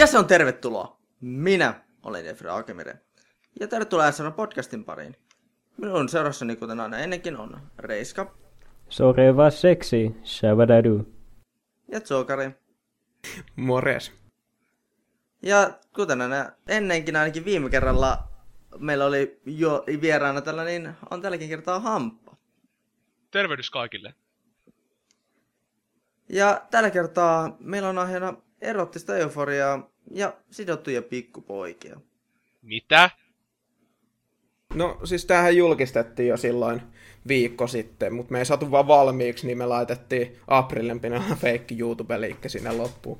Ja se on tervetuloa. Minä olen Jeffrey Alkemire. Ja tervetuloa SR podcastin pariin. Minun seurassani, kuten aina ennenkin, on Reiska Sore va seksi, shabadadu. ja Tsokari. Morjes. Ja kuten aina ennenkin, ainakin viime kerralla meillä oli jo vieraana tällä, niin on tälläkin kertaa Hamppa. Tervehdys kaikille. Ja tällä kertaa meillä on aiheena erottista euforiaa ja sidottuja pikkupoikia. Mitä? No siis tämähän julkistettiin jo silloin viikko sitten, mutta me ei saatu vaan valmiiksi, niin me laitettiin Aprilin pinnalla feikki YouTube-liikke sinne loppuun.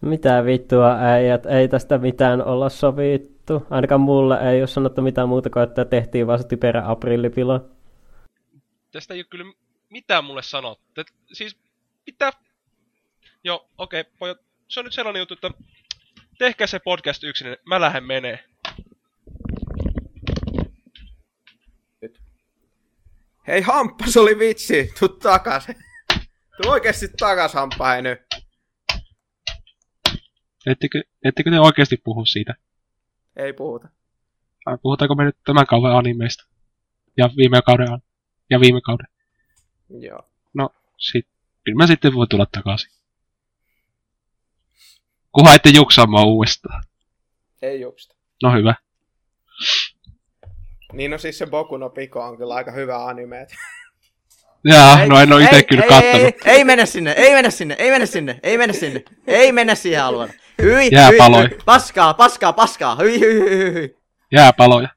Mitä vittua äijät, ei tästä mitään olla sovittu. Ainakaan mulle ei ole sanottu mitään muuta kuin, että tehtiin vaan se typerä aprillipilo. Tästä ei ole kyllä mitään mulle sanottu. Siis, mitä? Joo, okei, okay, pojat. Se on nyt sellainen juttu, että tehkää se podcast yksin, mä lähden menee. Hei Hamppa, se oli vitsi, tuu takas. Tuu oikeesti takas Hamppa, hei nyt. Ettekö, ettekö te oikeasti puhu siitä? Ei puhuta. Puhutaanko me nyt tämän kauden animeista? Ja viime kauden ja viime kauden. Joo. No, sit, kyllä mä sitten voi tulla takaisin. Kunhan ette juksaamaan uudestaan. Ei juksita. No hyvä. Niin no siis se Boku no Pico on kyllä aika hyvä anime. Jaa, no en oo ite ei, kyllä ei, kattonut. Ei, ei, ei mennä sinne, ei mennä sinne, ei mennä sinne, ei mennä sinne, ei mennä siihen alueelle. Hyi, Jää hyi, paloi. hyi, paskaa, paskaa, paskaa, hyi, hyi, hyi, hyi, Jääpaloja.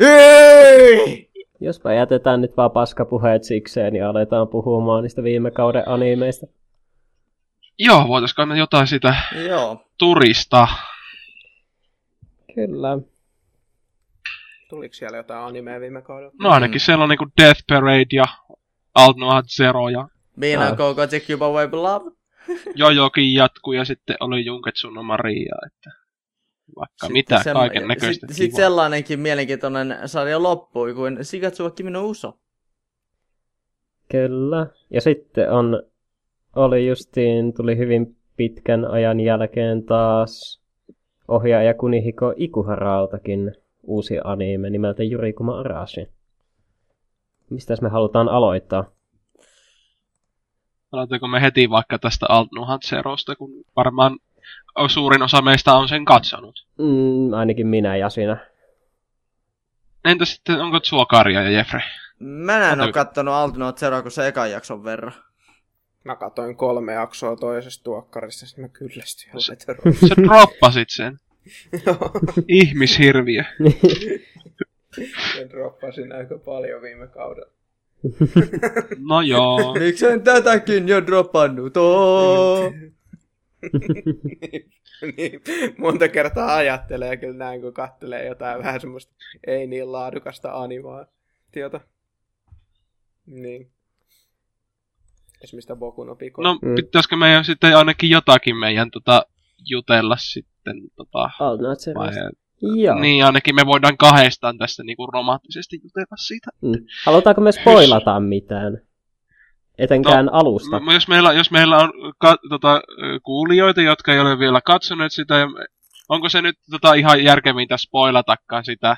hyi. Jospa jätetään nyt vaan paskapuheet sikseen ja aletaan puhumaan niistä viime kauden animeista. Joo, voitaisko me jotain sitä Joo, turista? Kyllä. Tuliko siellä jotain animea viime kaudella? No ainakin siellä on niinku Death Parade ja Alt Noir Zero ja. Go Go Take You Away Love. Jojokin jatkuu ja sitten oli Junketsu no Maria, että vaikka mitä, kaiken näköistä Sitten sit sellainenkin mielenkiintoinen sarja loppui kuin Shigatsuwa Kimi no Uso. Kyllä. Ja sitten on, oli justiin, tuli hyvin pitkän ajan jälkeen taas ohjaaja Kunihiko Ikuharaltakin uusi anime nimeltä Yurikuma Arashi. Mistäs me halutaan aloittaa? Aloitetaanko me heti vaikka tästä Alt Noir Zerosta, kun varmaan suurin osa meistä on sen katsonut. Mm, ainakin minä ja sinä. Entä sitten, onko Suokaria ja Jeffrey? Mä en oo Katsoiko? kattonut Altinoa Zero kuin se ekan jakson verran. Mä katoin kolme jaksoa toisesta tuokkarista, sitten mä kyllästyin ja laitoin Sä droppasit sen. Ihmishirviö. sen droppasin aika paljon viime kaudella. No joo. Miksen tätäkin jo dropannut oo? niin, monta kertaa ajattelee kyllä näin, kun kattelee jotain vähän semmoista ei niin laadukasta animaatiota. Niin. Esimerkiksi sitä Boku no Pico. No, Mm. pitäisikö meidän sitten ainakin jotakin meidän tota, jutella sitten tota, no, se vai, Joo. Niin, ainakin me voidaan kahdestaan tästä niinku romanttisesti jutella siitä. Mm. Halutaanko me spoilata mitään? Etenkään alusta. M- jos, meillä, jos meillä on ka, tota, kuulijoita, jotka ei ole vielä katsoneet sitä, ja onko se nyt tota, ihan järkevintä spoilatakaan sitä?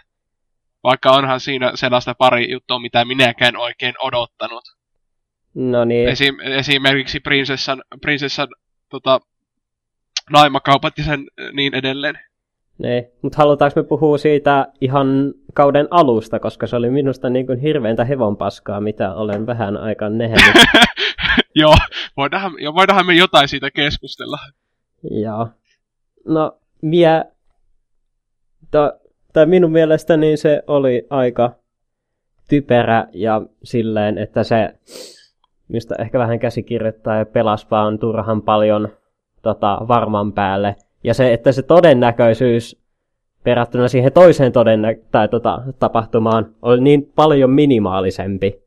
Vaikka onhan siinä sellaista pari juttua, mitä minäkään oikein odottanut. No niin, Esim, esimerkiksi prinsessan, prinsessan tota, naimakaupat ja sen niin edelleen. niin. mutta halutaanko me puhua siitä ihan kauden alusta, koska se oli minusta niin kuin hirveintä hevonpaskaa, mitä olen vähän aikaan nähnyt. Joo, voidaanhan, jo, voidaanhan me jotain siitä keskustella. Joo. No, mie... To, tai minun mielestäni se oli aika typerä ja silleen, että se mistä ehkä vähän käsikirjoittaa ja pelas vaan turhan paljon tota, varman päälle. Ja se, että se todennäköisyys verrattuna siihen toiseen todennä- tai, tota, tapahtumaan oli niin paljon minimaalisempi.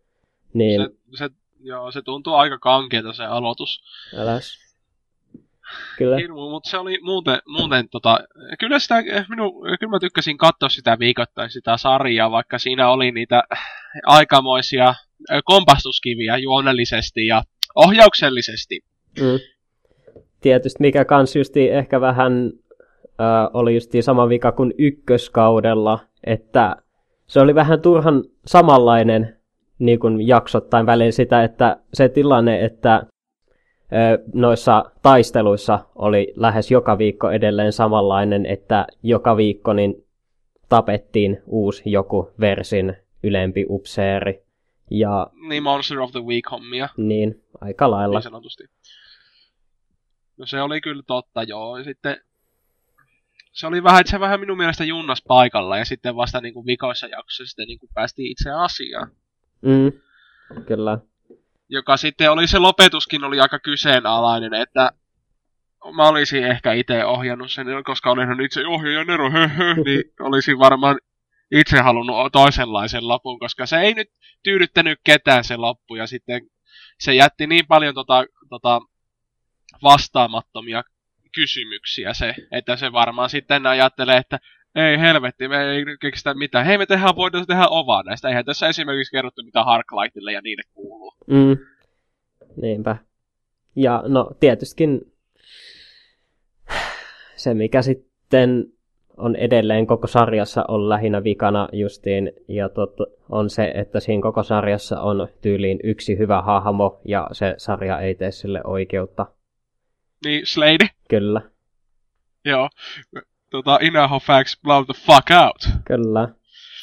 Niin, Se, se, joo, se tuntuu aika kankeeta se aloitus. äläs. Kyllä. Hirmu, mutta se oli muuten, muuten tota, kyllä, sitä, minu, kyllä mä tykkäsin katsoa sitä viikoittain sitä sarjaa, vaikka siinä oli niitä aikamoisia kompastuskiviä juonellisesti ja ohjauksellisesti. Mm. Tietysti mikä kans justi ehkä vähän oli just sama vika kuin ykköskaudella, että se oli vähän turhan samanlainen niin kuin jaksottain välillä sitä, että se tilanne, että noissa taisteluissa oli lähes joka viikko edelleen samanlainen, että joka viikko niin tapettiin uusi joku versin ylempi upseeri. Ja, niin Monster of the Week-hommia. Niin, aika lailla. Niin sanotusti. No se oli kyllä totta, joo. Ja sitten se oli vähän, se vähän minun mielestä junnas paikalla ja sitten vasta niin kuin vikoissa jaksoissa sitten niin kuin päästiin itse asiaan. Mm, kyllä. Joka sitten oli se lopetuskin oli aika kyseenalainen, että mä olisin ehkä itse ohjannut sen, koska olen itse ohjaaja Nero, hö, hö, niin olisin varmaan itse halunnut toisenlaisen lopun, koska se ei nyt tyydyttänyt ketään se loppu, ja sitten se jätti niin paljon tota, tota, vastaamattomia kysymyksiä se, että se varmaan sitten ajattelee, että ei helvetti, me ei keksitä mitään. Hei, me tehdään, voidaan tehdä ovaa näistä. Eihän tässä esimerkiksi kerrottu, mitä Harklightille ja niille kuuluu. Mm. Niinpä. Ja no tietystikin se, mikä sitten on edelleen koko sarjassa on lähinnä vikana justiin, ja tot, on se, että siinä koko sarjassa on tyyliin yksi hyvä hahmo, ja se sarja ei tee sille oikeutta. Niin, Slade? Kyllä. Joo. Tota, Inaho facts blow the fuck out. Kyllä.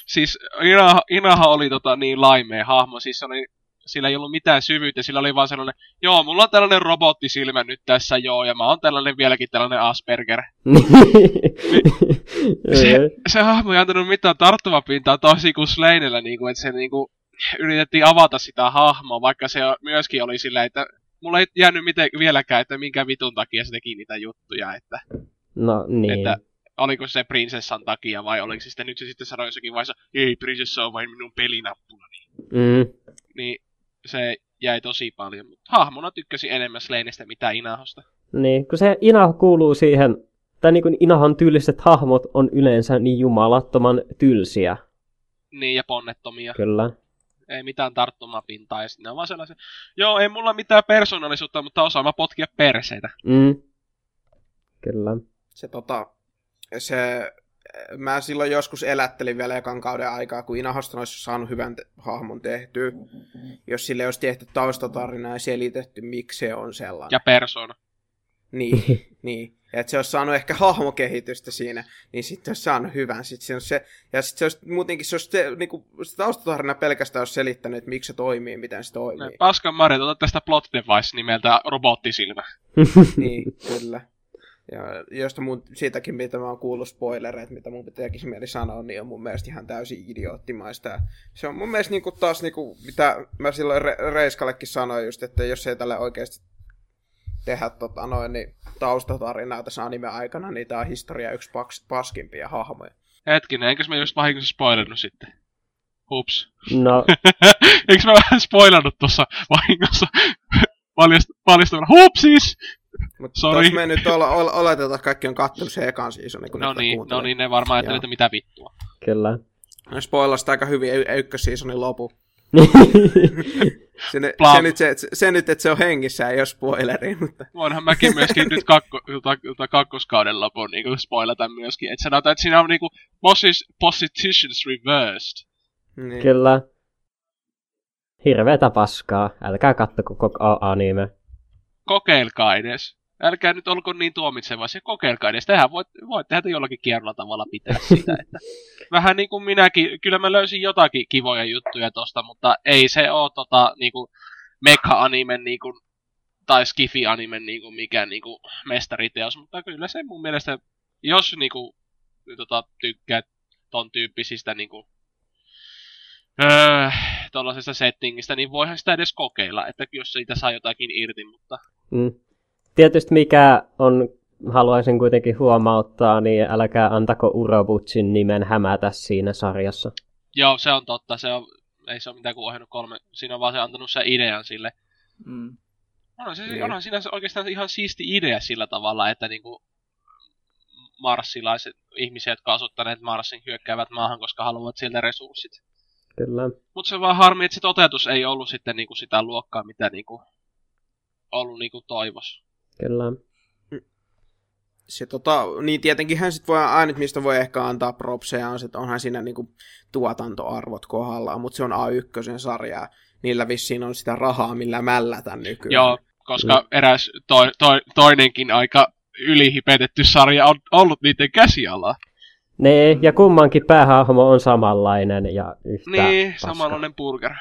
Siis Inaha, Inaha oli tota niin laimea hahmo, siis oli sillä ei ollut mitään syvyyttä, sillä oli vaan sellainen, joo, mulla on tällainen robottisilmä nyt tässä, joo, ja mä oon tällainen vieläkin tällainen Asperger. se, se hahmo ei antanut mitään tarttuvapintaa tosi kuin Sleinellä, niin kuin, että se niin kuin, yritettiin avata sitä hahmoa, vaikka se myöskin oli silleen, että mulla ei jäänyt miten, vieläkään, että minkä vitun takia se teki niitä juttuja, että... No niin. Että oliko se prinsessan takia vai oliko se sitten nyt se sitten sanoi jossakin vaiheessa, ei prinsessa on vain minun pelinappulani. Mm. Niin se jäi tosi paljon, mutta hahmona tykkäsi enemmän Sleinestä mitä Inahosta. Niin, kun se Inaho kuuluu siihen, tai niin kuin Inahon tyyliset hahmot on yleensä niin jumalattoman tylsiä. Niin, ja ponnettomia. Kyllä. Ei mitään tarttumapintaa, ja sitten on vaan sellaisia, joo, ei mulla mitään persoonallisuutta, mutta osaan mä potkia perseitä. Mm. Kyllä. Se tota, se mä silloin joskus elättelin vielä ekan kauden aikaa, kun Inahosta olisi saanut hyvän te- hahmon tehtyä. Jos sille olisi tehty taustatarina ja selitetty, miksi se on sellainen. Ja persona. Niin, niin. Ja että se olisi saanut ehkä hahmokehitystä siinä, niin sitten olisi saanut hyvän. Sitten se on se, ja sitten se olisi muutenkin, se olisi se, niin kuin, se taustatarina pelkästään olisi selittänyt, että miksi se toimii, miten se toimii. Paskan Mario, ota tästä plot device nimeltä robottisilmä. niin, kyllä. Ja josta mun, siitäkin, mitä mä oon kuullut spoilereita, mitä mun tekisi mieli sanoa, niin on mun mielestä ihan täysin idioottimaista. se on mun mielestä niin kuin taas, niin kuin, mitä mä silloin Re- Reiskallekin sanoin just, että jos ei tälle oikeasti tehdä tota, noin, niin taustatarinaa tässä anime-aikana, niin tää on historia yksi paks, paskimpia hahmoja. Hetkinen, eikös mä just vahingossa spoilannut sitten? Hups. No. Eikö mä vähän spoilannut tuossa vahingossa? Paljastavana, hupsis! Mutta jos me nyt olla, olla, oletetaan, että kaikki on kattonut se ekan seasonin, kun no niin, no niin, ne varmaan ajattelee, että mitä vittua. Kyllä. Ne spoilasi aika hyvin y- ykkösseasonin lopu. se, se, nyt, se, se, nyt, että se on hengissä, ei ole spoileri, mutta... Voinhan mäkin myöskin nyt kakko, tota, kakkoskauden lopun niin spoilata myöskin. Että sanotaan, että siinä on niin kuin, positions reversed. Niin. Kyllä. Hirveetä paskaa. Älkää kattoko koko anime kokeilkaa edes. Älkää nyt olko niin tuomitseva, se kokeilkaa edes. Tehän voit, voit tehdä jollakin kierrolla tavalla pitää sitä. Että vähän niin kuin minäkin, kyllä mä löysin jotakin kivoja juttuja tosta, mutta ei se ole tota, niin kuin meka-anime niin kuin, tai skifi-anime niin kuin mikään niin kuin mestariteos, mutta kyllä se mun mielestä, jos niin kuin, tota, tykkää ton tyyppisistä niin kuin, öö, tuollaisesta settingistä, niin voihan sitä edes kokeilla, että jos siitä saa jotakin irti, mutta Mm. Tietysti mikä on, haluaisin kuitenkin huomauttaa, niin älkää antako Urobutsin nimen hämätä siinä sarjassa. Joo, se on totta. Se on, ei se ole mitään kuin ohjannut kolme. Siinä on vaan se antanut sen idean sille. Mm. On, se, niin. onhan siinä oikeastaan ihan siisti idea sillä tavalla, että niinku marssilaiset ihmiset, jotka asuttaneet Marsin, hyökkäävät maahan, koska haluavat sieltä resurssit. Kyllä. Mutta se vaan harmi, että se toteutus ei ollut sitten niinku sitä luokkaa, mitä niinku ollut niinku toivos. Kyllä. se tota, niin tietenkin hän sit voi, ainut mistä voi ehkä antaa propseja on, että onhan siinä niinku tuotantoarvot kohdallaan, mutta se on A1-sarja, niillä vissiin on sitä rahaa, millä mällätä nykyään. Joo, koska mm. eräs to, to, toinenkin aika ylihipetetty sarja on ollut niiden käsialaa. Niin, ja kummankin päähahmo on samanlainen ja yhtä Niin, paska. samanlainen burger.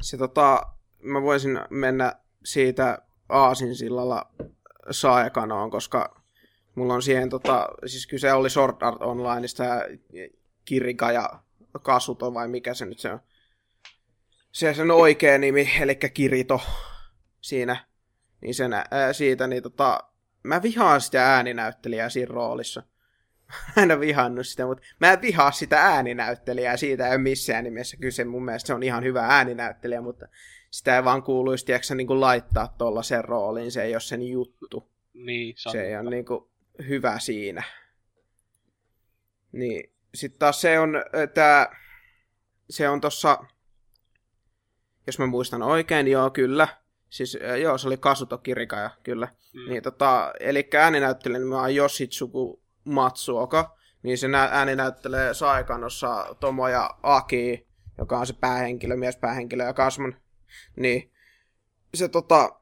Se tota, mä voisin mennä siitä Aasinsillalla Saekanoon, koska mulla on siihen, tota, siis kyse oli Sword Art Onlineista ja Kirika ja Kasuto vai mikä se nyt se on. Se sen oikea nimi, eli Kirito siinä, niin sen, ää, siitä, niin tota, mä vihaan sitä ääninäyttelijää siinä roolissa. Mä ole vihannut sitä, mutta mä en vihaa sitä ääninäyttelijää, siitä ei ole missään nimessä kyse. Mun mielestä se on ihan hyvä ääninäyttelijä, mutta sitä ei vaan kuuluisi, tiedätkö, niin kuin laittaa tuolla sen rooliin, se ei ole sen juttu. Niin, se on. Se ei ole niin kuin hyvä siinä. Niin, sitten taas se on, tää, se on tossa, jos mä muistan oikein, joo, kyllä. Siis joo, se oli Kasuto Kirikaja, kyllä. Mm. Niin tota, eli ääninäyttelijän nimi on Yoshitsuku Matsuoka, niin se nä- ääni näyttelee Saikanossa Tomo ja Aki, joka on se päähenkilö, miespäähenkilö ja Kasman. Niin se tota,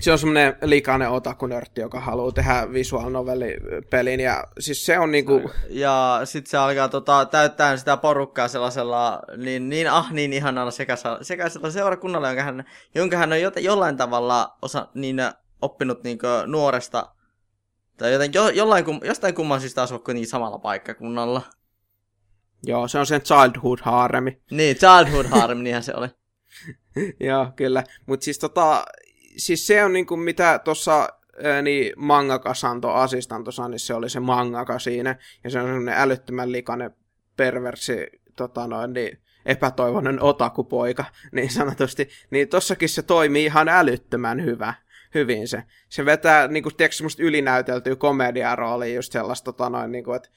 se on semmoinen likainen otakunörtti, joka haluaa tehdä visual novellipelin, ja siis se on niinku, Ja sit se alkaa tota, täyttää sitä porukkaa sellaisella niin, niin ah niin ihanalla sekä, sekä seurakunnalla, jonka hän, jonka hän on jollain tavalla osa, niin, oppinut niin nuoresta, tai joten, jo, jollain, kum, jostain kumman siis taas niin samalla paikkakunnalla. joo, se on sen childhood haaremi. Niin, Childhood Harm, niinhän se oli. Joo, kyllä. Mutta siis tota, siis se on niinku mitä tuossa niin mangaka Santo Assistanto niin se oli se mangaka siinä, ja se on semmoinen älyttömän likainen perversi tota noin, niin epätoivoinen otakupoika, niin sanotusti, niin tossakin se toimii ihan älyttömän hyvä, hyvin se. Se vetää, niin kuin, tiedätkö, semmoista ylinäyteltyä komediaroolia, just sellaista, tota noin, niin kuin, että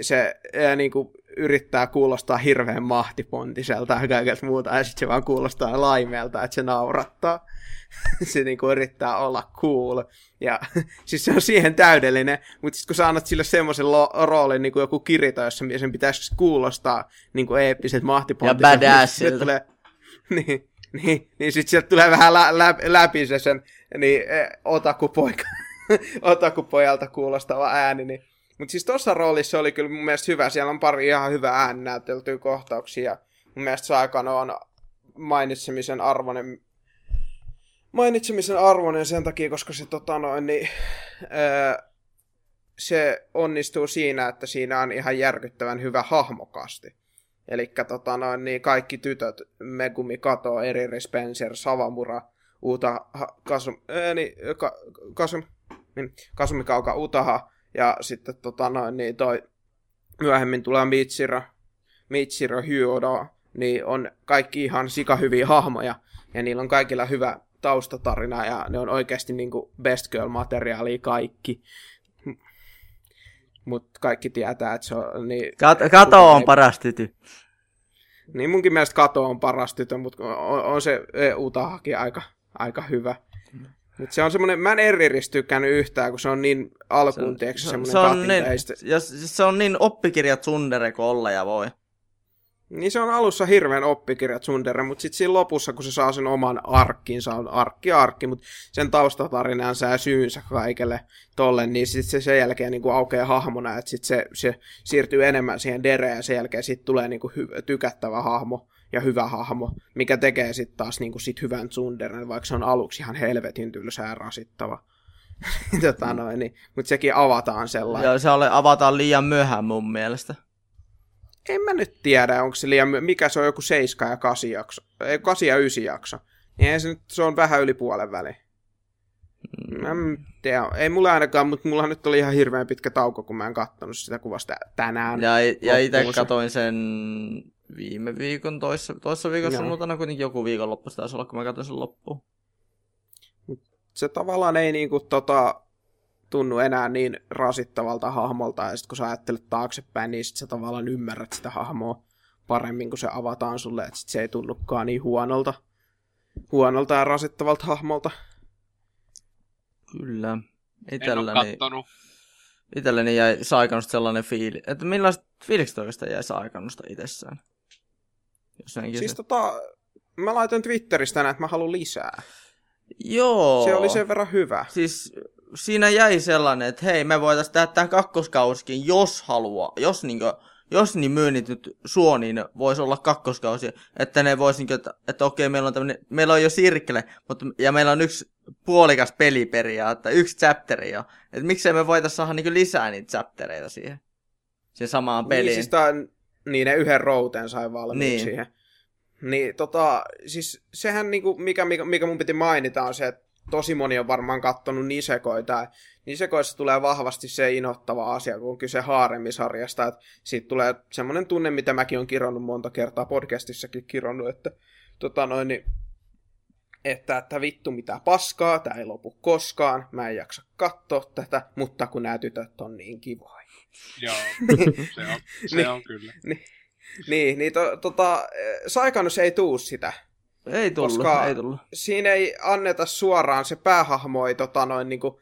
se niin kuin, yrittää kuulostaa hirveän mahtipontiselta ja kaikesta muuta, ja sitten se vaan kuulostaa laimeelta, että se naurattaa. se niin kuin, yrittää olla cool. Ja siis se on siihen täydellinen, mutta sitten kun sä annat sille semmoisen lo- roolin, niin kuin joku kirito, jossa sen pitäisi kuulostaa niin kuin eeppiset mahtipontiselta. Ja niin tulee, niin, niin, niin sitten sieltä tulee vähän lä- lä- läpi se sen niin, eh, otakupoika, otakupojalta kuulostava ääni. Niin. Mutta siis tuossa roolissa oli kyllä mun mielestä hyvä. Siellä on pari ihan hyvää ääninäyteltyä kohtauksia. Mun mielestä Saakano on mainitsemisen arvoinen mainitsemisen arvoinen sen takia, koska se, tota noin, niin, ää, se onnistuu siinä, että siinä on ihan järkyttävän hyvä hahmokasti. Eli tota niin kaikki tytöt, Megumi Kato, Eriri Spencer, Savamura, Uta, Kasum, ää, niin, ka, Kasum, niin, Kasumi Kauka Utaha, ja sitten tota noin, niin toi myöhemmin tulee Mitsiro, Mitsiro Hyodo, niin on kaikki ihan sikahyviä hahmoja, ja niillä on kaikilla hyvä taustatarina, ja ne on oikeasti niin kuin best girl-materiaalia kaikki. Mutta kaikki tietää, että se on niin... Kat- Kato on paras tyty. Niin munkin mielestä Kato on paras tytö, mutta on, on se Utahakin aika, aika hyvä. Mut se on semmoinen, mä en Eriris tykkännyt yhtään, kun se on niin alkuun, Se- tiedätkö, se, semmoinen se, on niin, ja se on niin oppikirjat sundere kuin olla ja voi. Niin se on alussa hirveän oppikirjat Sundere, mutta sitten siinä lopussa, kun se saa sen oman arkkinsa, on arkki arkki, mutta sen taustatarinan ja syynsä kaikelle tolle, niin sitten se sen jälkeen niin kuin aukeaa hahmona, että sitten se, se siirtyy enemmän siihen dereen ja sen jälkeen sitten tulee niin kuin hy- tykättävä hahmo ja hyvä hahmo, mikä tekee sitten taas niin kuin sit hyvän Sunderen, vaikka se on aluksi ihan helvetin tylsä ja rasittava. tota noin, niin, mutta sekin avataan sellainen. Ja se ole, avataan liian myöhään mun mielestä. en mä nyt tiedä, onko se liian, my- mikä se on joku 7 ja 8 jakso, ei 8 ja 9 jakso. Niin ei se nyt, se on vähän yli puolen väliin. Mä en tiedä, ei mulla ainakaan, mutta mulla nyt oli ihan hirveän pitkä tauko, kun mä en kattonut sitä kuvasta tänään. Ja, ja itse katoin sen viime viikon, toissa, toissa viikon Joo. sunnuntaina kuitenkin joku viikonloppu se taisi olla, kun mä katsoin sen loppuun. Se tavallaan ei niinku tota, tunnu enää niin rasittavalta hahmolta, ja sitten kun sä ajattelet taaksepäin, niin sit sä tavallaan ymmärrät sitä hahmoa paremmin, kun se avataan sulle, että sit se ei tunnukaan niin huonolta, huonolta ja rasittavalta hahmolta. Kyllä. En ole Itselläni, kattonut. itselleni jäi Saikannusta sellainen fiili, että millaiset fiilikset oikeastaan jäi Saikannusta itsessään? Jos näin Siis tota, mä laitoin Twitteristä näin, että mä haluan lisää. Joo. Se oli sen verran hyvä. Siis siinä jäi sellainen, että hei, me voitaisiin tehdä tämä kakkoskauskin, jos haluaa. Jos, niinkö, jos niin myynnit nyt suo, niin voisi olla kakkoskausi. Että ne vois niinkö, että, että okei, meillä on tämmönen, meillä on jo sirkkele, mutta, ja meillä on yksi puolikas peliperiaate, yksi chapteri jo. Että miksei me voitaisiin saada niinkö lisää niitä chaptereita siihen. Siihen samaan peliin. Niin, siis tää, niin ne yhden routen sai valmiiksi Niin. niin. siihen. Niin tota, siis sehän niinku, mikä, mikä, mikä mun piti mainita on se, että tosi moni on varmaan kattonut Nisekoita. Nisekoissa tulee vahvasti se inottava asia, kun on kyse haaremisarjasta, että siitä tulee semmoinen tunne, mitä mäkin on kironnut monta kertaa podcastissakin kironnut, että tota noin, niin, että, että vittu mitä paskaa, tämä ei lopu koskaan, mä en jaksa katsoa tätä, mutta kun nämä tytöt on niin kivoja. Joo, se on, se Niin. on kyllä. Niin, niin to, tota, eh, Saikannus ei tuu sitä. Ei tullut, koska- ei tullut. Siinä ei anneta suoraan, se päähahmo ei tota noin niinku,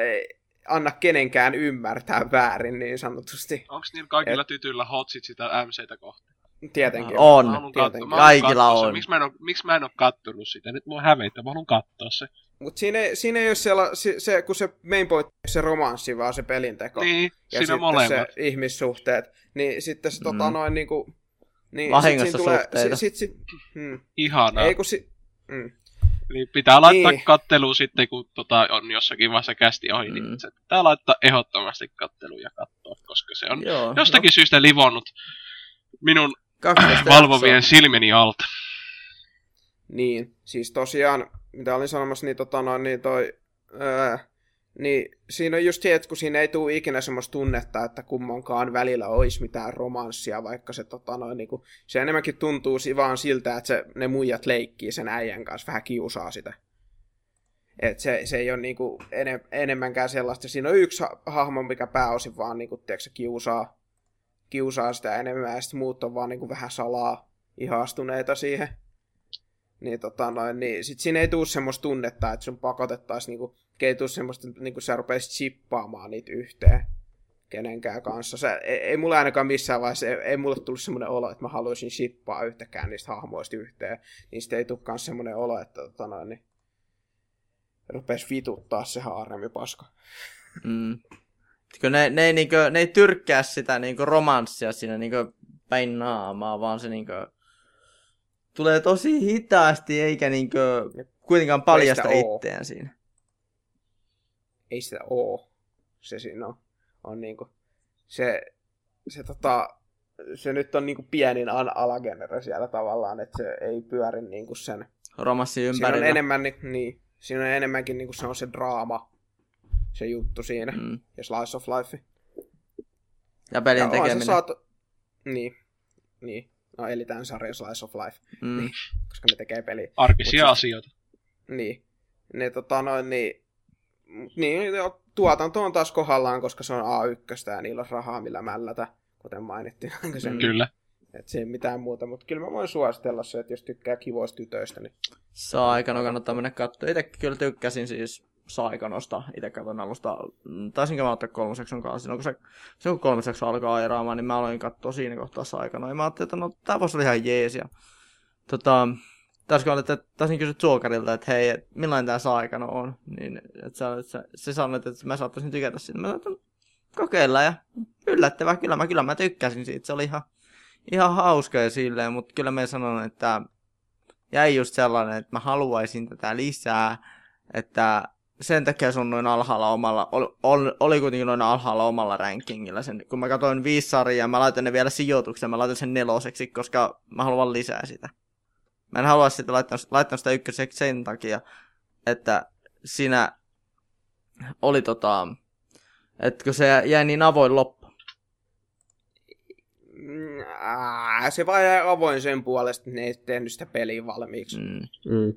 ei, anna kenenkään ymmärtää väärin niin sanotusti. Onko niillä kaikilla tytyillä hotsit sitä MCtä kohtaan? Tietenkin. On. Tietenkin. haluan Kaikilla on. Miksi mä, en ole, miksi mä en ole kattonut sitä? Nyt mua hävettää, mä haluan katsoa se. Mutta siinä, ei- siinä ei ole siellä, se, se, kun se main point se romanssi, vaan se pelinteko. Niin, ja siinä sitten molemmat. se ihmissuhteet. Niin sitten se Mm. tota noin niinku... Niin, Vahingossa sit suhteita. Sit, sit, sit, hmm. Ihanaa. Ei kun si... Mm. Eli pitää laittaa Niin. niin. katteluun sitten, kun tota, on jossakin vaiheessa kästi ohi, mm. Mm. niin se pitää laittaa ehdottomasti katteluun ja katsoa, koska se on Joo. jostakin no. syystä livonnut minun 12 valvovien jaksoa. silmieni alta. Niin, siis tosiaan, mitä olin sanomassa, niin, tota noin, niin toi... Öö, niin siinä on just se, että kun siinä ei tule ikinä semmoista tunnetta, että kummankaan välillä olisi mitään romanssia, vaikka se, tota noin, niin kuin, se enemmänkin tuntuu vaan siltä, että se, ne muijat leikkii sen äijän kanssa, vähän kiusaa sitä. Et se, se ei ole niinku ene, enemmänkään sellaista. Siinä on yksi ha- hahmo, mikä pääosin vaan niinku, tiedätkö, kiusaa, kiusaa sitä enemmän, ja sitten muut on vaan niinku vähän salaa ihastuneita siihen. Niin, tota noin, niin sit siinä ei tule semmoista tunnetta, että sun pakotettaisiin, niinku, ei tule semmoista, niinku sä rupeisit chippaamaan niitä yhteen kenenkään kanssa. Se, ei, ei mulla ainakaan missään vaiheessa, ei, ei mulle tullut semmoinen olo, että mä haluaisin shippaa yhtäkään niistä hahmoista yhteen. Niin sitten ei tulekaan semmoinen olo, että tota noin, niin rupes vituttaa se haaremi paska. Mm. Ne, ne, ei, niinkö, ne ei tyrkkää sitä niinkö romanssia siinä niinkö päin naamaa, vaan se niinkö tulee tosi hitaasti eikä niinkö kuitenkaan paljasta itseään siinä. Ei sitä oo. Se siinä on. on niinku, se, se, tota, se nyt on niinku pienin an- alagenre siellä tavallaan, että se ei pyöri niinku sen. Romanssi Siinä on ympärillä. enemmän, ni- niin, siinä on enemmänkin niinku se on se draama, se juttu siinä. Mm. Ja slice of life. Ja pelin Ja tekeminen. saatu... Niin, niin. No eli tämän sarjan slice of life, Mm. koska ne tekee peliä. Arkisia Mut asioita. Niin. Ne tota noin, niin, niin tuotanto on taas kohdallaan, koska se on A1 ja niillä on rahaa millä mällätä, kuten mainittiin aikaisemmin. Kyllä. Et se ei mitään muuta, mutta kyllä mä voin suositella se, että jos tykkää kivoista tytöistä, niin Saikano kannattaa mennä katsoa. Itse kyllä tykkäsin siis Saikanosta. Itse katson alusta. mm, Taisinko mä ottaa kolmosekson kanssa. Silloin kun se, se kun kolmosekson alkaa airaamaan, niin mä aloin katsoa siinä kohtaa Saikanoa. Ja mä ajattelin, että no tää voisi olla ihan jees. Ja, tota, taisinko että taisin kysyä Zuokarilta, että hei, et millainen tää Saikano on. Niin, että se, että se, se sanoi, että mä saattaisin tykätä siitä. Mä sanoin, että kokeilla ja yllättävää. Kyllä mä, kyllä mä tykkäsin siitä. Se oli ihan, ihan hauska ja silleen, mutta kyllä mä sanon, että jäi just sellainen, että mä haluaisin tätä lisää, että sen takia se on noin alhaalla omalla, oli, oli, oli kuitenkin noin alhaalla omalla rankingilla. Sen, kun mä katsoin viisi sarjaa, mä laitan ne vielä sijoitukseen, mä laitan sen neloseksi, koska mä haluan lisää sitä. Mä en halua sitä laittaa, laittaa sitä ykköseksi sen takia, että siinä oli tota, että kun se jäi niin avoin loppu. mm, se vaan jäi avoin sen puolesta, että ne ei tehnyt sitä peliä valmiiksi. Mm. Mm.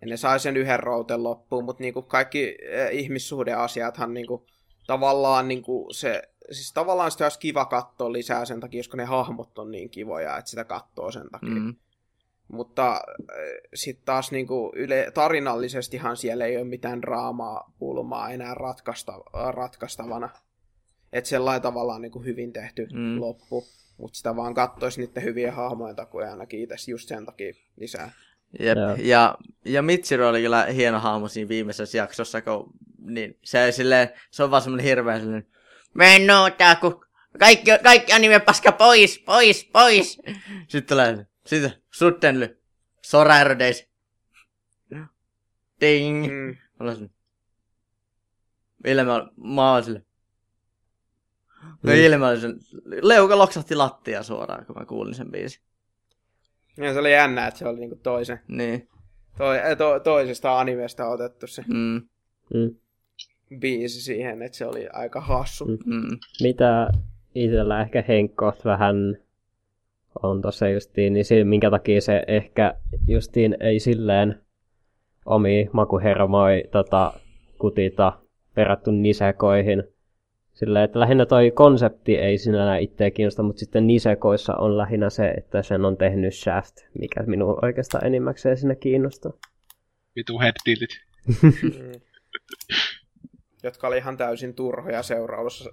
Ja ne sai sen yhden routen loppuun, mutta niinku kaikki äh, ihmissuhdeasiathan niinku, tavallaan niinku se, siis tavallaan sitä olisi kiva katsoa lisää sen takia, koska ne hahmot on niin kivoja, että sitä katsoo sen takia. Mm. Mm. Mutta sitten taas niinku yle, tarinallisestihan siellä ei ole mitään draamaa pulmaa enää ratkaista, ratkaistavana. Että sellainen tavallaan niinku hyvin tehty mm. loppu. Mutta sitä vaan kattoisi niiden hyvien hahmojen takia ainakin itse just sen takia lisää. Jep. Ja, ja Mitsiro oli kyllä hieno hahmo siinä viimeisessä jaksossa, kun niin, se, silleen, se on vaan semmoinen hirveä sellainen, tää, kun kaikki, kaikki anime paska pois, pois, pois. Sitten tulee, sitten suttenly, sorärdeis. Ding. Mm. Olen Ilme, mä oon sille. No mm. ilme oli sen, leuka loksahti lattia suoraan, kun mä kuulin sen biisin. Ja se oli jännä, että se oli niinku toisen. Niin. To, to, toisesta animesta otettu se mm. Mm. biisi siihen, että se oli aika hassu. Mm. Mm. Mitä itsellä ehkä Henkko vähän on tossa justiin, niin siinä, minkä takia se ehkä justiin ei silleen omi makuhermoi tota, kutita verrattuna nisekoihin. Sillä että lähinnä toi konsepti ei sinällään itseä kiinnosta, mutta sitten nisekoissa on lähinnä se, että sen on tehnyt Shaft, mikä minua oikeastaan enimmäkseen sinne kiinnostaa. Vitu head mm jotka oli ihan täysin turhoja seuraavassa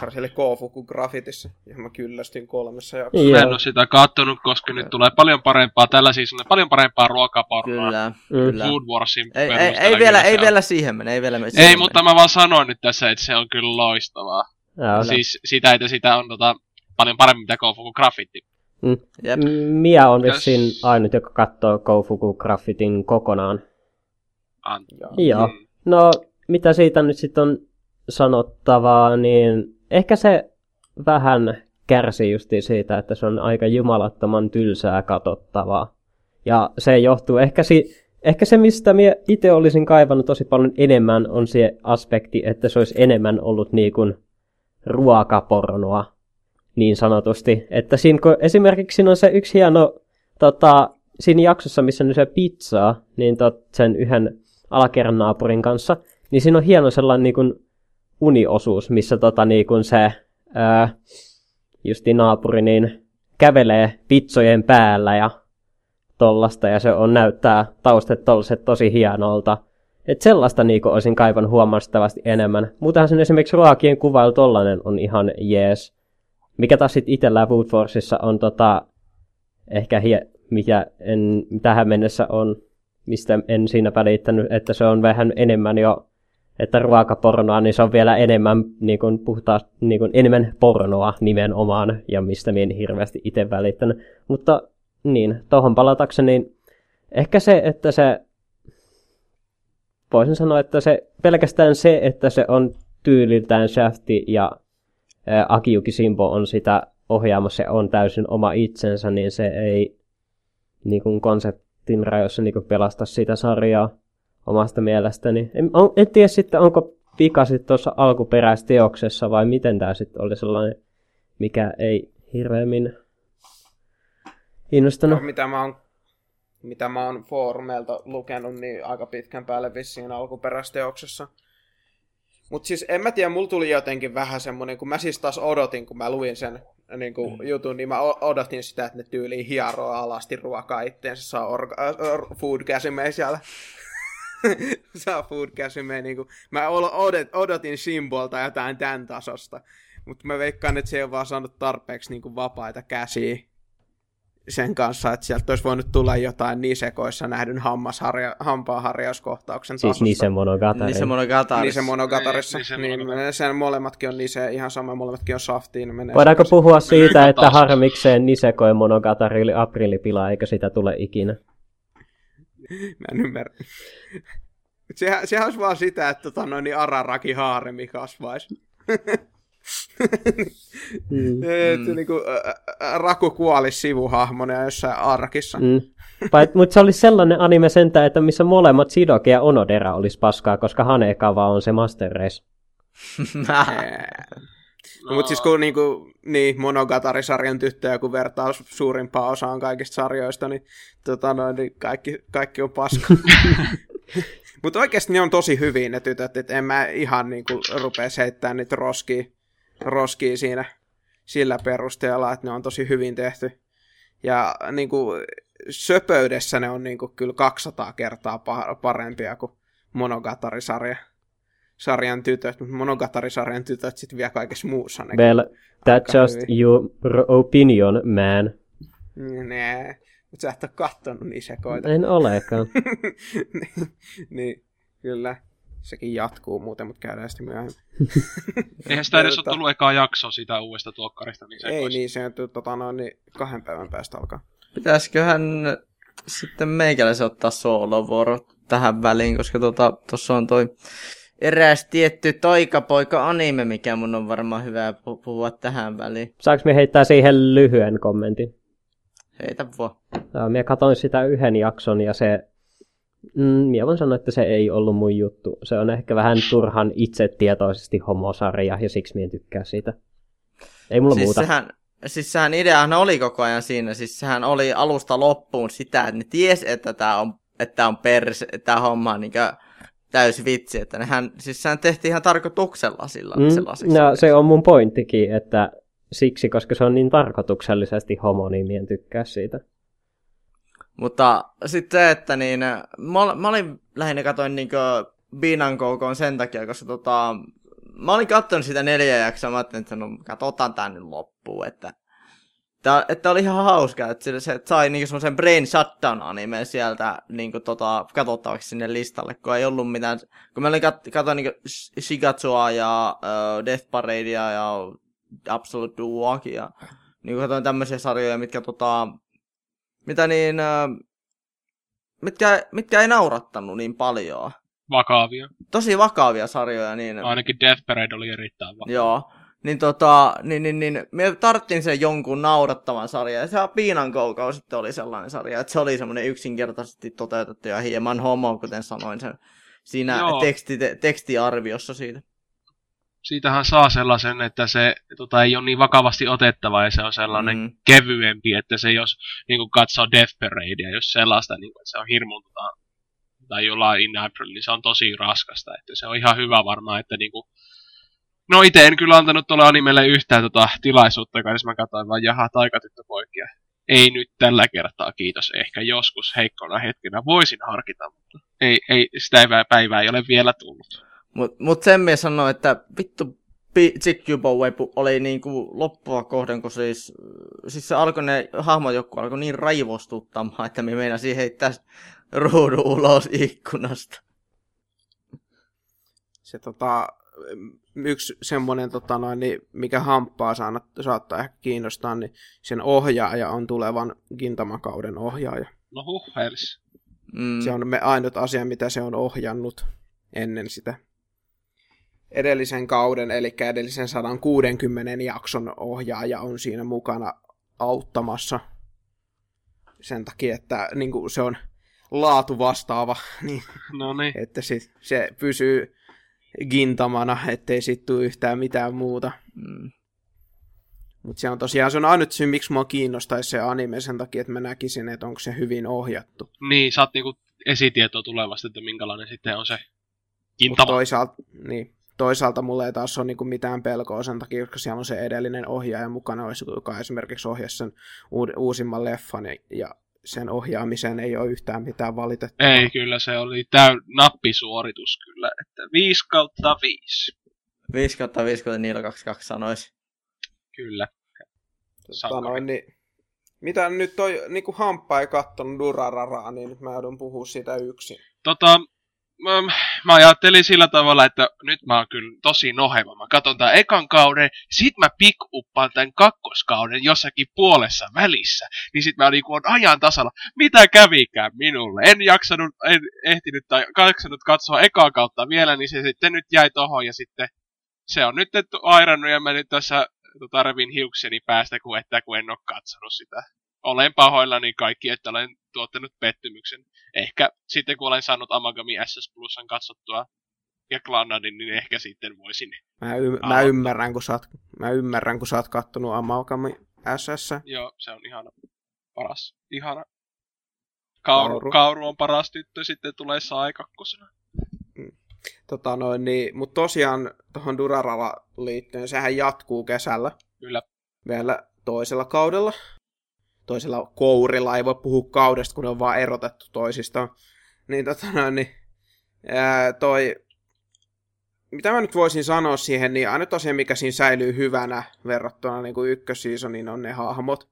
karsille Kofuku Graffitissa, johon mä kyllästyin kolmessa jaksossa. Mä en ole sitä kattonut, koska nyt tulee paljon parempaa tällä siis paljon parempaa ruokapornoa. Kyllä, kyllä. Food Warsin ei, ei, ei, vielä, ei vielä siihen mene, ei vielä mene. Ei, mutta mä vaan sanoin nyt tässä, että se on kyllä loistavaa. Ja, siis sitä, että sitä on tota, paljon paremmin mitä Kofuku Graffiti. Mm. Jep. Mia on vissiin ainut, joka katsoo Kofuku Graffitin kokonaan. An- Joo. Mm. No, mitä siitä nyt sitten on sanottavaa, niin ehkä se vähän kärsii justi siitä, että se on aika jumalattoman tylsää katsottavaa. Ja se johtuu ehkä, si- ehkä se, mistä minä itse olisin kaivannut tosi paljon enemmän, on se aspekti, että se olisi enemmän ollut niin kuin ruokapornoa, niin sanotusti. Että siinä, kun esimerkiksi siinä on se yksi hieno, tota, siinä jaksossa, missä on se pizzaa, niin tot, sen yhden alakerran naapurin kanssa, niin siinä on hieno sellainen niin kuin uniosuus, missä tota, niin kuin se ää, justi naapuri niin kävelee pitsojen päällä ja tollasta, ja se on näyttää taustat tosi hienolta. Et sellaista niin olisin kaivan huomattavasti enemmän. Muutenhan sen esimerkiksi ruokien kuvailu tollanen on ihan jees. Mikä taas sitten itsellä Food Forceissa on tota, ehkä hie, mikä en tähän mennessä on, mistä en siinä välittänyt, että se on vähän enemmän jo että ruokapornoa, niin se on vielä enemmän, niin kuin puhutaan, niin kuin enemmän pornoa nimenomaan, ja mistä minä en hirveästi itse välittänyt. Mutta niin, tuohon palatakseni, niin ehkä se, että se, voisin sanoa, että se pelkästään se, että se on tyyliltään Shafti ja ää, Akiyuki Simbo on sitä ohjaamassa ja on täysin oma itsensä, niin se ei niin kuin konseptin rajoissa niin kuin pelasta sitä sarjaa omasta mielestäni. En, on, en tiedä sitten, onko vika sitten tuossa alkuperäisteoksessa vai miten tämä sitten oli sellainen, mikä ei hirveämmin innostanut. No, mitä mä oon mitä mä oon foorumeilta lukenut, niin aika pitkän päälle vissiin alkuperäisteoksessa. Mutta siis en mä tiedä, mulla tuli jotenkin vähän semmoinen, kun mä siis taas odotin, kun mä luin sen niin kuin mm. jutun, niin mä odotin sitä, että ne tyyliin hieroa alasti ruokaa itteensä, saa orga- äh, food siellä saa food casime, niin kuin, mä odotin Simbolta jotain tämän tasosta, mutta mä veikkaan, että se ei ole vaan saanut tarpeeksi niin kuin, vapaita käsiä sen kanssa, että sieltä olisi voinut tulla jotain nisekoissa nähdyn hammasharja, hampaaharjauskohtauksen siis tasosta. Siis Nise Monogatari. Nise Monogatari. Nise Monogatarissa. Niin, niin, sen molemmatkin on Nise, ihan sama, molemmatkin on Saftiin. Menee Voidaanko puhua siitä, että harmikseen Nisekoi Monogatari oli aprilipila, eikä sitä tule ikinä? Mä en ymmärrä. Sehän, sehän olisi vaan sitä, että tota, noin, niin Araraki haaremi kasvaisi. mm. että mm. niinku, ä, Raku kuolisi sivuhahmona jossain arkissa. Mm. Mutta se olisi sellainen anime sentään, että missä molemmat Sidoke ja Onodera olisi paskaa, koska Hanekava on se Master Race. No, mutta siis kun niinku, niin, Monogatari-sarjan tyttöjä, kun vertaa suurimpaa osaan kaikista sarjoista, niin, tota noin, niin kaikki, kaikki on paska. mutta oikeasti ne on tosi hyvin ne tytöt, että en mä ihan niinku rupea heittämään niitä roskia, roskia siinä sillä perusteella, että ne on tosi hyvin tehty. Ja niin kuin, söpöydessä ne on niin kuin, kyllä 200 kertaa pa- parempia kuin Monogatari-sarja. Sarjan tytöt, mutta Monogatari-sarjan tytöt sitten vielä kaikessa muussa. Well, that's just hyvin. your opinion, man. Nee, mutta sä et ole kattonut niin sekoita. En olekaan. niin, niin, kyllä. Sekin jatkuu muuten, mutta käydään sitten myöhemmin. Eihän sitä edes ole tullut ekaa jaksoa siitä uudesta tuokkarista, niin se Ei niin, se on tota, noin, niin kahden päivän päästä alkaa. Pitäisiköhän sitten meikäläisen ottaa soolovuoro tähän väliin, koska tuossa tota, on toi eräs tietty taikapoika-anime, mikä mun on varmaan hyvä pu- puhua tähän väliin. Saanko me heittää siihen lyhyen kommentin? Heitä vaan. Minä katsoin sitä yhden jakson ja se, mm, minä voin sanoa, että se ei ollut mun juttu. Se on ehkä vähän turhan itsetietoisesti homosarja ja siksi en tykkää siitä. Ei mulla Siis muuta. sehän, siis sehän ideahan oli koko ajan siinä, siis sehän oli alusta loppuun sitä, että ne ties, että tämä on, että on pers, että tämä homma on niinkö täys vitsi, että nehän, siis sehän tehtiin ihan tarkoituksella sillä Mm, sellaiseksi. no, se on mun pointtikin, että siksi, koska se on niin tarkoituksellisesti homo, niin en tykkää siitä. Mutta sitten se, että niin, mä, mä olin lähinnä katoin niinkö Biinan Koukon sen takia, koska tota, mä olin katsonut sitä neljä jaksoa, mä ajattelin, että no katsotaan tää nyt loppuun, että Tää, että oli ihan hauska, että se, se sai niinku semmoisen brain shutdown anime sieltä niinku tota, katsottavaksi sinne listalle, kun ei ollut mitään, kun mä olin kat, katsoin niinku Sh- Shigatsua ja uh, Death Paradea ja Absolute Duoakin ja niinku katsoin tämmöisiä sarjoja, mitkä tota, mitä niin, uh, mitkä, mitkä ei naurattanut niin paljon. vakavia. Tosi vakavia sarjoja, niin Ainakin Death Parade oli erittäin vakava. Joo. Niin tota, niin, niin, niin me tarttiin sen jonkun naurattavan sarjan. Ja se Piinan koukau sitten oli sellainen sarja, että se oli semmoinen yksinkertaisesti toteutettu ja hieman homo, kuten sanoin sen siinä Joo. teksti, te, tekstiarviossa siitä. Siitähän saa sellaisen, että se tota, ei ole niin vakavasti otettava ja se on sellainen Mm. kevyempi, että se jos niin kuin katsoo Death Paradea, jos sellaista, niin kuin, että se on hirmun tota, tai jollain in April, niin se on tosi raskasta. Että se on ihan hyvä varmaan, että niin kuin, No itse en kyllä antanut tuolle animelle yhtään tota tilaisuutta, kun edes mä katsoin vaan jaha, taikatyttöpoikia. Ei nyt tällä kertaa, kiitos. Ehkä joskus heikkona hetkenä voisin harkita, mutta ei, ei sitä päivää, päivää ei ole vielä tullut. Mut, mut sen mies sanoi, että vittu Webu oli niinku loppua kohden, kun siis, siis se alkoi ne hahmot joku alkoi niin raivostuttamaan, että me meinasin heittää ruudun ulos ikkunasta. Se tota, yksi semmoinen, tota noin, niin mikä hamppaa saana, saattaa ehkä kiinnostaa, niin sen ohjaaja on tulevan Gintamakauden ohjaaja. No huh, helis. Mm. Se on me ainut asia, mitä se on ohjannut ennen sitä edellisen kauden, eli edellisen 160 jakson ohjaaja on siinä mukana auttamassa sen takia, että niin kuin se on laatu vastaava, niin, No niin. että sit, se pysyy gintamana, ettei sit tule yhtään mitään muuta. Mm. Mutta se on tosiaan se on ainut syy, miksi mua kiinnostaisi se anime sen takia, että mä näkisin, että onko se hyvin ohjattu. Niin, saat niinku esitietoa tulevasta, että minkälainen sitten on se Mutta kintama. toisaalta, niin, toisaalta mulla ei taas ole niinku mitään pelkoa sen takia, koska siellä on se edellinen ohjaaja mukana, joka esimerkiksi ohjasi sen uusimman leffan ja, ja sen ohjaamiseen ei ole yhtään mitään valitettavaa. Ei, kyllä se oli täy nappisuoritus kyllä, että 5 kautta 5. 5 kautta 5, kuten Niilo 22 sanoisi. Kyllä. Tota sankari. noin, niin, mitä nyt toi niinku hamppa ei kattonut Durararaa, niin nyt mä joudun puhua siitä yksin. Tota, mä, mä ajattelin sillä tavalla, että nyt mä oon kyllä tosi noheva. Mä katson tän ekan kauden, sit mä pick-uppaan tän kakkoskauden jossakin puolessa välissä. Niin sit mä niinku on ajan tasalla. Mitä kävikään minulle? En jaksanut, en ehtinyt tai jaksanut katsoa ekaa kautta vielä, niin se sitten nyt jäi tohon ja sitten se on nyt airannut ja mä nyt tässä tota, revin hiukseni päästä, kun, että kun en ole katsonut sitä. Olen pahoillani kaikki, että olen tuottanut pettymyksen. Ehkä sitten kun olen saanut Amagami SS Plusan katsottua ja Glanadin, niin ehkä sitten voisin. Mä, y- mä, ymmärrän, kun sä oot, mä ymmärrän, kun sä oot kattonut Amalgami SS. Joo, se on ihana. Paras. Ihana. Kauru, Kauru. Kauru on paras tyttö, sitten tulee Sai kakkosena. Tota noin, niin, mutta tosiaan tuohon Durarara liittyen, sehän jatkuu kesällä Kyllä. vielä toisella kaudella. Toisella kourilla, ei voi puhua kaudesta, kun ne on vaan erotettu toisistaan. Niin tota niin, ää, toi, mitä mä nyt voisin sanoa siihen, niin ainut asia, mikä siinä säilyy hyvänä verrattuna niin kuin ykkösseasoniin, on ne hahmot.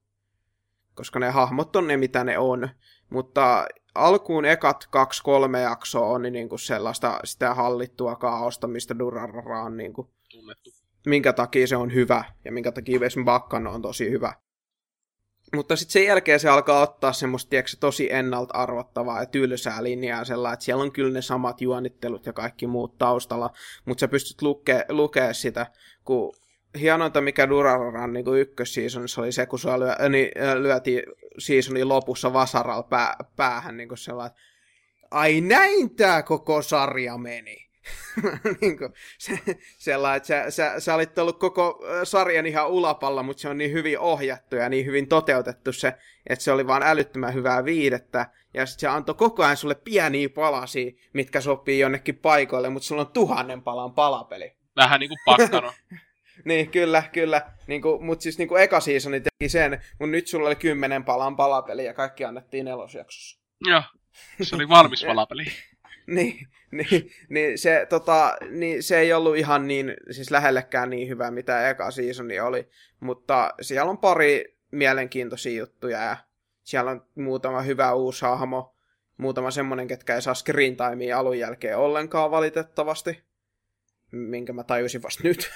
Koska ne hahmot on ne, mitä ne on. Mutta alkuun ekat kaksi-kolme jaksoa on niin kuin sellaista sitä hallittua kaaosta, mistä Durarara on niin kuin, Tunnettu. minkä takia se on hyvä ja minkä takia Vesm Bakkan on tosi hyvä. Mutta sitten sen jälkeen se alkaa ottaa semmoista, tiedätkö, tosi ennalta arvottavaa ja tylsää linjaa sellainen, että siellä on kyllä ne samat juonittelut ja kaikki muut taustalla, mutta sä pystyt lukea, lukea sitä, kun hienointa, mikä Durararan niin ykkösseasonissa oli se, kun sua lyö, niin, lyötiin seasonin lopussa vasaralla pää, päähän niin sellainen, ai näin tämä koko sarja meni. niin kuin, se, sellainen, että sä, sä, sä olit ollut koko sarjan ihan ulapalla, mutta se on niin hyvin ohjattu ja niin hyvin toteutettu se, että se oli vaan älyttömän hyvää viidettä. Ja sitten se antoi koko ajan sulle pieniä palasia, mitkä sopii jonnekin paikoille, mutta sulla on tuhannen palan palapeli. Vähän niinku pakkano. Niin, kyllä, kyllä. Niin kuin, mutta siis niin kuin eka seasoni teki sen, mutta nyt sulla oli kymmenen palan palapeli ja kaikki annettiin nelosjaksossa. Joo, se oli valmis palapeli. niin, niin, niin, se, tota, niin se ei ollut ihan niin, siis lähellekään niin hyvä, mitä eka seasoni oli, mutta siellä on pari mielenkiintoisia juttuja ja siellä on muutama hyvä uusi hahmo, muutama semmonen, ketkä ei saa screen timea alun jälkeen ollenkaan valitettavasti, minkä mä tajusin vasta nyt.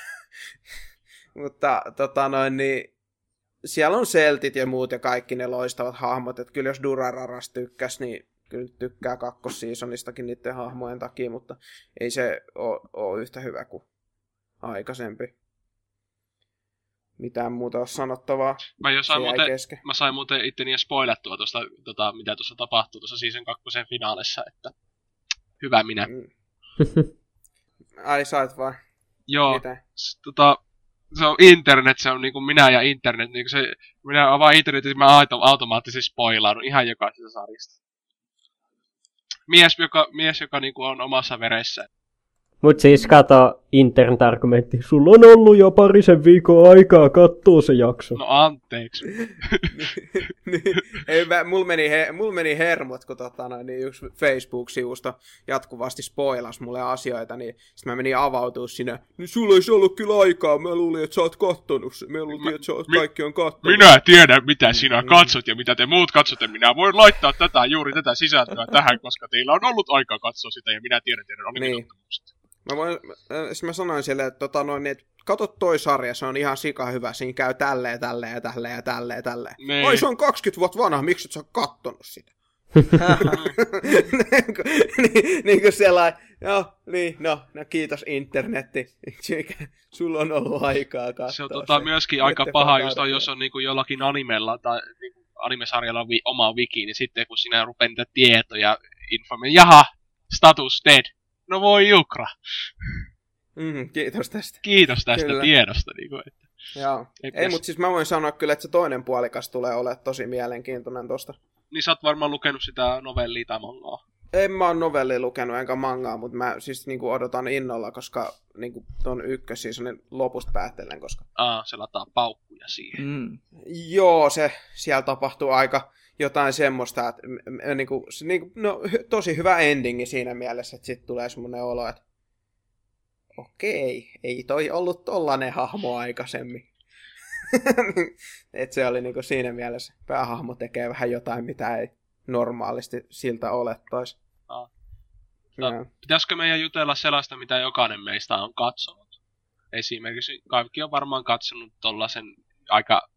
mutta tota noin, niin siellä on seltit ja muut ja kaikki ne loistavat hahmot, että kyllä jos Durararas tykkäs, niin kyllä tykkää kakkossiisonistakin niiden hahmojen takia, mutta ei se ole, yhtä hyvä kuin aikaisempi. Mitään muuta ole sanottavaa. Mä, jo sain muuten, kesken. mä sain muuten itteni jo spoilattua tuosta, tota, mitä tuossa tapahtuu tuossa season kakkosen finaalissa, että hyvä minä. Mm. Ai sait vai? Joo, Mitä? tota, se on internet, se on niinku minä ja internet. Niinku se, minä avaan internetin, mä auto, automaattisesti spoilaudun ihan jokaisesta sarjasta. Mies, joka, mies, joka niinku on omassa veressä. Mut siis kato internet-argumentti. Sulla on ollut jo parisen viikon aikaa katsoa se jakso. No anteeksi. niin, ei, mä, mulla, meni he, mulla meni hermot, kun tota, noin, niin yksi Facebook-sivusto jatkuvasti spoilas mulle asioita, niin sitten mä menin avautua sinne. Niin sulla ei se ollut kyllä aikaa, mä luulin, että sä oot kattonut sen. Mä luulin, että sä oot, mi- kaikki on kattonut. Minä tiedän, mitä sinä Mm. katsot ja mitä te muut katsotte. Minä voin laittaa tätä, juuri tätä sisältöä tähän, koska teillä on ollut aikaa katsoa sitä ja minä tiedän teidän Niin. alimitottumukset. Mä, voin, äh, mä sanoin sille, että, tota, noin, että kato toi sarja, se on ihan sika hyvä. Siinä käy tälleen, tälleen ja tälleen ja tälleen ja tälleen. Niin. Oi, se on 20 vuotta vanha, miksi et sä kattonut sitä? niin, kuin- niin, niin kuin sellainen, joo, niin, no, no kiitos internetti. Sulla on ollut aikaa katsoa Se on tota, myöskin aika paha, just on, jos on niinku jollakin animella tai niinku animesarjalla on vi- oma wiki, niin sitten kun sinä rupeat niitä tietoja informoimaan, jaha, status dead. No voi jukra. Mm, kiitos tästä. Kiitos tästä Kyllä. tiedosta. Niinku, että Joo. ei, Ei, pitäisi- mutta siis mä voin sanoa kyllä, että se toinen puolikas tulee olemaan tosi mielenkiintoinen tosta. Niin sä oot varmaan lukenut sitä novellia tai mangaa. En mä oon novelli lukenut enkä mangaa, mutta mä siis niinku odotan innolla, koska niinku ton ykkösseasonin lopusta päättelen, koska Aa, se lataa paukkuja siihen. Mm. joo, se siellä tapahtuu aika jotain semmoista, että m- niinku, se, niinku, no, tosi hyvä endingi siinä mielessä, että sitten tulee semmoinen olo, että okei, ei toi ollut tollanen hahmo aikaisemmin. Et se oli niinku siinä mielessä, päähahmo tekee vähän jotain, mitä ei normaalisti siltä olettaisi. Aa. Joo. Pitäisikö meidän jutella sellaista, mitä jokainen meistä on katsonut? Esimerkiksi kaikki on varmaan katsonut tollasen aika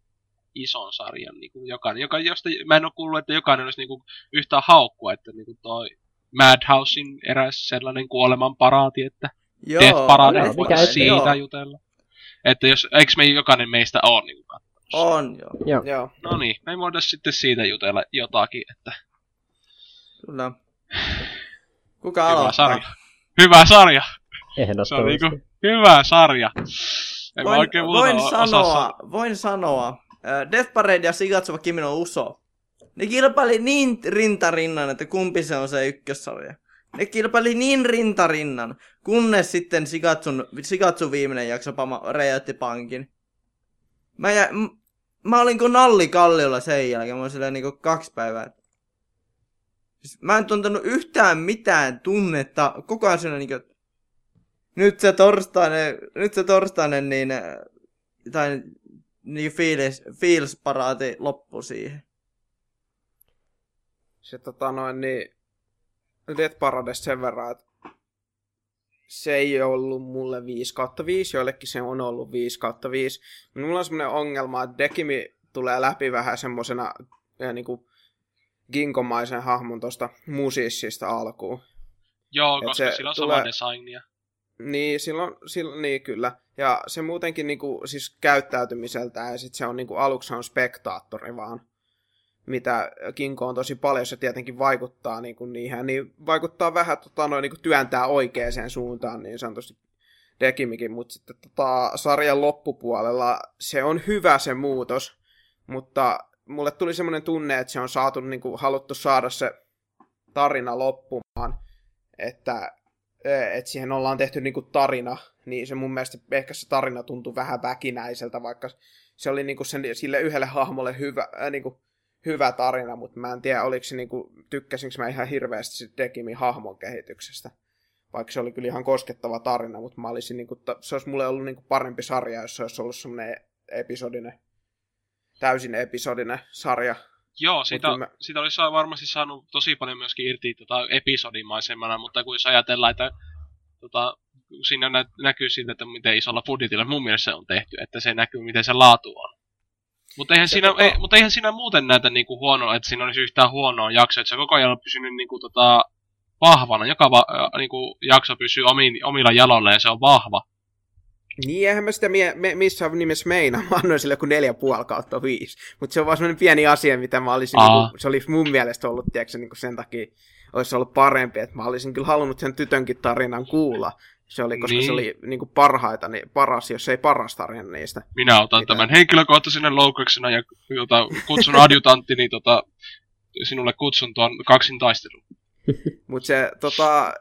ison sarjan, niin kuin jokainen, joka, josta mä en ole kuullut, että jokainen olisi niin kuin yhtä haukkua, että niin kuin toi Madhousein eräs sellainen kuoleman paraati, että Joo, Death Parade, joo, että mikä voitaisiin ettei. siitä joo. jutella. Että jos, eikö me jokainen meistä ole niin kuin? On, joo. Joo. Joo. No niin, me voidaan sitten siitä jutella jotakin, että Kyllä. Kuka hyvä aloittaa? sarja. Hyvä sarja! Se on Ehdottomasti. niinku hyvä sarja. Voin, voin, sanoa, voin sanoa, Death Parade ja Shigatsuba Kimi no Uso. Ne kilpaili niin rintarinnan, että kumpi se on se ykkössarja. Ne kilpaili niin rintarinnan, kunnes sitten Shigatsun, Shigatsu viimeinen jakso räjäytti pankin. Mä jä, m, mä olin kuin nalli kalliolla sen jälkeen. Mä olin silleen niinku kaksi päivää. Siis mä en tuntenut yhtään mitään tunnetta. Koko ajan siinä niinku, nyt se torstainen, nyt se torstainen niin, äh, tai niin feels, feels paraati loppu siihen. Se tota noin, niin Death Paradise sen verran, että se ei ollut mulle 5 kautta 5, joillekin se on ollut 5 kautta 5. Mulla on semmoinen ongelma, että Dekimi tulee läpi vähän semmosena niin kuin ginkomaisen hahmon tuosta musiissista alkuun. Joo, Et koska se sillä on tulee- sama designia. Niin, silloin, silloin, niin kyllä. Ja se muutenkin niinku, siis käyttäytymiseltä ja sitten se on niinku, aluksi on spektaattori vaan, mitä Kinko on tosi paljon, se tietenkin vaikuttaa niinku, niihin, niin vaikuttaa vähän tota, noin, niinku, työntää oikeaan suuntaan niin sanotusti Dekimikin, mutta sitten tota, sarjan loppupuolella se on hyvä se muutos, mutta mulle tuli semmoinen tunne, että se on saatu, niinku, haluttu saada se tarina loppumaan, että että siihen ollaan tehty niinku tarina, niin se mun mielestä ehkä se tarina tuntui vähän väkinäiseltä, vaikka se oli niinku sen, sille yhdelle hahmolle hyvä, äh, niinku, hyvä tarina, mutta mä en tiedä, oliko se niinku, tykkäsinkö mä ihan hirveästi sit Dekimin hahmon kehityksestä. Vaikka se oli kyllä ihan koskettava tarina, mutta mä olisin niinku, se olisi mulle ollut niinku parempi sarja, jos se olisi ollut semmoinen episodinen, täysin episodinen sarja. Joo, siitä, kyllä mä- siitä olisi varmasti saanut tosi paljon myöskin irti tota, episodimaisemana, mutta kun jos ajatellaan, että tota, siinä nä- näkyy siltä, että miten isolla budjetilla mun mielestä se on tehty, että se näkyy, miten se laatu on. Mutta eihän, siinä, tota- ei, mutta eihän siinä muuten näytä niinku huonoa, että siinä olisi yhtään huonoa jaksoa, että se koko ajan on pysynyt niinku tota, vahvana. Joka va, äh, niinku, jakso pysyy omiin, omilla jaloilla ja se on vahva. Niin, eihän mä sitä mie- me- missään nimessä meinaa. Mä annoin sille joku neljä puoli kautta viisi. Mutta se on vaan semmoinen pieni asia, mitä mä olisin, Aa. niinku, se olisi mun mielestä ollut, tiedätkö, niinku sen takia olisi ollut parempi, että mä olisin kyllä halunnut sen tytönkin tarinan kuulla. Se oli, koska Niin. se oli niinku parhaita, niin paras, jos ei paras tarina niistä. Minä otan Mitä? tämän henkilökohtaisena loukkauksena ja jota, kutsun adjutanttini tota, sinulle kutsun tuon kaksin taistelun. Mutta se, tota,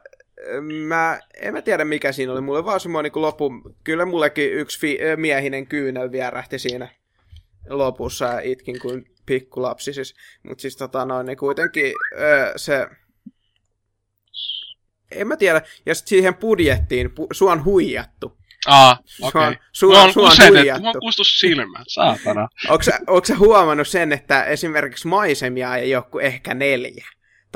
mä, en mä tiedä mikä siinä oli. Mulle vaan semmoinen niin loppu, kyllä mullekin yksi fi, miehinen kyynel vierähti siinä lopussa ja itkin kuin pikkulapsi. Siis, Mutta siis tota noin, niin kuitenkin ö, se, en mä tiedä, ja sit siihen budjettiin, pu, sua on huijattu. Aa, Sua, okei. Okay. sua, on sua on kusetettu, mua huijattu. on kustus silmät, saatana. Onko sä, onko sä huomannut sen, että esimerkiksi maisemia ei ole kuin ehkä neljä?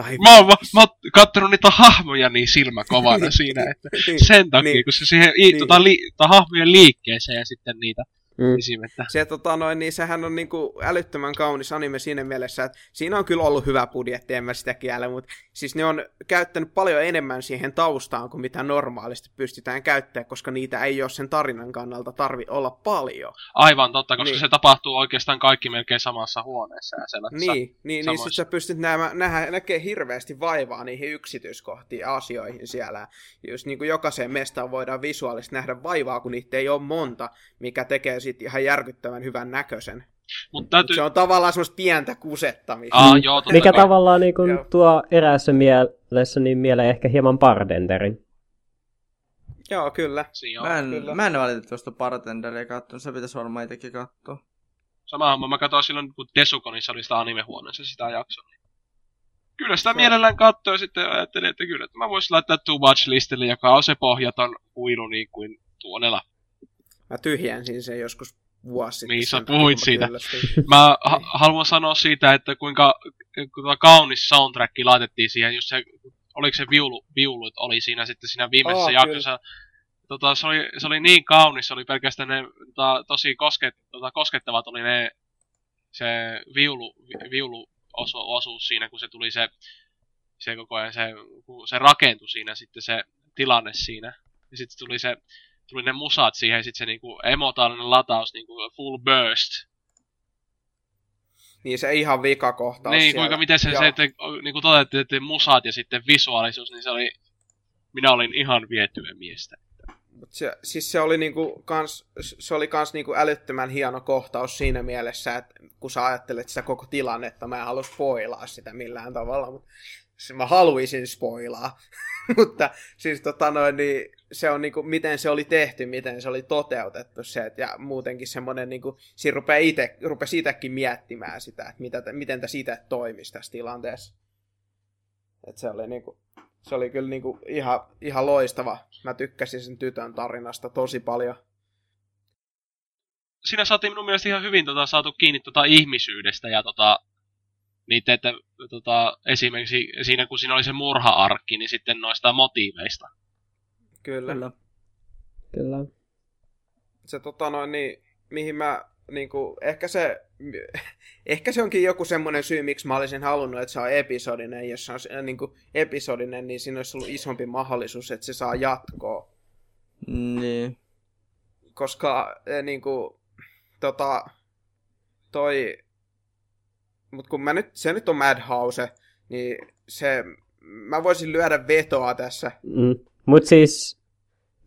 Tai Mä oon, mä oon kattonut niitä hahmoja niin silmäkovana siinä, että Niin, sen takia, niin. kun se siihen Niin. tota, li, tota, hahmojen liikkeeseen ja sitten niitä Mm. Se, tota noin, niin sehän on niinku älyttömän kaunis anime siinä mielessä, että siinä on kyllä ollut hyvä budjetti, en mä sitä kiellä, mutta siis ne on käyttänyt paljon enemmän siihen taustaan kuin mitä normaalisti pystytään käyttämään, koska niitä ei ole sen tarinan kannalta tarvi olla paljon. Aivan totta, koska Niin. se tapahtuu oikeastaan kaikki melkein samassa huoneessa ja sellaisessa. Niin, niin, niin samoissa. sit sä pystyt nähdä, nähdä, näkee hirveästi vaivaa niihin yksityiskohtiin ja asioihin siellä. Jos niin kuin jokaiseen mestaan voidaan visuaalisesti nähdä vaivaa, kun niitä ei ole monta, mikä tekee sit ihan järkyttävän hyvän näköisen. Mut täytyy... se on tavallaan semmoista pientä kusettamista. Aa, joo, totta Mikä kai. tavallaan niin kun Joo. tuo eräässä mielessä niin mieleen ehkä hieman Bartenderin. Joo, kyllä. Siinä Mä en, kyllä. mä en valitettavasti bartenderia kattonut, se pitäisi varmaan itsekin katsoa. Sama homma, mä katsoin silloin, kun Desukonissa oli sitä animehuoneessa sitä jaksoa. Kyllä sitä mielellään katsoi ja sitten ajattelin, että kyllä, että mä voisin laittaa Too Much listelle, joka on se pohjaton kuilu niin kuin tuonella. Mä tyhjensin sen joskus vuosi sitten. Niin, sä puhuit siitä. kyllästyin. Mä ha- haluan sanoa siitä, että kuinka, kuinka kaunis soundtrack laitettiin siihen, just se, oliko se viulu, viulut oli siinä sitten siinä viimeisessä Aa, jaksossa. Tota, se, oli, se oli niin kaunis, se oli pelkästään ne tota, tosi kosket, tota, koskettavat oli ne se viulu, vi- viulu osu, osuus siinä, kun se tuli se, se koko ajan se, kun se rakentui siinä sitten se tilanne siinä. Ja sitten tuli se tuli ne musat siihen sitten se niinku emotaalinen lataus niinku full burst. Niin se ihan vikakohtaus Niin, siellä. kuinka miten se, Joo. se että, niin kuin todettiin, että musat ja sitten visuaalisuus, niin se oli, minä olin ihan vietyä miestä. Mut se, siis se oli niinku kans, se oli kans niinku älyttömän hieno kohtaus siinä mielessä, että kun sä ajattelet sitä koko tilannetta, mä en halua spoilaa sitä millään tavalla, mutta mä haluaisin spoilaa. Mutta siis tota noin, niin se on niinku, miten se oli tehty, miten se oli toteutettu se, et, ja muutenkin semmoinen, niinku, siinä rupeaa ite, rupesi itsekin miettimään sitä, että mitä, miten tässä itse toimisi tässä tilanteessa. Et se oli niinku, se oli kyllä niinku ihan, ihan loistava. Mä tykkäsin sen tytön tarinasta tosi paljon. Siinä saatiin minun mielestä ihan hyvin tota, saatu kiinni tota, ihmisyydestä ja tota, niitä, että tota, esimerkiksi siinä kun siinä oli se murha-arkki, niin sitten noista motiiveista. Kyllä. Kyllä. Kyllä. Se tota noin, niin, mihin mä niinku, ehkä se, ehkä se onkin joku semmoinen syy, miksi mä olisin halunnut, että se on episodinen. Jos se on äh, niinku, episodinen, niin siinä olisi ollut isompi mahdollisuus, että se saa jatkoa. Niin. Koska äh, niinku, tota, toi, mut kun mä nyt, se nyt on Madhouse, niin se, mä voisin lyödä vetoa tässä. Mm. Mutta siis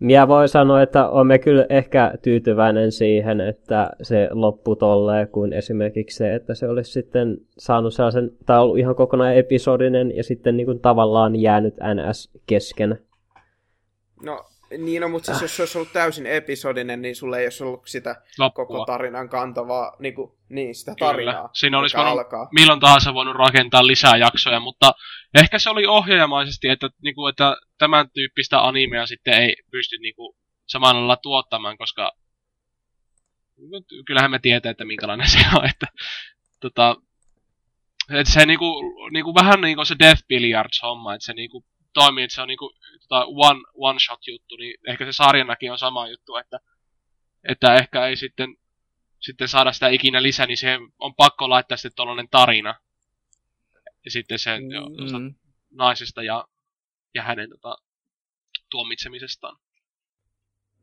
minä voin sanoa, että olemme kyllä ehkä tyytyväinen siihen, että se loppui tolleen, kuin esimerkiksi se, että se olisi sitten saanut sellaisen, tai ollut ihan kokonaan episodinen ja sitten niin kuin tavallaan jäänyt NS kesken. No, niin no, mutta siis jos se olisi ollut täysin episodinen, niin sulle ei olisi ollut sitä Loppua. koko tarinan kantavaa, niin, kuin, niin sitä tarinaa. Kyllä. Siinä olisi voinut alkaa. milloin tahansa voinut rakentaa lisää jaksoja, mutta ehkä se oli ohjaajamaisesti, että, niin kuin, että tämän tyyppistä animea sitten ei pysty niin kuin, samalla lailla tuottamaan, koska kyllähän me tietää, että minkälainen se on. Että, tota, että se niinku, niinku, vähän niin kuin se Death Billiards homma, että se niinku, toimii, että se on niinku, tota, one, one shot juttu, niin ehkä se sarjanakin on sama juttu, että, että ehkä ei sitten, sitten saada sitä ikinä lisää, niin siihen on pakko laittaa sitten tuollainen tarina. Ja sitten se mm. Mm. naisesta ja, ja hänen tota, tuomitsemisestaan.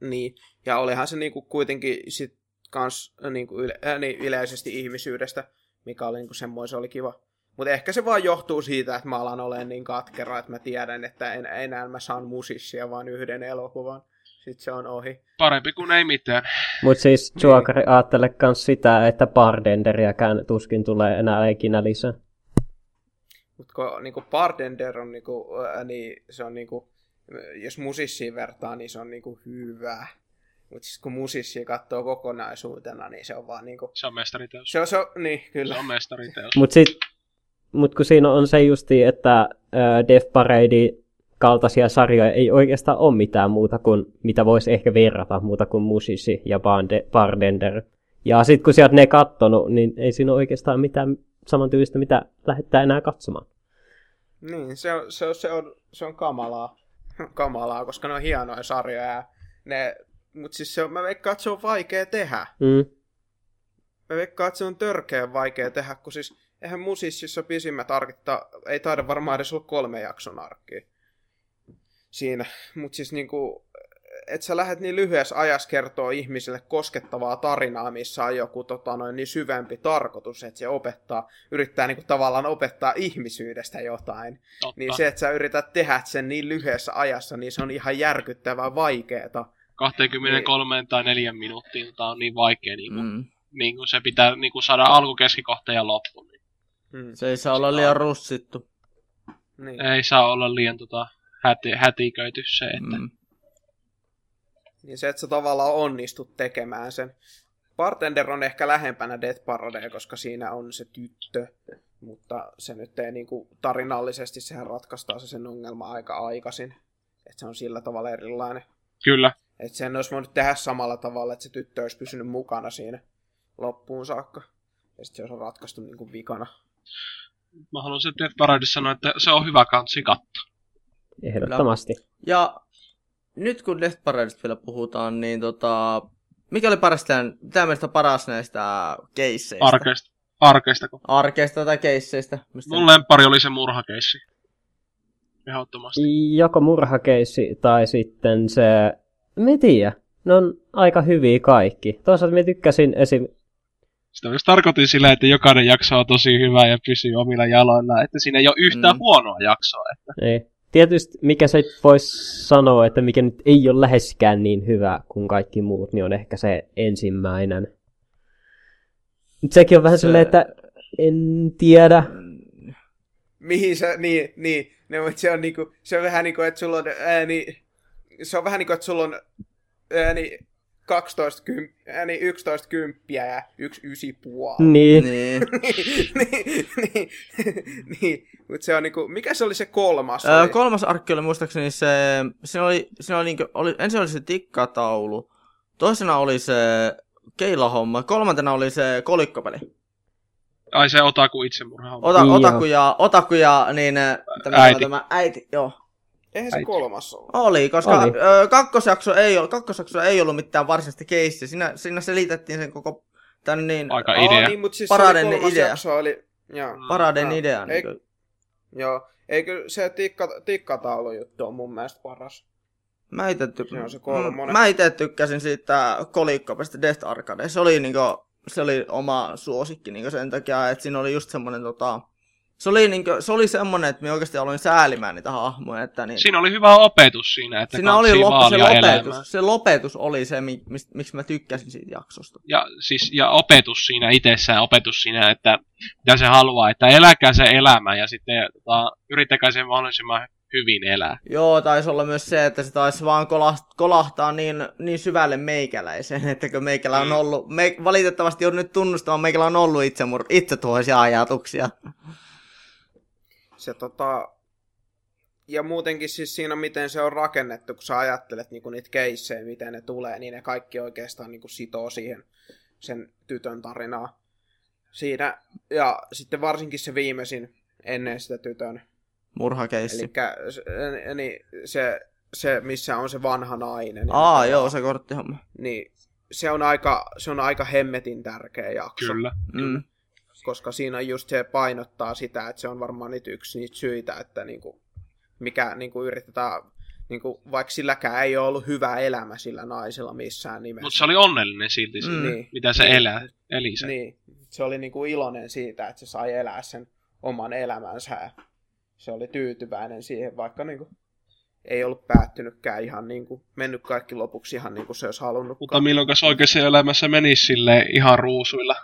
Niin, ja olihan se niinku kuitenkin sit kans niinku yle, äh, niin, yleisesti ihmisyydestä, mikä oli niinku semmoinen, se oli kiva. Mutta ehkä se vaan johtuu siitä, että mä alan olemaan niin katkera, että mä tiedän, että en, enää mä saan musissia vaan yhden elokuvan. Sitten se on ohi. Parempi kuin ei mitään. Mutta siis Juokari ajattele myös sitä, että Bardenderiäkään tuskin tulee enää ikinä lisää. Mutta kun niinku Bardender on niinku, ää, niin se on niinku, jos musissiin vertaa, niin se on niinku hyvä. Mutta siis kun musissia katsoo kokonaisuutena, niin se on vaan niinku, Se on mestariteos. se on, se on niin Se kyllä. on mestariteos. Mutta mut kun siinä on se justi, että äh, Death Parade kaltaisia sarjoja ei oikeastaan ole mitään muuta kuin, mitä voisi ehkä verrata muuta kuin Musisi ja Bande- Bardender. Ja sitten kun oot ne kattonut, niin ei siinä ole oikeastaan mitään samantyylistä, mitä lähettää enää katsomaan. Niin, se on, se on, se on, se on kamalaa. kamalaa, koska ne on hienoja sarjoja. Ja ne, mutta siis se on, mä veikkaan, että se on vaikea tehdä. Mm. Mä veikkaan, että se on törkeän vaikea tehdä, kun siis eihän musississa pisimmät arkit, ta- ei taida varmaan edes olla kolme jakson arkkia siinä. Mutta siis niinku, että sä lähdet niin lyhyessä ajassa kertoo ihmisille koskettavaa tarinaa, missä on joku tota, noin, niin syvempi tarkoitus, että se opettaa, yrittää niinku, tavallaan opettaa ihmisyydestä jotain. Totta. Niin se, että sä yrität tehdä sen niin lyhyessä ajassa, niin se on ihan järkyttävän vaikeeta. 23 tai 4 minuuttiin tämä on niin vaikea, niin kuin, Mm. niin kuin se pitää niin kuin saada alku, keskikohta ja loppu. Hmm. Se ei saa olla liian russittu. Niin. ei saa olla liian tota, häti, hätiköity se, että Mm. Niin se, että sä tavallaan onnistut tekemään sen. Bartender on ehkä lähempänä Death Paradea, koska siinä on se tyttö, mutta se nyt ei niinku tarinallisesti, sehän ratkaistaan se sen ongelma aika aikaisin. Että se on sillä tavalla erilainen. kyllä. Että sen olisi voinut tehdä samalla tavalla, että se tyttö olisi pysynyt mukana siinä loppuun saakka. Ja sitten se olisi ratkaistu niinku vikana. Mä haluan sen Death Parade sanoa, että se on hyvä kansi katto. Ehdottomasti. Ja nyt kun Death Paradesta vielä puhutaan, niin tota, mikä oli paras, tämän- mitä mielestä paras näistä keisseistä? Arkeista. Arkeistako? Arkeista tai keisseistä? Mistä Mun lempari oli se murhakeissi. Ehdottomasti. Joko murhakeissi tai sitten se... Me tiedä. Ne on aika hyviä kaikki. Toisaalta me tykkäsin esim... Sitä myös tarkoitin sillä, että jokainen jakso on tosi hyvä ja pysyy omilla jaloillaan, että siinä ei ole yhtään Mm. huonoa jaksoa. Että Ei. Tietysti mikä se voisi sanoa, että mikä nyt ei ole läheskään niin hyvä kuin kaikki muut, niin on ehkä se ensimmäinen. Mut sekin on vähän Se- silleen, että en tiedä. Mihin se, niin, niin, No, mutta se on niinku, se on vähän niinku, että sulla on ääni, se on vähän niinku, että sulla on ääni 12 kymp, ääni 11 kymppiä ja yksi ysi puoli. Niin. Niin. niin, niin, niin. mutta se on niinku, mikä se oli se kolmas? Öö, oli? kolmas arkki oli muistaakseni se, siinä oli, siinä oli, niinku, oli, ensin oli se tikkataulu, toisena oli se keilahomma, kolmantena oli se kolikkopeli. Ai se Otaku itsemurha. Ota, Joo. otaku ja, otaku ja niin, äh, tämä, Äiti. tämä äiti, joo. Eihän se Äiti. kolmas ollut. Oli, koska Oli. Ö, kakkosjakso ei ole, kakkosjakso ei ollut mitään varsinaista keissiä. Siinä, siinä selitettiin sen koko tän niin Aika Aa, idea. niin, mutta siis Paraden se oli idea. jakso oli, joo. paraden Joo. idea. Ei- Niin Joo, eikö se tikka, tikkataulu juttu on mun mielestä paras. mä itse Se on se tykkäsin. kolmonen. Mä itse tykkäsin siitä kolikkopesta Death Arcade. Se oli niinku, se oli oma suosikki niinku sen takia, että siinä oli just semmonen tota, se oli, niinku, se oli semmonen, että mä oikeasti aloin säälimään niitä hahmoja, että niin, Siinä oli hyvä opetus siinä, että siinä oli loppu, se lopetus, elämää. se lopetus oli se, mi, miksi mä tykkäsin siitä jaksosta. Ja, siis, ja opetus siinä itsessään, opetus siinä, että mitä se haluaa, että eläkää se elämä ja sitten tota, yrittäkää sen mahdollisimman hyvin elää. Joo, taisi olla myös se, että se taisi vaan kolahtaa, niin, niin syvälle meikäläiseen, että kun meikälä on Mm. ollut, me, valitettavasti on nyt tunnustamaan, meikällä on ollut itsemur, itsetuhoisia ajatuksia. Se tota... Ja muutenkin siis siinä, miten se on rakennettu, kun sä ajattelet niinku niitä keissejä, miten ne tulee, niin ne kaikki oikeastaan niinku sitoo siihen sen tytön tarinaa. Siinä, ja sitten varsinkin se viimeisin ennen sitä tytön. Murhakeissi. Eli niin, se, se, missä on se vanha nainen. Aa, joo, se korttihomma. Niin, se on aika, se on aika hemmetin tärkeä jakso. Kyllä. Mm. Koska siinä just se painottaa sitä, että se on varmaan niitä yksi niitä syitä, että niinku, mikä niinku yritetään, niinku, vaikka silläkään ei ole ollut hyvä elämä sillä naisella missään nimessä. Mutta se oli onnellinen silti, Mm. mm. Niin. mitä se Niin. elää, eli se. Niin, se oli niinku iloinen siitä, että se sai elää sen oman elämänsä ja se oli tyytyväinen siihen, vaikka niinku ei ollut päättynytkään ihan niinku, mennyt kaikki lopuksi ihan niin kuin se olisi halunnut. Mutta milloin oikeassa elämässä menisi sille ihan ruusuilla.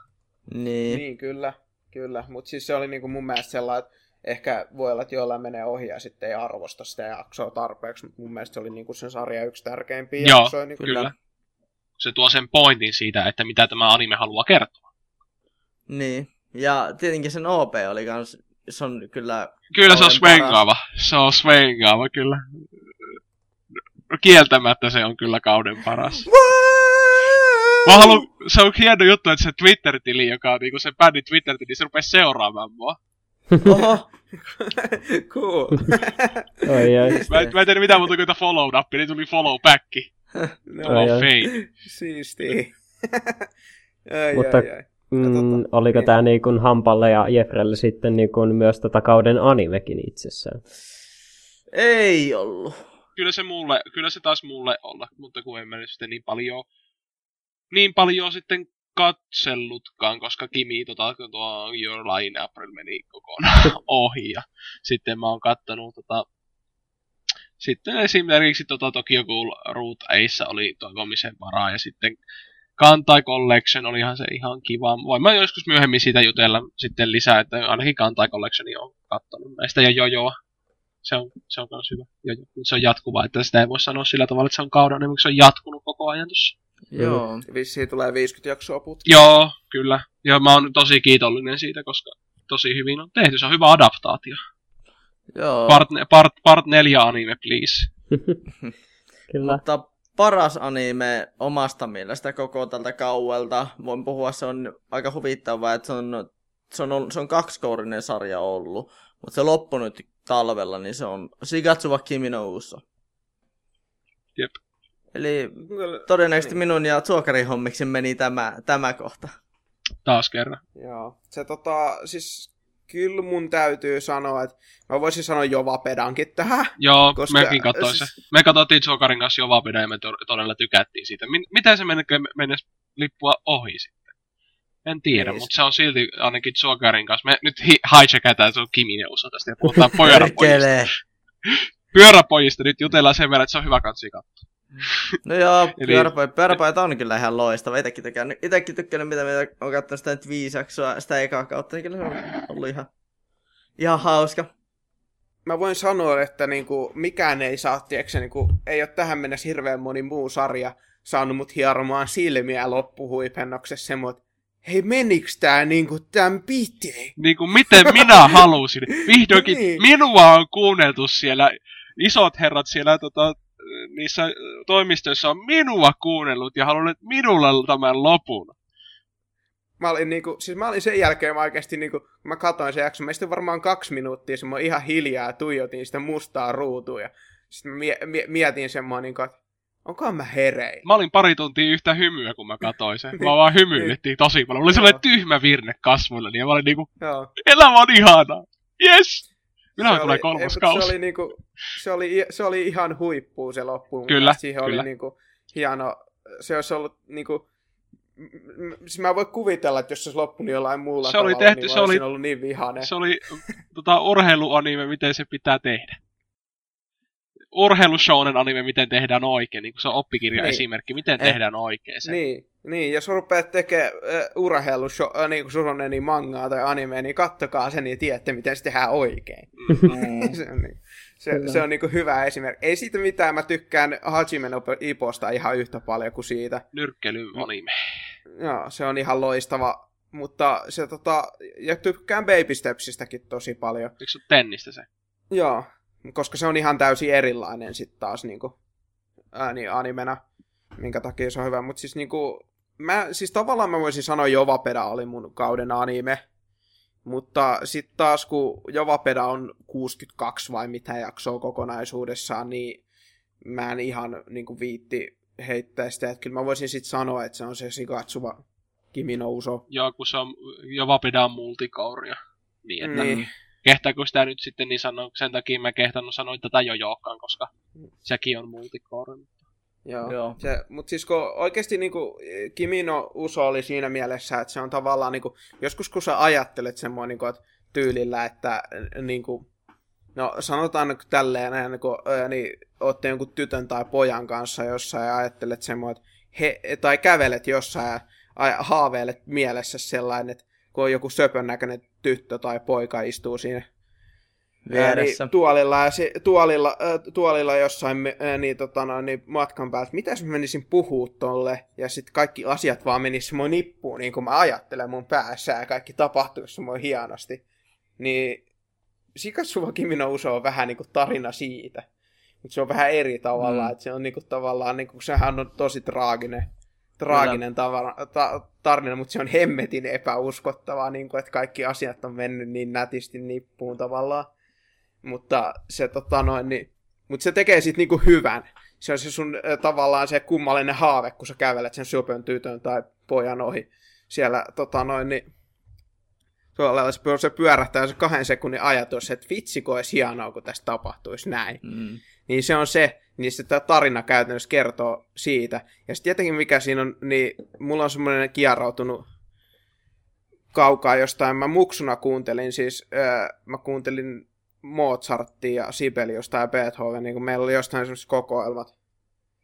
Niin. Niin, kyllä, kyllä. Mutta siis se oli niinku mun mielestä sellainen, että ehkä voi olla, että jollain menee ohi ja sitten ei arvosta sitä jaksoa tarpeeksi, mutta mun mielestä se oli niinku sen sarjan yksi tärkeimpiä Joo, jaksoja. Niin Kyllä. Kyllä. Se tuo sen pointin siitä, että mitä tämä anime haluaa kertoa. Niin. Ja tietenkin sen OP oli kans, se on kyllä... Kyllä se on svengaava. Se on svengaava, kyllä. Kieltämättä se on kyllä kauden paras. Mä haluan, se on hieno juttu, että se Twitter-tili, joka on niinku se bändin Twitter-tili, se rupesi seuraamaan mua. Oho, cool. Oi, oi. Mä, en- mä en tiedä mitä muuta kuin follow-nappi, niin tuli follow back. no, ai. fame. siistiä. ai, Mutta- ai, ai. Mm, oliko niin. tämä niin kuin Hampalle ja Jefrelle sitten niin kuin myös tota kauden animekin itsessään? ei ollut. Kyllä se, mulle, kyllä se taas mulle olla, mutta kun en mä nyt sitten niin paljon, niin paljon sitten katsellutkaan, koska Kimi tota, tuo Your Line April meni kokonaan ohi. Ja sitten mä oon kattonut tota, sitten esimerkiksi tota Tokyo Ghoul Root Ace oli toivomisen varaa ja sitten Kantai Collection olihan se ihan kiva. Voin mä joskus myöhemmin siitä jutella sitten lisää, että ainakin Kantai Collectionia on kattonut näistä ja Jojoa. Se on, se on myös hyvä. Jojo. Se on jatkuva, että sitä ei voi sanoa sillä tavalla, että se on kauden, niin se on jatkunut koko ajan tuossa. Joo. Vissiin tulee 50 jaksoa putki. Joo, kyllä. Ja mä oon tosi kiitollinen siitä, koska tosi hyvin on tehty. Se on hyvä adaptaatio. Joo. Part, part, part 4 anime, please. Kyllä. Mutta paras anime omasta mielestä koko tältä kauelta, voin puhua, se on aika huvittavaa, että se on, se on, se on kaksikourinen sarja ollut, mutta se loppui nyt talvella, niin se on Shigatsuwa Kimi no Uso. Jep. Eli todennäköisesti niin. minun ja Tsuokarin hommiksi meni tämä, tämä kohta. Taas kerran. Joo. Se tota, siis kyllä mun täytyy sanoa, että mä voisin sanoa Jova Pedankin tähän. Joo, Koska- mekin katsoin se. siis- Me katsottiin Zokarin kanssa jo Vapida ja me to- todella tykättiin siitä. Min- miten se mennessä lippua ohi sitten? En tiedä, mutta se on silti ainakin Zokarin kanssa. Me nyt hi- hijackatään sun Kiminen osa tästä ja puhutaan pyöräpojista. Perkele! pyöräpojista nyt jutellaan sen verran, että se on hyvä katsi katsoa. No joo, Eli- pyöräpojat, pyöräpojat on kyllä ihan loistava. Itekin tykännyt, itekin tykännyt mitä mitä on katsonut sitä nyt viisi jaksoa, sitä ekaa kautta, niin kyllä se on ollut ihan, ihan hauska. mä voin sanoa, että niinku, mikään ei saa, tiedätkö, niinku, ei ole tähän mennessä hirveän moni muu sarja saanut mut hieromaan silmiä loppuhuipennoksessa semmoinen, hei meniks tää niinku tämän piti? Niin kuin miten minä halusin. Vihdoinkin Niin. minua on kuunneltu siellä. Isot herrat siellä tota, niissä toimistoissa on minua kuunnellut ja halunnut minulle tämän lopun. Mä olin, niinku, siis mä olin sen jälkeen mä oikeasti, niinku, kun mä katsoin sen jakson, mä varmaan kaksi minuuttia semmoinen ihan hiljaa ja tuijotin sitä mustaa ruutua. Ja sitten mä mie- mie- mietin semmoinen, niinku, että onkohan mä hereillä? Mä olin pari tuntia yhtä hymyä, kun mä katsoin sen. Mä vaan hymyilettiin tosi paljon. Mulla oli sellainen tyhmä virne kasvoillani ja mä olin niinku, Joo. elämä on ihanaa. Yes! Milloin Se tulee oli- kolmas ei, kausi? Se oli, niinku, se, oli, se oli ihan huippu se loppu. Kyllä. Siihen kyllä. oli niinku, hieno, se olisi ollut niinku, siis mä voin kuvitella, että jos se olisi loppunut jollain muulla Se oli tavalla, tehty- niin se oli- ollut niin vihane. Se oli tota, urheiluanime, miten se pitää tehdä. Urheilushounen anime, miten tehdään oikein. Niin kuin se on oppikirja Niin. esimerkki, miten Eh. tehdään oikein se. Niin, niin, jos rupeat tekemään uh, urheilu, uh, niin kuin suronne, niin mangaa tai anime, niin kattokaa sen ja tiedätte, miten se tehdään oikein. Mm. se on, niin, se, Kyllä. se on niin kuin hyvä esimerkki. Ei siitä mitään, mä tykkään Hajime no Iposta ihan yhtä paljon kuin siitä. Nyrkkelyn anime. Joo, se on ihan loistava. Mutta se tota, ja tykkään Baby Stepsistäkin tosi paljon. Eikö se tennistä se? Joo, koska se on ihan täysin erilainen sitten taas niinku, ää, niin animena, minkä takia se on hyvä. Mutta siis niinku, mä, siis tavallaan mä voisin sanoa Jovapeda oli mun kauden anime. Mutta sitten taas kun Jovapeda on 62 vai mitä jaksoa kokonaisuudessaan, niin mä en ihan niinku viitti heittää sitä. Että kyllä mä voisin sitten sanoa, että se on se Shigatsuva Kimi no Uso. Joo, kun se on Jovapedaan multikauria. Niin, että Niin. niin. kehtaako sitä nyt sitten niin sanoa, sen takia mä kehtannut sanoa tätä jojokaan, koska sekin on multikauri. Joo. Joo. Se, mutta siis kun oikeasti niinku, Kimino Uso oli siinä mielessä, että se on tavallaan, niinku, joskus kun sä ajattelet semmoinen niinku, että tyylillä, että äh, niinku, no sanotaan nyt tälleen, näin, niinku, ää, niin ootte jonkun tytön tai pojan kanssa jossain ja ajattelet semmoinen, että he, tai kävelet jossain ja haaveilet mielessä sellainen, että kun on joku söpön näköinen tyttö tai poika istuu siinä Vieressä. Niin, tuolilla, ja se, tuolilla, äh, tuolilla jossain äh, niin, tota, no, niin, matkan päällä, mitä jos mä menisin puhua tolle, ja sitten kaikki asiat vaan menis semmoinen nippuun, niin kuin mä ajattelen mun päässä, ja kaikki tapahtuisi semmoinen hienosti. Niin Shikatsuva Kimino Uso on vähän niin kuin tarina siitä. Mutta se on vähän eri tavalla, mm. että se on niin kuin, tavallaan, niin kuin, sehän on tosi traaginen, traaginen tavara, ta, tarina, mutta se on hemmetin epäuskottavaa, niin kuin, että kaikki asiat on mennyt niin nätisti nippuun tavallaan. Mutta se, tota noin, niin, mutta se tekee siitä niinku hyvän. Se on se sun tavallaan se kummallinen haave, kun sä kävelet sen söpön tytön tai pojan ohi siellä tota noin, niin tuolla se se pyörähtää se kahden sekunnin ajatus, että vitsi, kun olisi hienoa, kun tästä tapahtuisi näin. Mm. Niin se on se, niin se tämä tarina käytännössä kertoo siitä. Ja sitten tietenkin mikä siinä on, niin mulla on semmoinen kierrautunut kaukaa jostain. Mä muksuna kuuntelin siis, öö, mä kuuntelin Mozartia ja Sibeliusta ja Beethoven, niin kun meillä oli jostain semmoiset kokoelmat.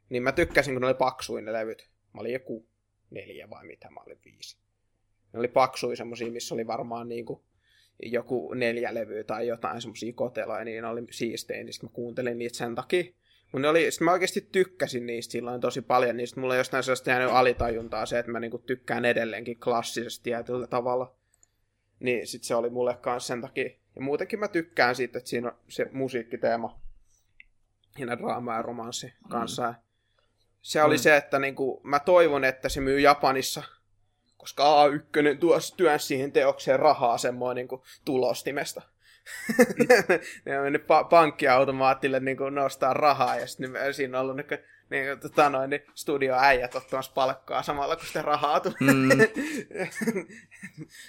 Niin mä tykkäsin, kun ne oli paksuin ne levyt. Mä olin joku neljä vai mitä, mä olin viisi. Ne oli paksuja semmosia, missä oli varmaan niinku joku neljä levyä tai jotain semmosia koteloja, niin ne oli siistejä, niin sit mä kuuntelin niitä sen takia. Mutta oli, sit mä oikeasti tykkäsin niistä silloin tosi paljon, niin sit mulla on jostain sellaista jäänyt alitajuntaa se, että mä niinku tykkään edelleenkin klassisesti tietyllä tavalla. Niin sit se oli mulle kanssa sen takia. Ja muutenkin mä tykkään siitä, että siinä on se musiikkiteema siinä draama ja romanssi kanssa. Mm. Se oli Mm. mm. se, että niinku, mä toivon, että se myy Japanissa, koska A1 tuossa työnsi siihen teokseen rahaa semmoinen niinku tulostimesta. ne on mennyt pa- pankkiautomaatille niin kuin nostaa rahaa ja sitten siinä on ollut niin kuin, niin tota noin, niin studioäijät ottamassa palkkaa samalla kun sitä rahaa tulee. Mm.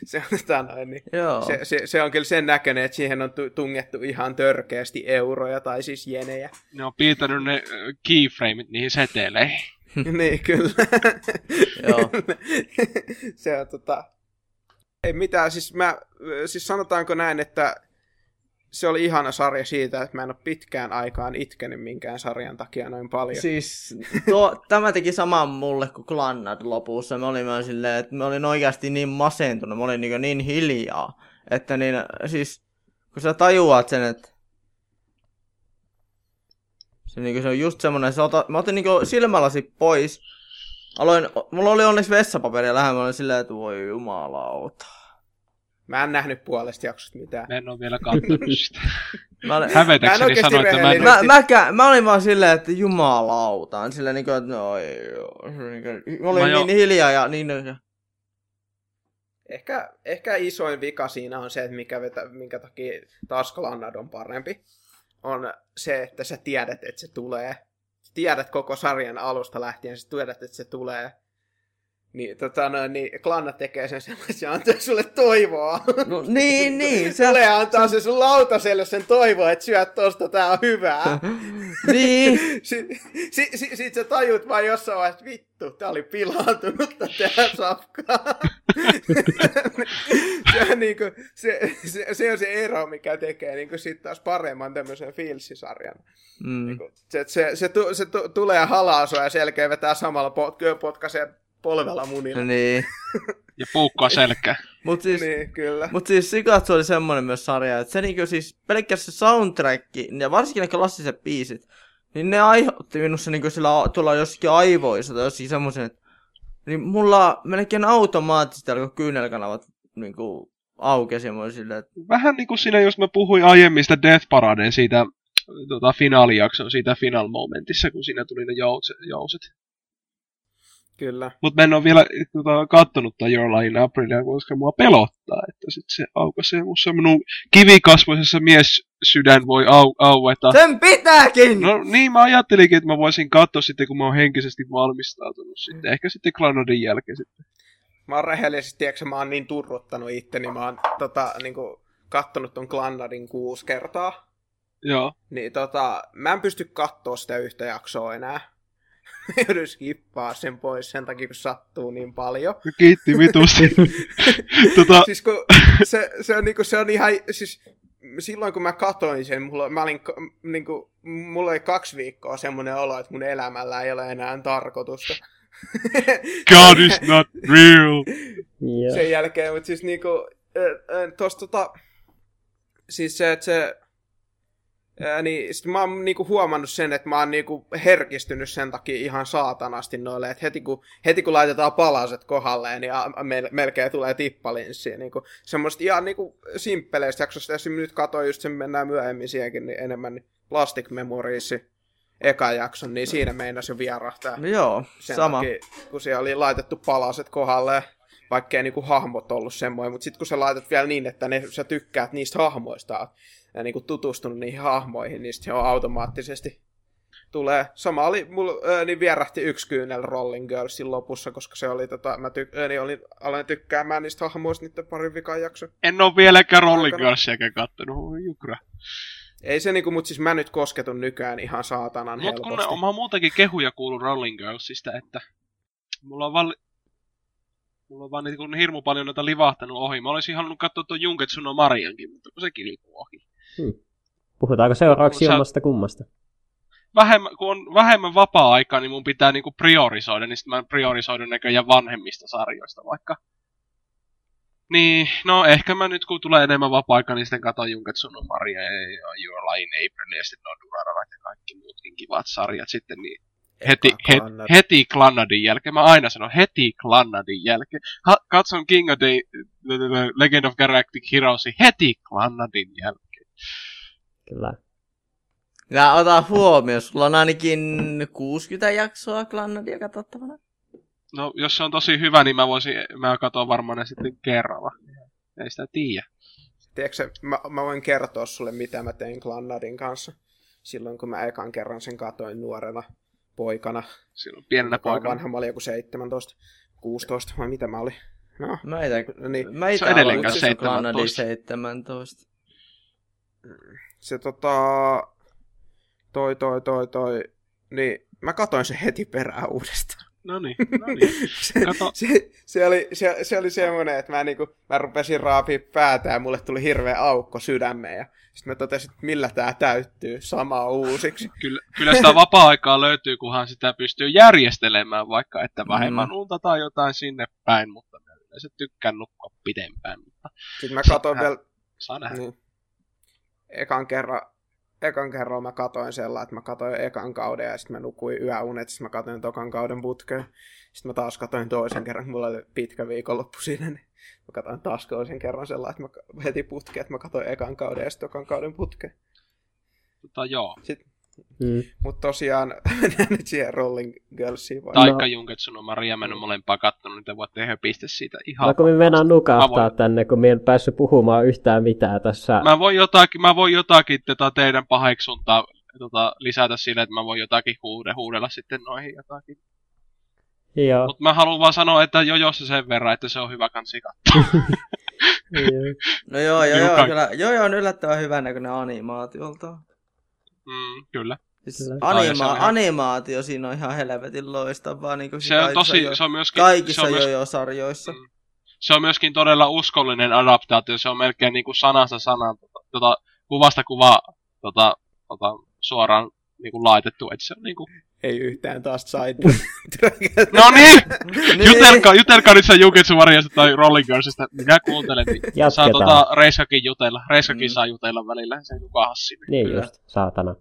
se, on, tota noin, niin, Joo. se, se, se, on kyllä sen näköinen, että siihen on tu- tungettu ihan törkeästi euroja tai siis jenejä. Ne on piirtänyt ne keyframeit niihin seteleihin. niin, kyllä. Joo. se on tota... Ei mitään, siis mä, siis sanotaanko näin, että se oli ihana sarja siitä, että mä en ole pitkään aikaan itkenyt minkään sarjan takia noin paljon. Siis tuo, tämä teki saman mulle kuin Glannad lopussa. Me olimme silleen, että me olin oikeasti niin masentunut, mä olin niin, niin hiljaa. Että niin, siis kun sä tajuat sen, että Se, niinku, se on just semmonen, se ota, mä otin niinku silmälasi pois. Aloin, mulla oli onneksi vessapaperia lähellä, mä olin silleen, että voi jumalauta. Mä en nähnyt puolesta jaksosta mitään. Mä en ole vielä katsonut sitä. Mä, olin, Mä en Hävetäkseni sanoin, että mä en... mä, mäkä, mä olin vaan silleen, että jumalauta. Silleen niinku, että no ei joo. Niinku, Mä olin Mä jo- niin hiljaa ja niin... Ehkä, ehkä isoin vika siinä on se, että mikä vetä, minkä takia taas Lannad on parempi, on se, että sä tiedät, että se tulee. Tiedät koko sarjan alusta lähtien, sä tiedät, että se tulee. Niin, tota, no, niin Klanna tekee sen sellaisen ja antaa sulle toivoa. No niin, niin. Se, Tulee antaa se sun lautaselle sen toivoa, että syöt tosta, tää on hyvää. niin. Sitten si, si, sit sä tajut vaan jossain vaiheessa, että vittu, tää oli pilaantunutta tää safkaa. se, on niinku, se, se, se, on se ero, mikä tekee niinku sit taas paremman tämmöisen filssisarjan. Mm. Niinku, se, se, se, tu, se tu, tulee halaa sua ja selkeä vetää samalla pot, potkaisee polvella munilla. Niin. Ja puukkoa selkää. Mut siis, Niin, kyllä. Mut siis Sikatsu oli semmonen myös sarja, että se niinku siis pelkästään se soundtrack, ja varsinkin ne klassiset biisit, niin ne aiheutti minussa niinku sillä tuolla jossakin aivoissa tai jossakin semmoisen, että niin mulla melkein automaattisesti alkoi kyynelkanavat niinku aukesi silleen, että Vähän niin kuin siinä, jos mä puhuin aiemmin sitä Death Paradeen siitä tota, finaalijakson, siitä final momentissa, kun siinä tuli ne jouset. jouset. Kyllä. Mutta mä en ole vielä tota, kattonut tai Your Lie in Aprilia, koska mua pelottaa, että sit se aukaisee musta minun kivikasvoisessa mies sydän voi au- aueta. sen pitääkin! No niin, mä ajattelinkin, että mä voisin katsoa sitten, kun mä oon henkisesti valmistautunut sitten. Ehkä sitten Clanodin jälkeen sitten. Mä oon rehellisesti, tiedätkö, mä oon niin turruttanut itteni, mä oon tota, niinku, kattonut ton Glannadin kuusi kertaa. Joo. Niin tota, mä en pysty kattoo sitä yhtä jaksoa enää. Mä joudun skippaa sen pois sen takia, kun sattuu niin paljon. Kiitti vitusti. tota, Siis kun se, se, on, niinku, se on ihan, siis silloin kun mä katoin sen, mulla, mä olin, ko- niinku, mulla oli kaksi viikkoa semmoinen olo, että mun elämällä ei ole enää tarkoitusta. God is not real. Ja. sen jälkeen, mutta siis niinku, tossa tota, siis se, että se, ää, niin sit mä oon niinku huomannut sen, että mä oon niinku herkistynyt sen takia ihan saatanasti noille, että heti kun, heti kun laitetaan palaset kohdalleen, niin a, mel, melkein tulee tippalinssiä, niinku semmoista ihan niinku simppeleistä jaksosta, ja nyt katsoin just sen, mennään myöhemmin siihenkin, niin enemmän niin Plastic Memoriesi eka jakson, niin siinä meinas jo vierahtaa No joo, sen sama. takia, kun siellä oli laitettu palaset kohdalle, vaikkei niinku hahmot ollut semmoinen, mutta sitten kun sä laitat vielä niin, että ne, sä tykkäät niistä hahmoista ja niinku tutustunut niihin hahmoihin, niin se on automaattisesti tulee. Sama oli, mulla ää, niin vierähti yksi kyynel Rolling Girlsin lopussa, koska se oli tota, mä tyk, ää, niin olin, aloin tykkäämään niistä hahmoista niiden parin vikan jakson. En oo vieläkään Rolling. Girlsiäkään kattonut. Jukra. Ei se niinku, mut siis mä nyt kosketun nykyään ihan saatanan Mut kun helposti. ne, mä oon muutenkin kehuja kuullut Rolling Girlsista, että mulla on vaan, mulla on vaan niinku hirmu paljon noita livahtanut ohi. Mä olisin halunnut katsoa tuon Junketsu no Mariankin, mutta kun sekin liikkuu ohi. Puhutaanko seuraavaksi Sä- jommasta kummasta? Vähemmän, kun on vähemmän vapaa-aikaa, niin mun pitää niinku priorisoida, niin sit mä priorisoidun näköjään vanhemmista sarjoista vaikka. Niin, no ehkä mä nyt kun tulee enemmän vapaa-aikaa, niin sitten katon Junketsu no Maria ja Your in April ja sitten no Durararat ja kaikki muutkin kivat sarjat sitten, niin heti, he, heti Clannadin jälkeen. Mä aina sanon heti Clannadin jälkeen. Ha, katson King of the, the, the, the Legend of Galactic Heroes heti Clannadin jälkeen. Kyllä. Ja ota huomioon, sulla on ainakin 60 jaksoa Glannadia katsottavana. No, jos se on tosi hyvä, niin mä voisin, mä katson varmaan ne sitten kerralla. Ei sitä tiedä. Tiedätkö, mä, mä voin kertoa sulle, mitä mä tein Glannadin kanssa. Silloin, kun mä ekan kerran sen katoin nuorena poikana. Silloin pienenä poikana. vanha mä olin, joku 17, 16 vai mitä mä olin. No, Mä itse, niin. mä itse Se on edelleenkään aloitin 17. Glannadin 17. Se tota... Toi, toi, toi, toi. Niin, mä katoin sen heti perään uudestaan. No niin, no niin. se, Kato. se, se, oli, se, se oli semmoinen, että mä, niinku, mä rupesin raapia päätä ja mulle tuli hirveä aukko sydämeen. Ja sitten mä totesin, että millä tää täyttyy sama uusiksi. Kyllä, kyllä sitä vapaa-aikaa löytyy, kunhan sitä pystyy järjestelemään, vaikka että vähemmän Mm. unta tai jotain sinne päin, mutta mä yleensä tykkään nukkua pidempään, mutta Sitten mä katoin vielä saa nähdä. Niin. Ekan kerran, ekan kerran mä katoin sellainen, että mä katoin ekan kauden ja sitten mä nukuin yöunet, sitten mä katoin tokan kauden putkeen. Sitten mä taas katoin toisen kerran, kun mulla oli pitkä viikonloppu siinä, niin mä katoin taas toisen kerran sellainen, että mä heti putkeen, että mä katoin ekan kauden ja sitten tokan kauden putkeen. Tota, joo. Sitten, Mm. mutta tosiaan nyt siihen Rolling Girlsiin vai? Taikka Junketsu no Maria, mä en ole molempaa kattonut, niin te voitte höpistä siitä ihan. Alko me mennään nukahtaa Mä voin- tänne, kun me en päässyt puhumaan yhtään mitään tässä. Mä voin jotakin, mä voin jotakin tota teidän paheksuntaa tota, lisätä sille, että mä voin jotakin huude, huudella sitten noihin jotakin. Joo, Mutta mä haluan vaan sanoa, että jo jossa sen verran, että se on hyvä kansi katsoa. joo. No joo, joo, joo, kyllä. Joo, joo, on yllättävän hyvän näköinen animaatiolta. Mm, kyllä. Siis anima- ihan- animaatio siinä on ihan helvetin loistavaa. Niin kuin Se on tosi, jo, se on myöskin, kaikissa se on, myös, jojo-sarjoissa. Mm. se on myöskin todella uskollinen adaptaatio, se on melkein niinku sanasta sanaan tota, tota, kuvasta kuva tota, tota, suoraan niinku laitettu, että se on niinku... Ei yhtään taas side No niin! Niin. Jutelkaa, jutelkaa nyt sen Jukitsu tai Rolling Girlsista, minä kuuntelen, niin saa tota Reiskakin jutella, Reiskakin Mm. saa jutella välillä, se ei kukaan hassi. Niin Kyllä. just, saatana.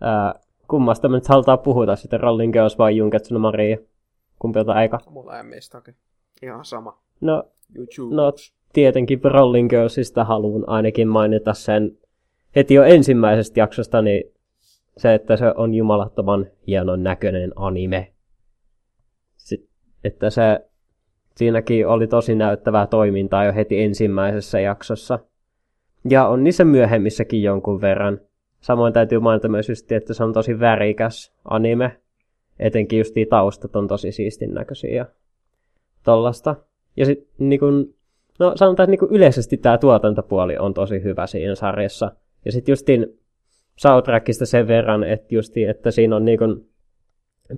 Ää, kummasta me nyt halutaan puhuta sitten, Rolling Girls vai Junketsu no Maria? Kumpi ota aika? Molemmistakin. Ihan sama. No, YouTube. no tietenkin Rolling Girlsista haluan ainakin mainita sen heti jo ensimmäisestä jaksosta, niin se, että se on jumalattoman hienon näköinen anime. Sit, että se siinäkin oli tosi näyttävää toimintaa jo heti ensimmäisessä jaksossa. Ja on niissä myöhemmissäkin jonkun verran. Samoin täytyy mainita myös just, että se on tosi värikäs anime. Etenkin just taustat on tosi siistin näköisiä tollasta. Ja sitten niin kun, no sanotaan, että niin yleisesti tämä tuotantopuoli on tosi hyvä siinä sarjassa. Ja sitten justiin soundtrackista sen verran, että justi, että siinä on niin kun,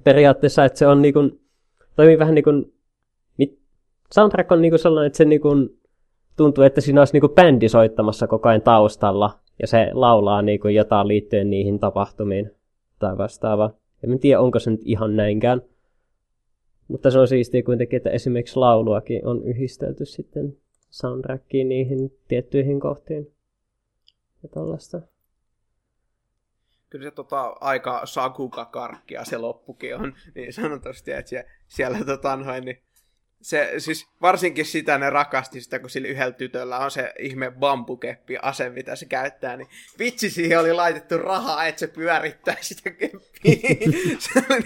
periaatteessa, että se on niin kun, toimii vähän niin kuin, mit, soundtrack on niin kuin sellainen, että se niin kuin, tuntuu, että siinä olisi niin kuin bändi soittamassa koko ajan taustalla, ja se laulaa niin kuin jotain liittyen niihin tapahtumiin tai vastaavaa. En tiedä, onko se nyt ihan näinkään. Mutta se on siistiä kuitenkin, että esimerkiksi lauluakin on yhdistelty sitten soundtrackiin niihin tiettyihin kohtiin. Ja tollaista. Kyllä se tota, aika sakukakarkkia se loppukin on, niin sanotusti, että se, siellä tota noin, niin se, siis varsinkin sitä ne rakasti sitä, kun sillä yhdellä tytöllä on se ihme bambukeppi ase, mitä se käyttää, niin vitsi siihen oli laitettu rahaa, että se pyörittää sitä keppiä.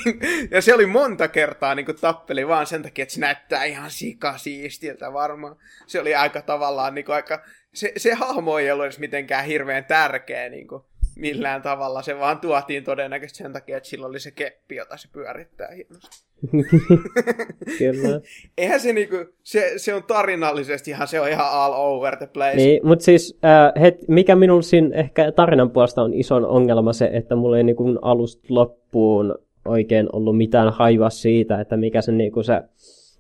niin, ja se oli monta kertaa niin kuin tappeli vaan sen takia, että se näyttää ihan sikasiistiltä varmaan. Se oli aika tavallaan niin kuin aika, se, se hahmo ei ollut edes mitenkään hirveän tärkeä niin kuin, millään tavalla. Se vaan tuotiin todennäköisesti sen takia, että sillä oli se keppi, jota se pyörittää hienosti. Kyllä. Eihän se niinku, se, se on tarinallisesti ihan, se on ihan all over the place. Niin, mutta siis äh, het, mikä minulla siinä ehkä tarinan puolesta on ison ongelma se, että mulla ei niin alusta loppuun oikein ollut mitään hajua siitä, että mikä se, niin se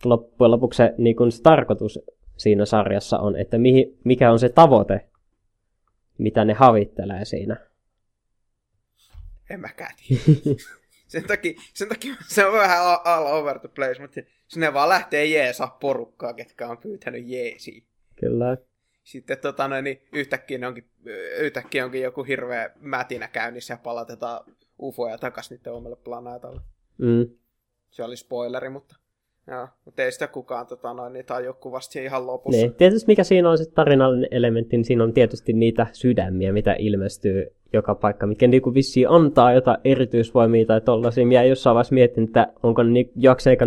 loppujen lopuksi se, niin se tarkoitus siinä sarjassa on, että mihin, mikä on se tavoite, mitä ne havittelee siinä. En mäkään tiedä. sen, takia, sen takia se on vähän all- over the place, mutta sinne vaan lähtee jeesaa porukkaa, ketkä on pyytänyt jeesiä. Kyllä. Sitten tota, niin yhtäkkiä, ne onkin, yhtäkkiä onkin joku hirveä mätinä käynnissä ja palautetaan ufoja takas niiden omalle planeetalle. Mm. Se oli spoileri, mutta, joo, mutta ei sitä kukaan tota, noin, niin tajua kuvasti ihan lopussa. Niin. Tietysti mikä siinä on se tarinallinen elementti, niin siinä on tietysti niitä sydämiä, mitä ilmestyy joka paikka, mikä niinku vissiin antaa jotain erityisvoimia tai tollasia. Minä jossain vaiheessa mietin, että onko ni, jakseika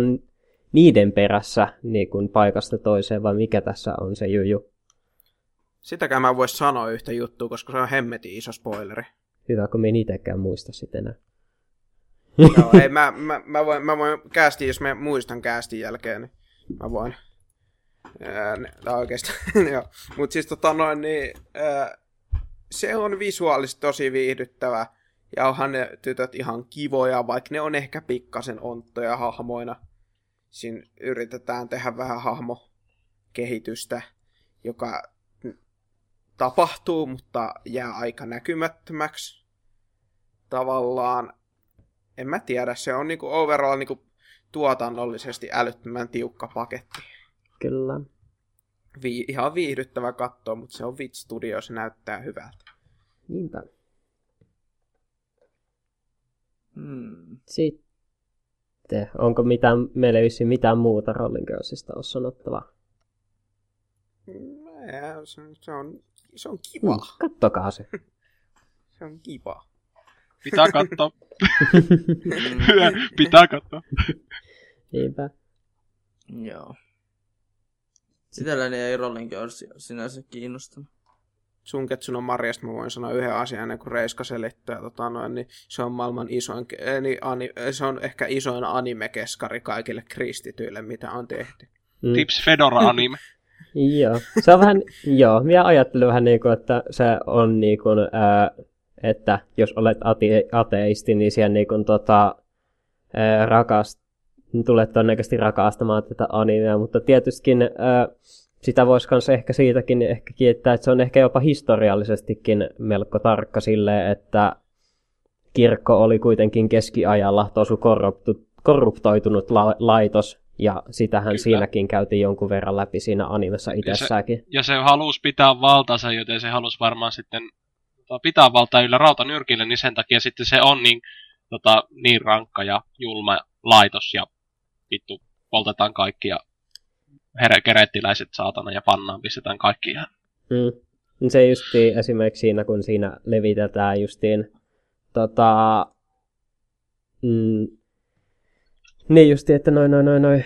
niiden perässä niin kuin paikasta toiseen vai mikä tässä on se juju. Sitäkään mä en voi sanoa yhtä juttua, koska se on hemmetin iso spoileri. Hyvä, kun me en itsekään muista sitä enää. Joo, ei, mä, mä, mä, voin, mä voin käästin, jos mä muistan käästin jälkeen, niin mä voin. Ää, ne- tai oikeastaan, joo. Mut siis tota noin, niin ää, se on visuaalisesti tosi viihdyttävä. Ja onhan ne tytöt ihan kivoja, vaikka ne on ehkä pikkasen onttoja hahmoina. Siinä yritetään tehdä vähän hahmokehitystä, joka tapahtuu, mutta jää aika näkymättömäksi. Tavallaan en mä tiedä, se on niinku overall niinku tuotannollisesti älyttömän tiukka paketti. Kyllä. Vi- ihan viihdyttävä katsoa, mutta se on Wit Studio, se näyttää hyvältä. Niinpä. Hmm. Sitten, onko mitään, meillä ei mitään muuta Rolling Girlsista ole sanottavaa? Se, se, on, se on kiva. Kattokaa se. Se on kiva. Pitää katsoa. Pitää katsoa. Niinpä. Joo. Sitäläni ei Rolling Girls sinänsä kiinnostanut. Sun Ketsunon Marjasta mä voin sanoa yhden asian kuin Reiska selittää. Tota noin, niin se on maailman isoin, eh, niin, ani, se on ehkä isoin anime-keskari kaikille kristityille, mitä on tehty. Mm. Tips Fedora anime. Joo, se on vähän, joo, minä ajattelen vähän niin kuin, että se on niin kuin, ää, että jos olet ate- ateisti, niin siellä niin kuin, tota, rakast, tulet todennäköisesti rakastamaan tätä animea, mutta tietystikin ää, sitä voisi myös ehkä siitäkin ehkä kiittää, että se on ehkä jopa historiallisestikin melko tarkka silleen, että kirkko oli kuitenkin keskiajalla tosi korruptu, korruptoitunut la- laitos, ja sitähän Kyllä. siinäkin käytiin jonkun verran läpi siinä animessa se- itsessäänkin. Ja se halusi pitää valtansa, joten se halusi varmaan sitten tota, pitää valtaa yllä rautanyrkille, niin sen takia sitten se on niin, tota, niin rankka ja julma laitos ja vittu poltetaan kaikki ja kerettiläiset saatana ja pannaan pistetään kaikki ihan. Mm. Niin Se justiin esimerkiksi siinä, kun siinä levitetään justiin tota, mm, niin justiin, että noin, noin, noin, noin.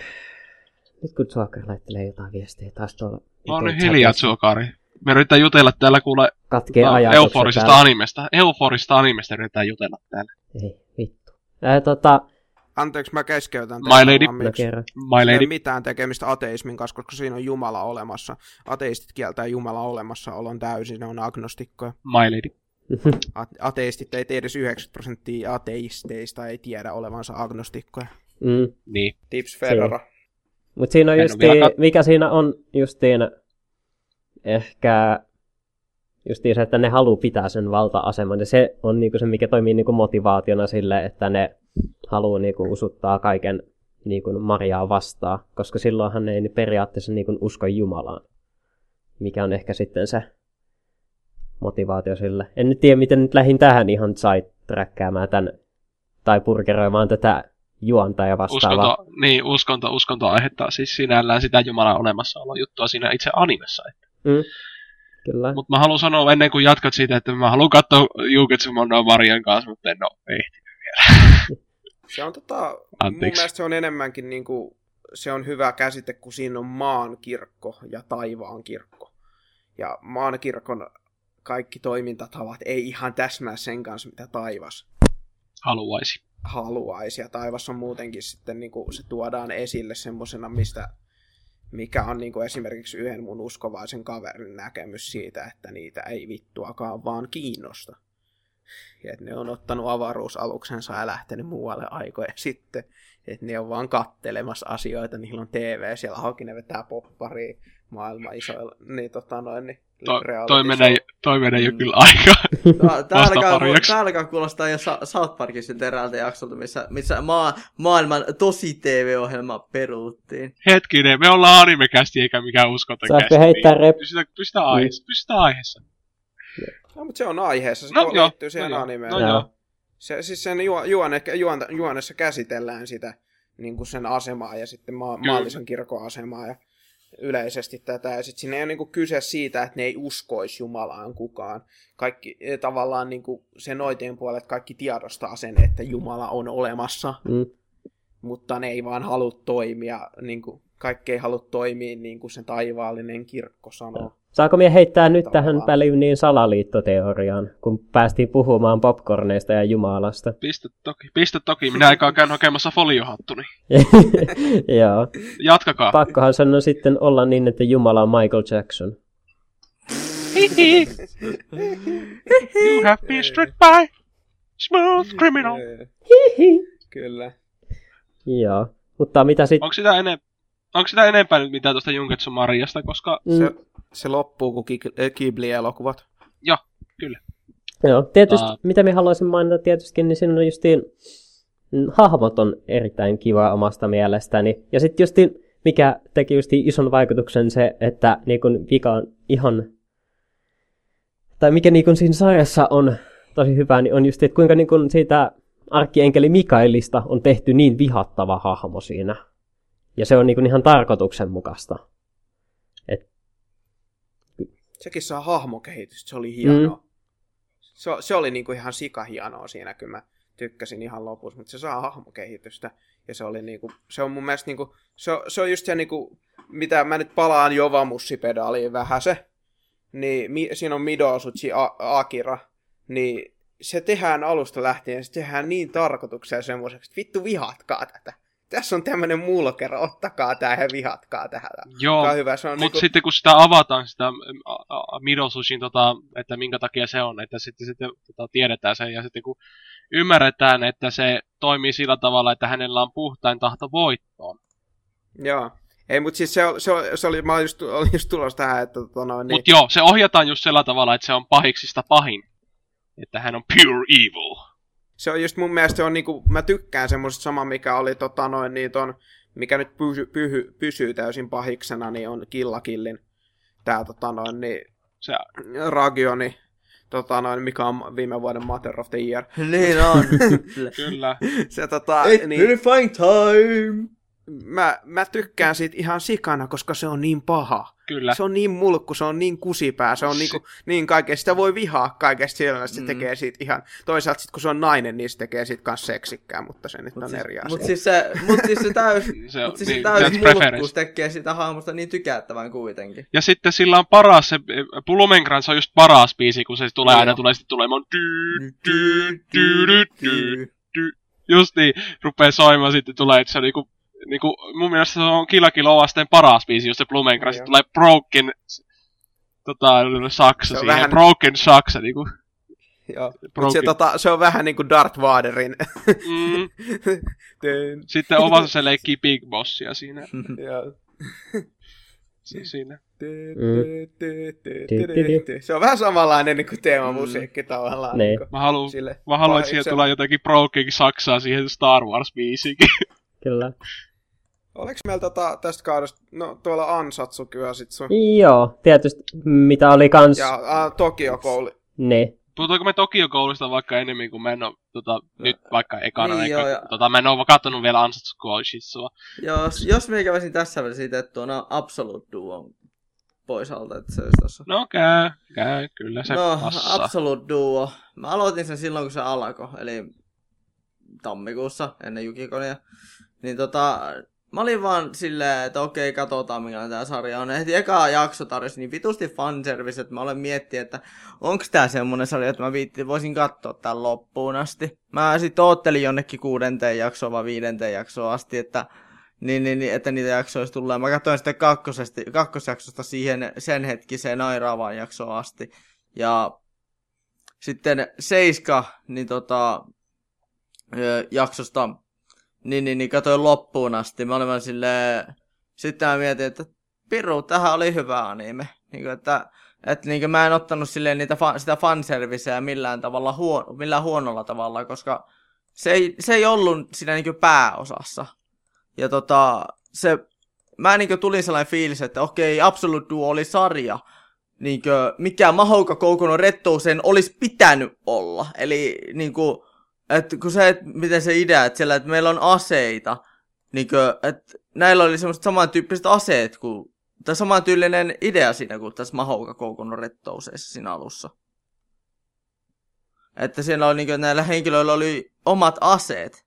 Nyt kun Zuaker laittelee jotain viestejä taas tuolla. Nyt chatissa. hiljaa, Tsukari. Me yritetään jutella täällä kuule Katkee no, ajatukset euforisesta täällä. animesta. Euforista animesta yritetään jutella täällä. Ei, vittu. Ää, tota, Anteeksi, mä keskeytän. My lady. no. My ei lady. ole mitään tekemistä ateismin kanssa, koska siinä on Jumala olemassa. Ateistit kieltää Jumala olemassaolon täysin, ne on agnostikkoja. My lady. A- ateistit ei edes 90 prosenttia ateisteista ei tiedä olevansa agnostikkoja. mm. Niin. Tips Fedora. Mutta siinä on justiin, kat- mikä siinä on justiin ehkä justiin se, että ne haluaa pitää sen valta-aseman. Ja se on niinku se, mikä toimii niinku motivaationa sille, että ne haluaa niinku usuttaa kaiken niinku Mariaa vastaan. Koska silloinhan ne ei periaatteessa niinku usko Jumalaan. Mikä on ehkä sitten se motivaatio sille. En nyt tiedä, miten nyt lähdin tähän ihan sidetrackkäämään tämän, tai purkeroimaan tätä juonta ja vastaavaa. Uskonto, niin, uskonto, uskonto aiheuttaa siis sinällään sitä Jumalan olemassaolo juttua siinä itse animessa. Mm. Kyllä. Mutta mä haluan sanoa ennen kuin jatkat siitä, että mä haluan katsoa Juketsu Monoa Marian kanssa, mutta en oo ehtinyt. Se on tota, mun Anteeksi. mielestä se on enemmänkin niinku, se on hyvä käsite, kun siinä on maan kirkko ja taivaan kirkko. Ja maan kirkon kaikki toimintatavat ei ihan täsmää sen kanssa, mitä taivas Haluaisi. haluaisi. Ja taivas on muutenkin sitten, niin kuin se tuodaan esille semmoisena, mistä, mikä on niin kuin esimerkiksi yhden mun uskovaisen kaverin näkemys siitä, että niitä ei vittuakaan vaan kiinnosta. Ja että ne on ottanut avaruusaluksensa ja lähtenyt muualle aikoja sitten. Että ne on vaan kattelemassa asioita, niillä on TV, siellä hauki ne vetää popparia maailman isoilla, niin tota noin, niin To, toi, menee, toi menee jo Mm. kyllä aika. Tää, tää, alkaa, tää alkaa kuulostaa jo South Parkin eräältä jaksolta, missä, missä maa, maailman tosi TV-ohjelma peruuttiin. Hetkinen, me ollaan animekästi eikä mikään uskontokästi. Saatko heittää rep- Pysytään, pysytään aiheessa. Pysytään aiheessa. No, mutta se on aiheessa, se No no, joo, liittyy siihen no animeen. no Joo. joo. Se, siis sen juo, juone, juonta, juonessa käsitellään sitä niin kuin sen asemaa ja sitten Kyllä. maallisen kirkon asemaa ja yleisesti tätä. Ja sitten siinä ei ole niin kyse siitä, että ne ei uskoisi Jumalaan kukaan. Kaikki eh, tavallaan niin kuin sen noiteen puolet kaikki tiedostaa sen, että Jumala on olemassa, Mm. mutta ne ei vaan halua toimia, niin kuin, kaikki ei halua toimia niin kuin sen taivaallinen kirkko sanoo. Saako minä heittää nyt Tavallaan. tähän väliin niin salaliittoteoriaan, kun päästiin puhumaan popcorneista ja Jumalasta? Pistä toki. Pistä toki. Minä aikaan käyn hakemassa foliohattuni. Joo. Jatkakaa. Pakkohan sanoa sitten olla niin, että Jumala on Michael Jackson. you have been struck by smooth criminal. Kyllä. Joo. Mutta mitä sitten? Onko sitä, enem... Onko sitä enempää nyt mitään tuosta Junketsu Mariasta, koska Se, se loppuu kuin Ki- eh, Ghibli-elokuvat. joo, kyllä. Joo, tietysti, Aa. mitä minä haluaisin mainita tietysti, niin siinä on justiin, mm, hahmot on erittäin kiva omasta mielestäni. Ja sitten justiin, mikä teki justiin ison vaikutuksen se, että niin kun vika on ihan, tai mikä niin kun siinä sarjassa on tosi hyvä, niin on just, että kuinka niin kun siitä arkkienkeli Mikaelista on tehty niin vihattava hahmo siinä. Ja se on niin kuin ihan tarkoituksenmukaista. Et, Sekin saa hahmokehitystä, se oli hienoa. Mm. Se, se oli niinku ihan sika hienoa siinä, kyllä mä tykkäsin ihan lopussa, mutta se saa hahmokehitystä. Ja se oli niinku, se on mun mielestä niinku, se, on- se on just se niinku, mitä mä nyt palaan Jovamussipedaaliin vähän se, niin mi, siinä on Midosuchi A- Akira, niin se tehdään alusta lähtien, se tehdään niin tarkoituksella semmoiseksi, että vittu vihatkaa tätä. Tässä on tämmönen mulkero, ottakaa tää ja vihatkaa tähän. Joo, Olkaa hyvä, se on Mutta niinku, sitten kun sitä avataan, sitä a- Midosushin, tota, että minkä takia se on, että sitten, sitten tota, tiedetään se, ja sitten kun ymmärretään, että se toimii sillä tavalla, että hänellä on puhtain tahto voittoon. Joo. Ei, mutta siis se, se, se oli, mä olin just, olin just tulossa tähän, että tota noin, niin, Mutta joo, se ohjataan just sillä tavalla, että se on pahiksista pahin. Että hän on pure evil. Se on just mun mielestä se on niinku, mä tykkään semmoisesta sama, mikä oli tota noin, niin ton, mikä nyt pysy, pyhy, pysyy täysin pahiksena, niin on Killakillin tää tota noin, niin Se, Ragioni, tota noin, mikä on viime vuoden Mother of the Year. niin on. kyllä. Se tota, It's niin, purifying time! mä, mä tykkään siitä ihan sikana, koska se on niin paha. Kyllä. Se on niin mulkku, se on niin kusipää, se on Si- niinku, niin kaikkea. Sitä voi vihaa kaikesta sillä, että se Mm. tekee siitä ihan... Toisaalta sit, kun se on nainen, niin se tekee siitä kans seksikkää, mutta se nyt Mut on siis, eri asia. mut siis se, mut siis se täys, Se on- mut siis niin, se täys mulkkuus tekee sitä hahmosta niin tykättävän kuitenkin. Ja sitten sillä on paras, se Blumenkrantz on just paras biisi, kun se tulee aina, tulee sitten tulemaan dy. Just niin, rupeaa soimaan, sitten tulee, että se on niinku, niinku mun mielestä se on Killa Kill Ovasteen paras biisi, just se Joo. sitten tulee Broken, tota, saksa Se on siihen, vähän- Broken saksa, niinku, Joo. Mut se, Broken. tota, se on vähän niinku Darth Vaderin. mm. Sitten Ovasa se leikkii Big Bossia siinä, Joo. siinä. Se on vähän samanlainen niin kuin teemamusiikki tavallaan. Niin. Niin kuin, Mä haluan, sille. mä haluan, että siihen tulee jotakin Broken saksaa siihen Star Wars-biisiinkin. Kyllä. Oliko meillä tota, tästä kaudesta, no tuolla Ansatsu kyllä sit sun, Joo, tietysti mitä oli kans... ja uh, Tokio kouli. Ne. Puhutaanko me Tokio-koulusta vaikka enemmän, kun mä en oo, tota, nyt vaikka ekana, Niin, niin, joo, ja- tota, mä en oo kattonut vielä Ansatsu Koishitsua. Jos, jos me kävisin tässä välissä siitä, että tuona Absolute Duo pois alta, että se olisi tossa. No käy, käy, kyllä se no, passaa. Absolute Duo. Mä aloitin sen silloin, kun se alkoi, eli tammikuussa ennen Jukikonia. Niin tota, mä olin vaan silleen, että okei, katsotaan millainen tää sarja on. Heti eka jakso tarjosi niin vitusti fanservice, että mä olen miettinyt, että onks tää semmonen sarja, että mä viittin, voisin katsoa tän loppuun asti. Mä sit oottelin jonnekin kuudenteen jaksoon vai viidenteen jaksoon asti, että niin, niin, niin, että niitä jaksoja. Ja Mä katsoin sitten kakkosesti, kakkosjaksosta siihen sen hetkiseen Airaavaan jaksoon asti. Ja sitten Seiska, niin tota, jaksosta, niin, niin, niin katsoin loppuun asti. Mä olin silleen, sitten mä mietin, että piru, tähän oli hyvä anime. Niin kuin, että, että niin kuin mä en ottanut silleen niitä fa- sitä fanserviceä millään tavalla huon- millään huonolla tavalla, koska se ei, se ei ollut siinä niin pääosassa. Ja tota, se, mä niin tulin sellainen fiilis, että okei, Absolute Duo oli sarja, niin mikä Mahouka Koukono Rettousen olisi pitänyt olla. Eli niin kuin, että kun se, että miten se idea, että siellä, että meillä on aseita, niin kuin, että näillä oli semmoiset samantyyppiset aseet, kuin, tai samantyylinen idea siinä kuin tässä Mahouka Koukono Rettouseessa siinä alussa. Että siellä oli niin kuin, näillä henkilöillä oli omat aseet,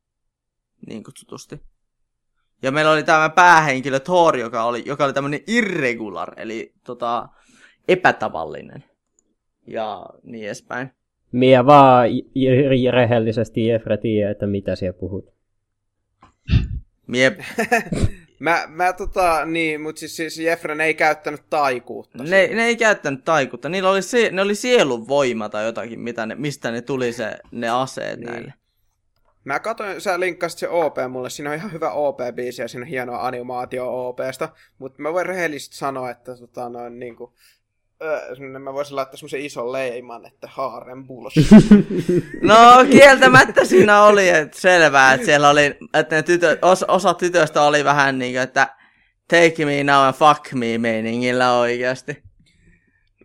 niin kutsutusti. Ja meillä oli tämä päähenkilö Thor, joka oli, joka oli tämmöinen irregular, eli tota, epätavallinen. Ja niin edespäin. Mie vaan j- j- rehellisesti Jefre tiedä, että mitä siellä puhut. Mie, Mä, mä tota, niin, mut siis, siis Jefren ei käyttänyt taikuutta. ne, ne, ei käyttänyt taikuutta, niillä oli, se, ne oli sielun voima tai jotakin, mitä ne, mistä ne tuli se, ne aseet Niin. niin. näille. Mä katsoin, sä linkkasit se OP mulle, siinä on ihan hyvä OP-biisi ja siinä on hienoa animaatio OPsta, mutta mä voin rehellisesti sanoa, että tota noin niinku, öö, mä voisin laittaa semmoisen ison leiman, että haaren bullshit. No kieltämättä siinä oli että selvää, että siellä oli, että ne tytö, os, osa tytöistä oli vähän niin kuin, että take me now and fuck me meiningillä oikeasti.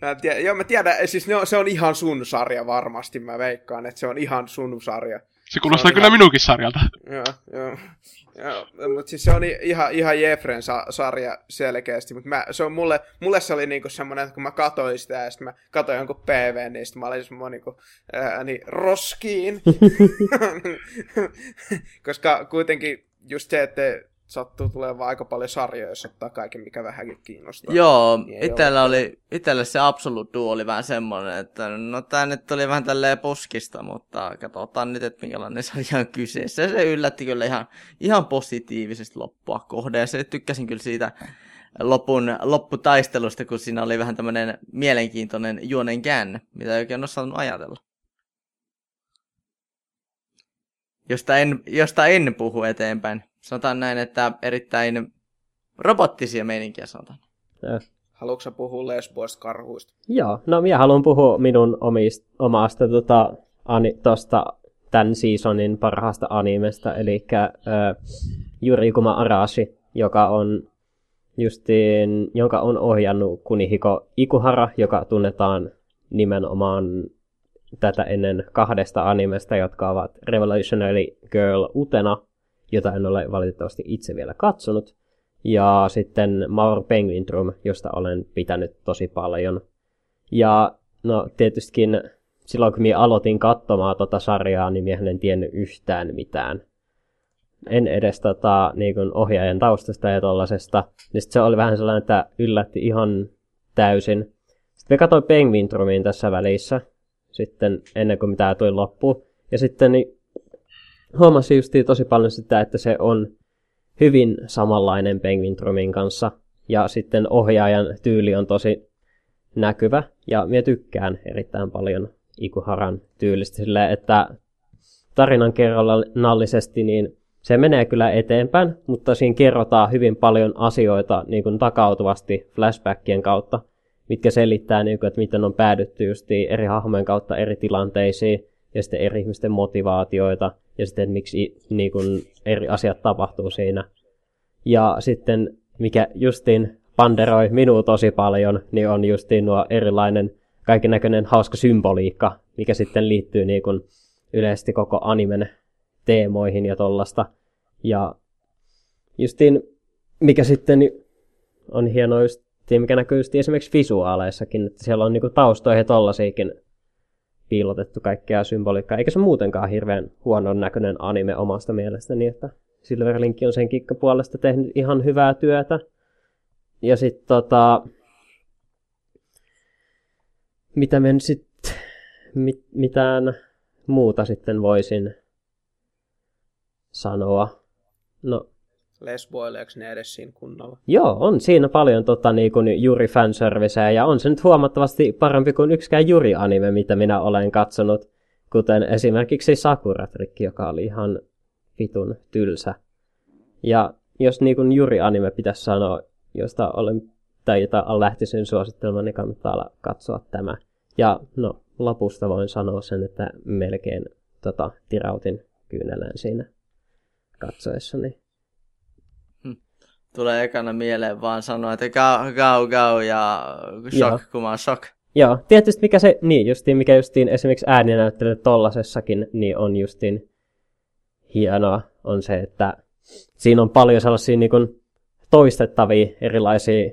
Mä tiedän, joo, mä tiedän, siis ne on, se on ihan sun sarja varmasti, mä veikkaan, että se on ihan sun sarja. Se kuulostaa on kyllä ihan- minunkin sarjalta. Joo, joo. joo mutta siis se on ihan, ihan Jefren sa- sarja selkeästi, mutta mä, se on mulle, mulle se oli niinku semmoinen, että kun mä katsoin sitä ja sitten mä katsoin jonkun PV, niin sitten mä olin semmoinen niinku, ää, niin roskiin. Koska kuitenkin just se, että sattuu tulemaan aika paljon sarjoja, jos ottaa kaiken, mikä vähänkin kiinnostaa. Joo, Niin itellä oli, itellä se Absolute Duo oli vähän semmonen, että no tää nyt oli vähän tälleen poskista, mutta katsotaan nyt, että minkälainen sarja on kyseessä. Ja se yllätti kyllä ihan, ihan positiivisesti loppua kohde, ja se tykkäsin kyllä siitä lopun, lopputaistelusta, kun siinä oli vähän tämmönen mielenkiintoinen juonen käänne, mitä ei oikein osannut ajatella. Josta en, josta en puhu eteenpäin. Sanotaan näin, että erittäin robottisia meininkiä sanotaan. Haluatko sä puhua lesboista karhuista? Joo, no minä haluan puhua minun omista, omasta tota, ani, tosta, tämän seasonin parhaasta animesta, eli äh, Yurikuma Arashi, joka on justiin, jonka on ohjannut Kunihiko Ikuhara, joka tunnetaan nimenomaan tätä ennen kahdesta animesta, jotka ovat Revolutionary Girl Utena, jota en ole valitettavasti itse vielä katsonut, ja sitten Maur Penguin Drum, josta olen pitänyt tosi paljon. Ja no tietystikin silloin kun minä aloitin katsomaan tota sarjaa, niin minä en tiennyt yhtään mitään. En edes tota, niin kuin ohjaajan taustasta ja tollasesta. Niin se oli vähän sellainen, että yllätti ihan täysin. Sitten me katsoin Penguin Drumin tässä välissä, sitten ennen kuin mitään tuli loppuun. Ja sitten niin huomasin justiin tosi paljon sitä, että se on hyvin samanlainen Penguin kanssa. Ja sitten ohjaajan tyyli on tosi näkyvä. Ja minä tykkään erittäin paljon Ikuharan tyylistä silleen, että tarinan kerronnallisesti niin se menee kyllä eteenpäin, mutta siinä kerrotaan hyvin paljon asioita niin kuin takautuvasti flashbackien kautta, mitkä selittää, niin kuin, että miten on päädytty eri hahmojen kautta eri tilanteisiin, ja sitten eri ihmisten motivaatioita, ja sitten miksi niin kuin, eri asiat tapahtuu siinä. Ja sitten, mikä justiin panderoi minua tosi paljon, niin on justiin nuo erilainen kaikennäköinen hauska symboliikka, mikä sitten liittyy niin kuin yleisesti koko animen teemoihin ja tollasta. Ja justiin, mikä sitten on hienoa just, mikä näkyy just esimerkiksi visuaaleissakin, että siellä on niinku taustoihin tollasiakin piilotettu kaikkea symboliikkaa, eikä se muutenkaan hirveän huonon näköinen anime omasta mielestäni, että Silverlink on sen kikkapuolesta tehnyt ihan hyvää työtä. Ja sitten tota, mitä me sitten, mit, mitään muuta sitten voisin sanoa. No, Lesboileeko ne edes siinä kunnolla? joo, on siinä paljon tota, niin kuin Juri fanserviceä, ja on se nyt huomattavasti parempi kuin yksikään Juri-anime, mitä minä olen katsonut, kuten esimerkiksi Sakura joka oli ihan vitun tylsä. Ja jos niin kuin Juri-anime pitäisi sanoa, josta olen, tai jota lähtisin suosittelemaan, niin kannattaa olla katsoa tämä. Ja no, lopusta voin sanoa sen, että melkein tota, tirautin kyynelään siinä katsoessani. Tulee ekana mieleen vaan sanoa, että gau, gau, gau ja Joo. shock, kuma shock. Joo, tietysti mikä se, niin justiin, mikä justiin esimerkiksi ääninäyttely tollasessakin, niin on justiin hienoa, on se, että siinä on paljon sellaisia niin kuin toistettavia erilaisia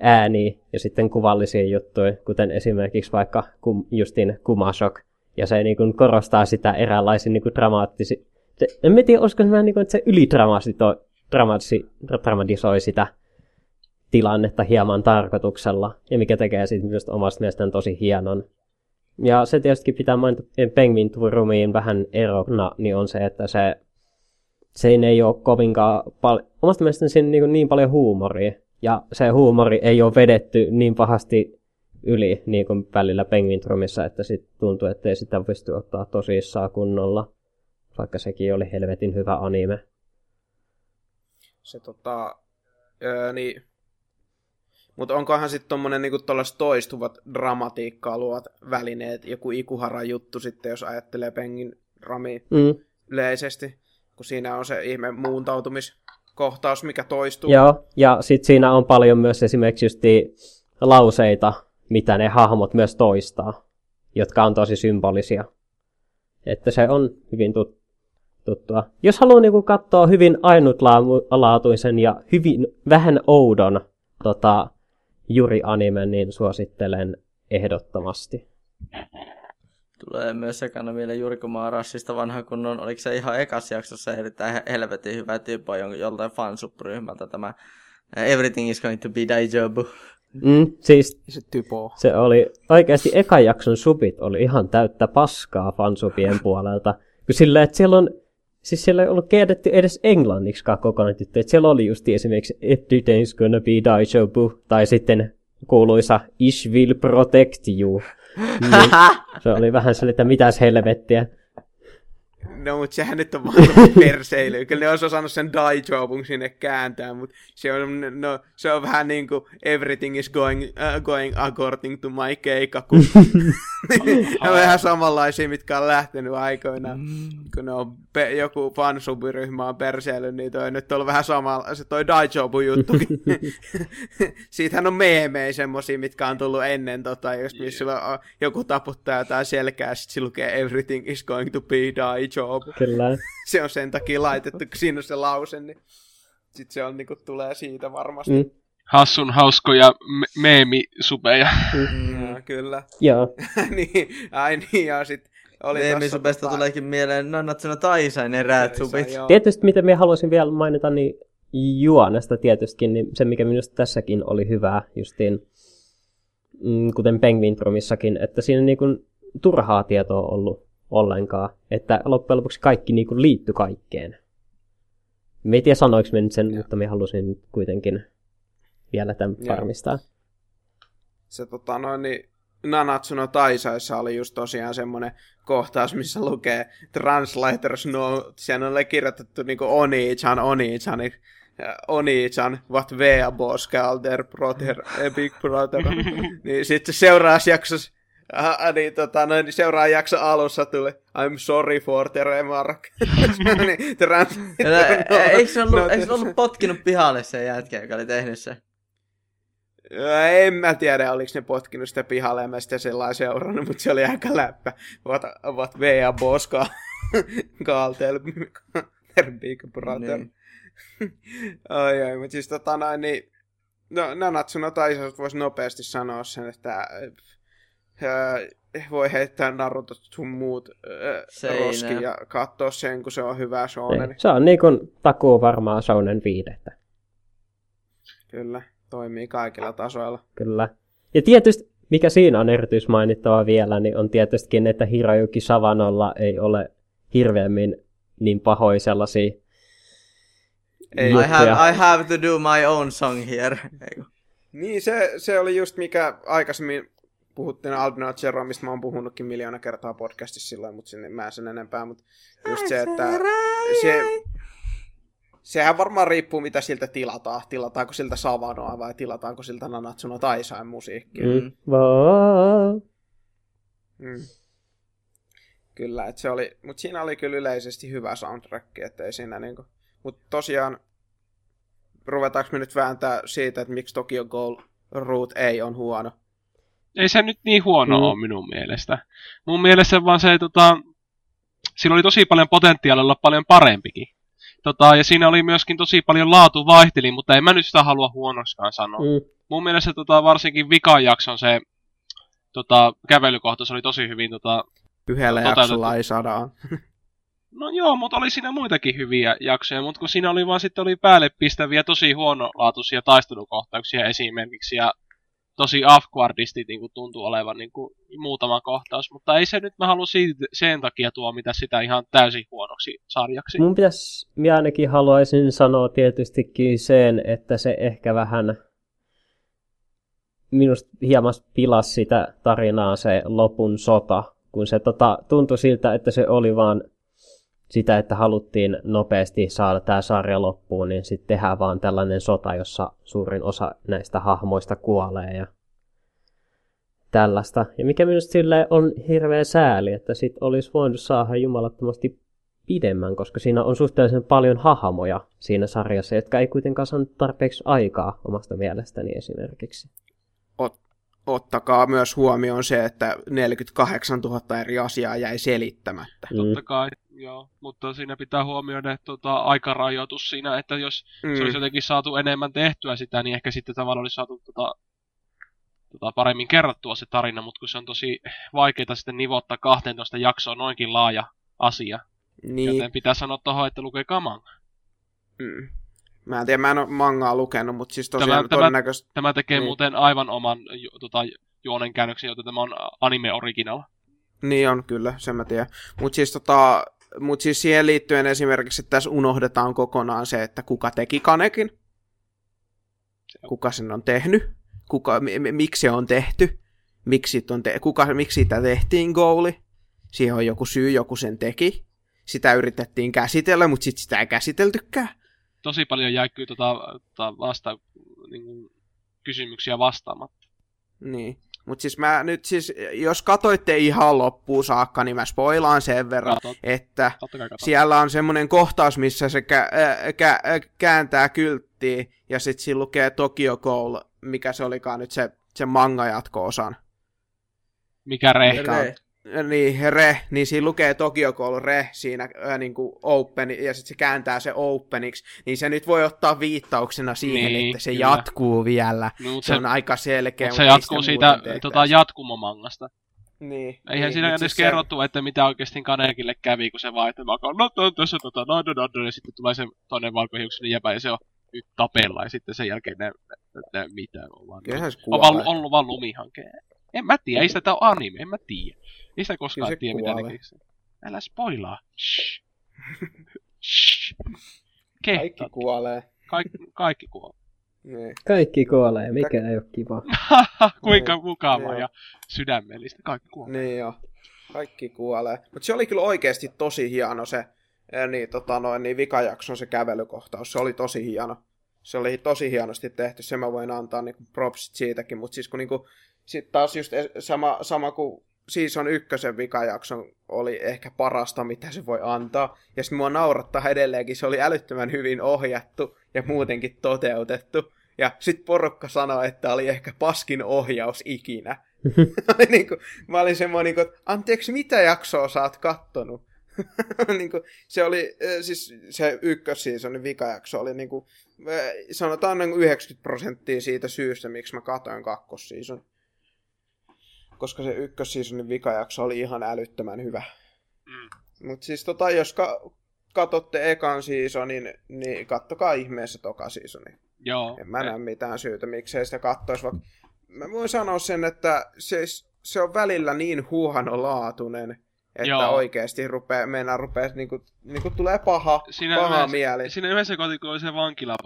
ääniä ja sitten kuvallisia juttuja, kuten esimerkiksi vaikka kum, justiin kumashok, ja se niin kuin korostaa sitä eräänlaisia niin dramaattisia, en mä tiedä, olisiko se vähän niin kuin, että se ylidramatisoi dramatisi, dramatisoi sitä tilannetta hieman tarkoituksella, ja mikä tekee siitä myös omasta mielestään tosi hienon. Ja se tietysti pitää mainita Penguin Turumiin vähän erona, niin on se, että se, se ei ole kovinkaan paljon, omasta mielestäni siinä niin, niin paljon huumoria, ja se huumori ei ole vedetty niin pahasti yli niin kuin välillä Penguin Turumissa, että sit tuntuu, että ei sitä pysty ottaa tosissaan kunnolla, vaikka sekin oli helvetin hyvä anime. Se tota, öö, niin. Mutta onkohan sitten tommonen niinku toistuvat dramatiikkaa luovat välineet, joku Ikuhara juttu sitten, jos ajattelee Pengin rami Mm. yleisesti, kun siinä on se ihme muuntautumiskohtaus, mikä toistuu. Joo, ja sitten siinä on paljon myös esimerkiksi justi lauseita, mitä ne hahmot myös toistaa, jotka on tosi symbolisia. Että se on hyvin tut- tuttua. Jos haluaa niinku katsoa hyvin ainutlaatuisen ja hyvin vähän oudon tota, Juri anime, niin suosittelen ehdottomasti. Tulee myös sekana vielä Jurko Maarassista vanha kunnon, oliko se ihan ekas jaksossa erittäin helvetin hyvä tyyppi joltain fansubryhmältä tämä Everything is going to be daijobu. Mm, siis Se typo. se oli oikeasti ekan jakson subit oli ihan täyttä paskaa fansupien puolelta. Kun sillä, että siellä on, siis siellä ei ollut käännetty edes englanniksikaan kokonaan tyttö. Että siellä oli just esimerkiksi Everything's gonna be daijobu, tai sitten kuuluisa Ish will protect you. Niin, se oli vähän sellainen, että mitäs helvettiä. No, mutta sehän nyt on vaan perseily. Kyllä ne olisi osannut sen daijobun sinne kääntää, mutta se on, no, se on vähän niin kuin everything is going, uh, going according to my keikaku. ne on vähän samanlaisia, mitkä on lähtenyt aikoinaan. Kun ne on pe- joku fansubiryhmä on perseily, niin toi nyt on vähän sama, se toi daijobu juttukin. Siitähän on meemejä semmosia, mitkä on tullut ennen, tota, jos missä on joku taputtaa jotain selkää, sit se lukee everything is going to be daijobu. Kyllä. Se on sen takia laitettu, kun siinä on se lause, niin sit se on, niinku, tulee siitä varmasti. Mm, Hassun hauskoja me- meemisupeja. Mm. Ja, kyllä. joo. niin, ai niin, ja sit oli tossa Meemisupesta tota- tuleekin mieleen Nannatsuna Taisain eräät supit. joo. Tietysti mitä minä haluaisin vielä mainita, niin juonesta tietysti, niin se mikä minusta tässäkin oli hyvää, justiin mm, kuten Penguin Drumissakin, että siinä niin kuin turhaa tietoa ollut ollenkaan, että loppujen lopuksi kaikki niin kuin liittyi kaikkeen. Me ei tiedä sanoiko me nyt sen, mutta minä halusin kuitenkin vielä tämän Joo. varmistaa. se tota noin, niin Nanatsuno Taisaissa oli just tosiaan semmoinen kohtaus, missä lukee Translators Note. Siellä oli kirjoitettu niinku Oni-chan, Oni-chan, niin, äh, Oni-chan, what vea boss der brother, a big brother. niin sitten seuraavassa jaksossa, äh, niin, tota, noin, niin seuraavan jakson alussa tuli I'm sorry for the remark. niin, Ja, note. Eikö se ollut, eikö se ollut potkinut pihalle se jätkä, joka oli tehnyt sen? En mä tiedä, oliko ne potkinut sitä pihalle, en mä sitä sellainen seurannut, mutta se oli aika läppä. What, what Vea Boska Kaltel Their Big Brother. Niin. ai ai, mutta siis tota noin, niin no, Nanatsuno Taisas voisi nopeasti sanoa sen, että ää, voi heittää Naruto sun muut Seinään. roskiin ja katsoa sen, kun se on hyvä shonen. Se on niin kuin takuu varmaan Shounen viidettä. Kyllä, toimii kaikilla tasoilla. Kyllä. Ja tietysti, mikä siinä on erityismainittava vielä, niin on tietystikin, että Hirojuki Savanolla ei ole hirveämmin niin pahoja sellaisia Ei. I have, I have to do my own song here. Eiku. Niin, se, se oli just mikä aikaisemmin puhuttiin Albino Zero, mistä mä oon puhunutkin miljoona kertaa podcastissa silloin, mutta sinne mä en sen enempää, mutta just se, että se, sehän varmaan riippuu mitä siltä tilataan. Tilataanko siltä Savanoa vai tilataanko siltä Nanatsuno Taisain musiikkia. Mm. Vaan. Mm. Kyllä, että se oli, mutta siinä oli kyllä yleisesti hyvä soundtrack, että ei siinä niinku, mutta tosiaan ruvetaanko me nyt vääntää siitä, että miksi Tokyo Ghoul Route ei on huono. Ei se nyt niin huono Mm. mm. ole minun mielestä. Mun mielestä vaan se, tota, sillä oli tosi paljon potentiaalia olla paljon parempikin. Tota, ja siinä oli myöskin tosi paljon laatu vaihteli, mutta en mä nyt sitä halua huonoskaan sanoa. Mm. Mun mielestä tota, varsinkin vikan jakson se tota, kävelykohtaus oli tosi hyvin tota, Yhdellä Toteutettu. jaksolla ei saadaan. No joo, mutta oli siinä muitakin hyviä jaksoja, mutta kun siinä oli vaan sitten oli päälle pistäviä tosi huonolaatuisia taistelukohtauksia esimerkiksi ja tosi awkwardisti niin kuin tuntuu olevan niin kuin muutama kohtaus, mutta ei se nyt, mä haluan siitä, sen takia tuomita sitä ihan täysin huonoksi sarjaksi. Mun pitäisi, minä ainakin haluaisin sanoa tietystikin sen, että se ehkä vähän minusta hieman pilasi sitä tarinaa se lopun sota, kun se tota, tuntui siltä, että se oli vaan sitä, että haluttiin nopeasti saada tämä sarja loppuun, niin sitten tehdään vaan tällainen sota, jossa suurin osa näistä hahmoista kuolee ja tällaista. Ja mikä minusta sille on hirveä sääli, että sit olisi voinut saada jumalattomasti pidemmän, koska siinä on suhteellisen paljon hahmoja siinä sarjassa, jotka ei kuitenkaan saanut tarpeeksi aikaa omasta mielestäni esimerkiksi. ottakaa myös huomioon se, että 48 000 eri asiaa jäi selittämättä. Mm. Totta kai, joo. Mutta siinä pitää huomioida että tota, aikarajoitus siinä, että jos Mm. se olisi jotenkin saatu enemmän tehtyä sitä, niin ehkä sitten tavallaan olisi saatu tota, tota, paremmin kerrottua se tarina, mutta kun se on tosi vaikeaa sitten nivottaa 12 jaksoa noinkin laaja asia, Niin, joten pitää sanoa tuohon, että lukekaa manga. mm. Mä en tiedä, mä en ole mangaa lukenut, mutta siis Tämä- tosiaan tämä- todennäköisesti... Tämä tekee Niin. muuten aivan oman tota, juonen käännöksen, joten tämä on anime original. Niin on kyllä, sen mä tiedän. Mutta siis, tota, mut siis siihen liittyen esimerkiksi, että tässä unohdetaan kokonaan se, että kuka teki Kanekin. Kuka sen on tehnyt. Kuka, mi- miksi se on tehty. Miksi, on te- kuka, miksi siitä tehtiin goali. Siihen on joku syy, joku sen teki. Sitä yritettiin käsitellä, mutta sitten sitä ei käsiteltykään. Tosi paljon jäi kyllä tota, tota vasta, niin kuin, kysymyksiä vastaamatta. Niin. Mutta siis mä nyt siis, jos katoitte ihan loppuun saakka, niin mä spoilaan sen verran, Katot, että. Siellä on semmoinen kohtaus, missä se kä- kä- ää, kääntää kylttiä ja sitten siinä lukee Tokyo Ghoul, mikä se olikaan nyt se, se manga-jatko-osan. Mikä re? Niin, re, niin siinä lukee Tokyo Ghoul re siinä ää, niin kuin open, ja sitten se kääntää se openiksi, niin se nyt voi ottaa viittauksena siihen, Niin, että se kyllä. jatkuu vielä. No, mut Se, on aika selkeä. mut se jatkuu siitä tota, jatkumomangasta. Niin, Eihän niin, siinä edes se- kerrottu, että mitä oikeasti Kanekille kävi, kun se alkaa, no to, tässä tota, no, no, no, no, ja sitten tulee se toinen valkohiuksinen jäpä, ja se on nyt tapella, ja sitten sen jälkeen ne, ne, ne mitään on vaan, Kyllähän se on vaan, ollut vaan lumihanke. En mä tiedä, ei sitä ole anime, en mä tiedä. Ei sitä koskaan tiedä, mitä ne keksii. Älä spoilaa. Shh. Shh. Kaikki kuolee. Kaikki, kaikki kuolee. Niin. Kaikki kuolee, mikä ei ole kiva. Kuinka mukavaa Joo. ja sydämellistä. Kaikki kuolee. Niin joo. Kaikki kuolee. Mutta se oli kyllä oikeasti tosi hieno se niin, tota noin, niin vikajakson se kävelykohtaus. Se oli tosi hieno. Se oli tosi hienosti tehty. Se mä voin antaa niinku propsit siitäkin. Mutta siis kun niinku, sit taas just es- sama, sama kuin season ykkösen vikajakson oli ehkä parasta, mitä se voi antaa. Ja sitten mua naurattaa edelleenkin. Se oli älyttömän hyvin ohjattu ja muutenkin toteutettu. Ja sitten porukka sanoi, että oli ehkä paskin ohjaus ikinä. Oli niinku, mä olin semmoinen, niinku, että anteeksi, mitä jaksoa sä oot kattonut? niinku, se oli, siis se ykkösseasonin vikajakso oli niinku, äh, sanotaan noin 90 prosenttia siitä syystä, miksi mä katoin kakkossiison. Koska se ykkösseasonin vikajakso oli ihan älyttömän hyvä. Mm. Mutta siis tota, jos ka- katsotte ekan seasonin, niin kattokaa ihmeessä toka seasonin. Joo. En mä näe mitään syytä, miksei sitä kattoisi. Vaikka... Mä voin sanoa sen, että se, se on välillä niin huonolaatuinen, että Joo. oikeasti rupee, mennä rupee, niinku, niinku tulee paha, Siinä paha yhdessä- mieli. Siinä yhdessä kohti, kun oli se vankila,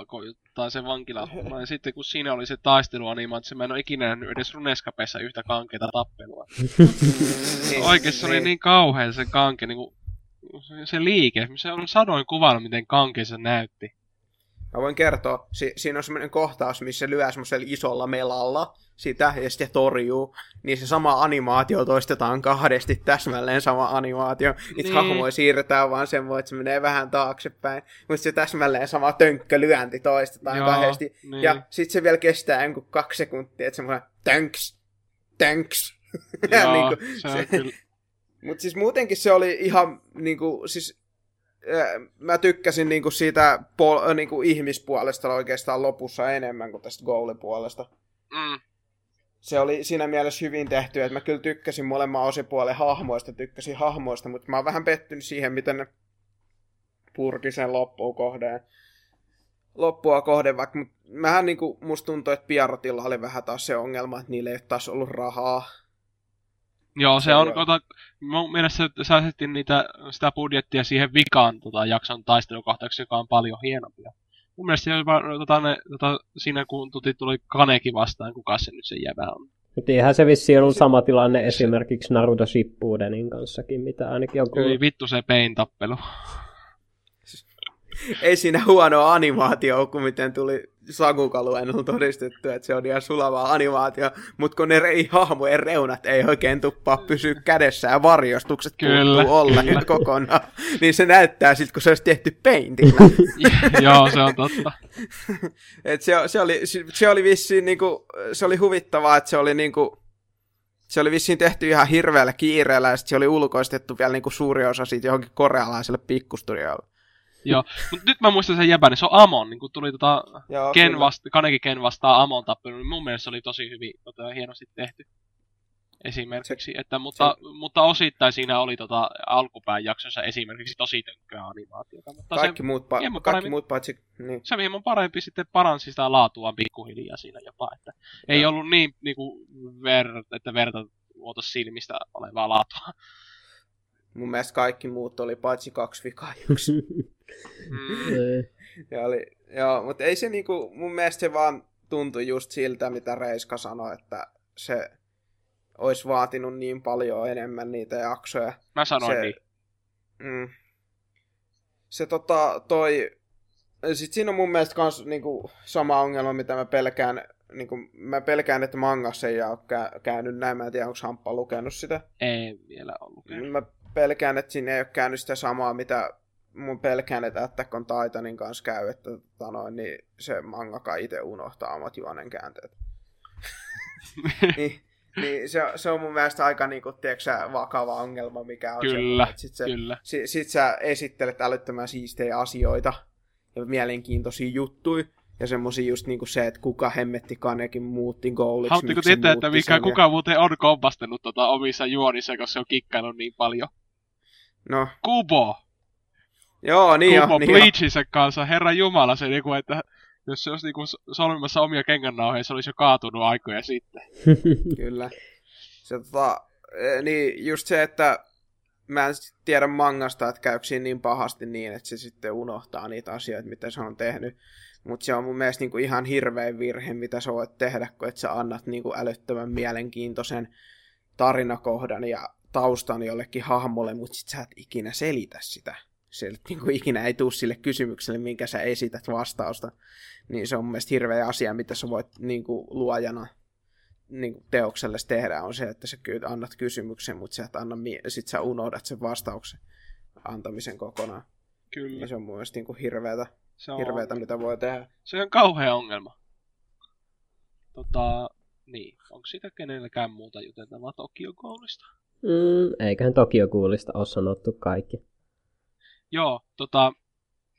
tai se vankila, ja sitten kun siinä oli se taisteluanimaatio, mä en ole ikinä nähnyt edes Runescapessa yhtä kankeita tappelua. Niin, Oikeesti se oli niin kauhean se kanke, niinku, se- se liike, se on sadoin kuvannut, miten kanke se näytti. Mä voin kertoa, si- siinä on semmoinen kohtaus, missä se lyö semmoisella isolla melalla sitä ja sitten torjuu, niin se sama animaatio toistetaan kahdesti, täsmälleen sama animaatio. Niitä Niin. niin. hahmoja siirretään vaan sen voi, että se menee vähän taaksepäin, mutta se täsmälleen sama tönkkölyönti toistetaan Joo, kahdesti. niin. Ja sitten se vielä kestää jonkun kaksi sekuntia, että semmoinen tönks, tönks. Joo, niinku, se on se- kyllä, mutta siis muutenkin se oli ihan niinku, siis mä tykkäsin niinku siitä pol- niinku ihmispuolesta oikeastaan lopussa enemmän kuin tästä goalipuolesta. mm, Se oli siinä mielessä hyvin tehty, että mä kyllä tykkäsin molemman osapuolen hahmoista, tykkäsin hahmoista, mutta mä oon vähän pettynyt siihen, miten ne purki sen loppuun kohden. Loppua kohden, vaikka mähän niinku, musta tuntuu, että Pierrotilla oli vähän taas se ongelma, että niille ei ole taas ollut rahaa. Joo, se Se on, joo. kota, mun mielestä sä asetin niitä, sitä budjettia siihen vikaan tota, jakson taistelukohtaukseen, joka on paljon hienompi. Mun mielestä se jopa, tota, ne, tota, siinä kun tuti, tuli Kaneki vastaan, kuka se nyt se jävä on. Mutta eihän se vissi ollut sama tilanne esimerkiksi Naruto Shippudenin kanssakin, mitä ainakin on Kyllä kuullut. vittu se pein tappelu. ei siinä huono animaatio, kun miten tuli Sakukaluennolla todistettu, että se on ihan sulavaa animaatio, mutta kun ne rei, hahmojen reunat ei oikein tuppaa pysyä kädessä ja varjostukset Kyllä, ollen kyllä. kokonaan, niin se näyttää siltä, kun se olisi tehty paintilla. Joo, se on totta. Et se, se, oli, se, se oli vissiin niinku, se oli huvittavaa, että se oli niinku, se oli vissiin tehty ihan hirveällä kiireellä ja sit se oli ulkoistettu vielä niinku suuri osa siitä johonkin korealaiselle pikkustudiolle. Joo, mutta nyt mä muistan sen jäbän, niin se on Amon, niin kun tuli tota Joo, Ken kyllä. vasta, Kaneki Ken vastaa Amon tappelu, niin mun mielestä se oli tosi hyvin tota, hienosti tehty. Esimerkiksi, että, mutta, mutta osittain siinä oli tota, alkupään jaksossa esimerkiksi tosi tönkköä animaatiota. Mutta Kaikki, se, muut, pa- kaikki paremmin. muut paitsi, niin. se hieman parempi sitten paransi sitä laatua pikkuhiljaa siinä jopa. Että ei ollut niin, niin kuin ver, että verta vuotos silmistä olevaa laatua. Mun mielestä kaikki muut oli paitsi kaksi vikaa. Mm. Ja oli, joo, mutta ei se niinku, mun mielestä se vaan tuntui just siltä, mitä Reiska sanoi, että se olisi vaatinut niin paljon enemmän niitä jaksoja. Mä sanoin se, niin. Mm, se tota, toi, sit siinä on mun mielestä kans niinku sama ongelma, mitä mä pelkään, niinku, mä pelkään, että mangassa ei ole kä- käynyt näin, mä en tiedä, onko Hamppa lukenut sitä. Ei vielä ollut. Mä pelkään, että siinä ei ole käynyt sitä samaa, mitä mun pelkään, että Attack on Titanin kanssa käy, että tota noin, niin se mangaka itse unohtaa omat juonen käänteet. niin, niin se, se, on mun mielestä aika niinku, tiedätkö, sä, vakava ongelma, mikä on Kyllä, semmoinen, että sit, se, Kyllä. sit, sit sä esittelet älyttömän siistejä asioita ja mielenkiintoisia juttuja, ja semmosia just niinku se, että kuka hemmetti Kanekin muutti goaliksi. Haluatteko se tietää, että mikä, kuka muuten on kompastanut tota omissa juonissa, koska se on kikkaillut niin paljon? No, Kubo! joo, niin Kubo on, niin. Bleachisen kanssa, herra jumala, se niinku, että jos se olisi niinku solmimassa omia kengännauhoja, se olisi jo kaatunut aikoja sitten. Kyllä. Se, tota, eh, niin just se, että mä en tiedä mangasta, että käykö siinä niin pahasti niin, että se sitten unohtaa niitä asioita, mitä se on tehnyt. Mutta se on mun mielestä niinku ihan hirveä virhe, mitä sä voit tehdä, kun et sä annat niinku älyttömän mielenkiintoisen tarinakohdan ja taustan jollekin hahmolle, mutta sit sä et ikinä selitä sitä. Se niinku ikinä ei tuu sille kysymykselle, minkä sä esität vastausta. Niin se on mun mielestä hirveä asia, mitä sä voit niinku luojana niin kuin teokselle tehdään, on se, että sä annat kysymyksen, mutta sä et anna sit sä unohdat sen vastauksen antamisen kokonaan. Kyllä. Ja se on mun mielestä niin kuin hirveätä, Se on, hirveätä, mitä voi tehdä. se on kauhea ongelma. Tota, niin. Onko siitä kenelläkään muuta juteltavaa Tokyo Ghoulista? Mm, eiköhän Tokio kuulista ole sanottu kaikki. Joo, tota,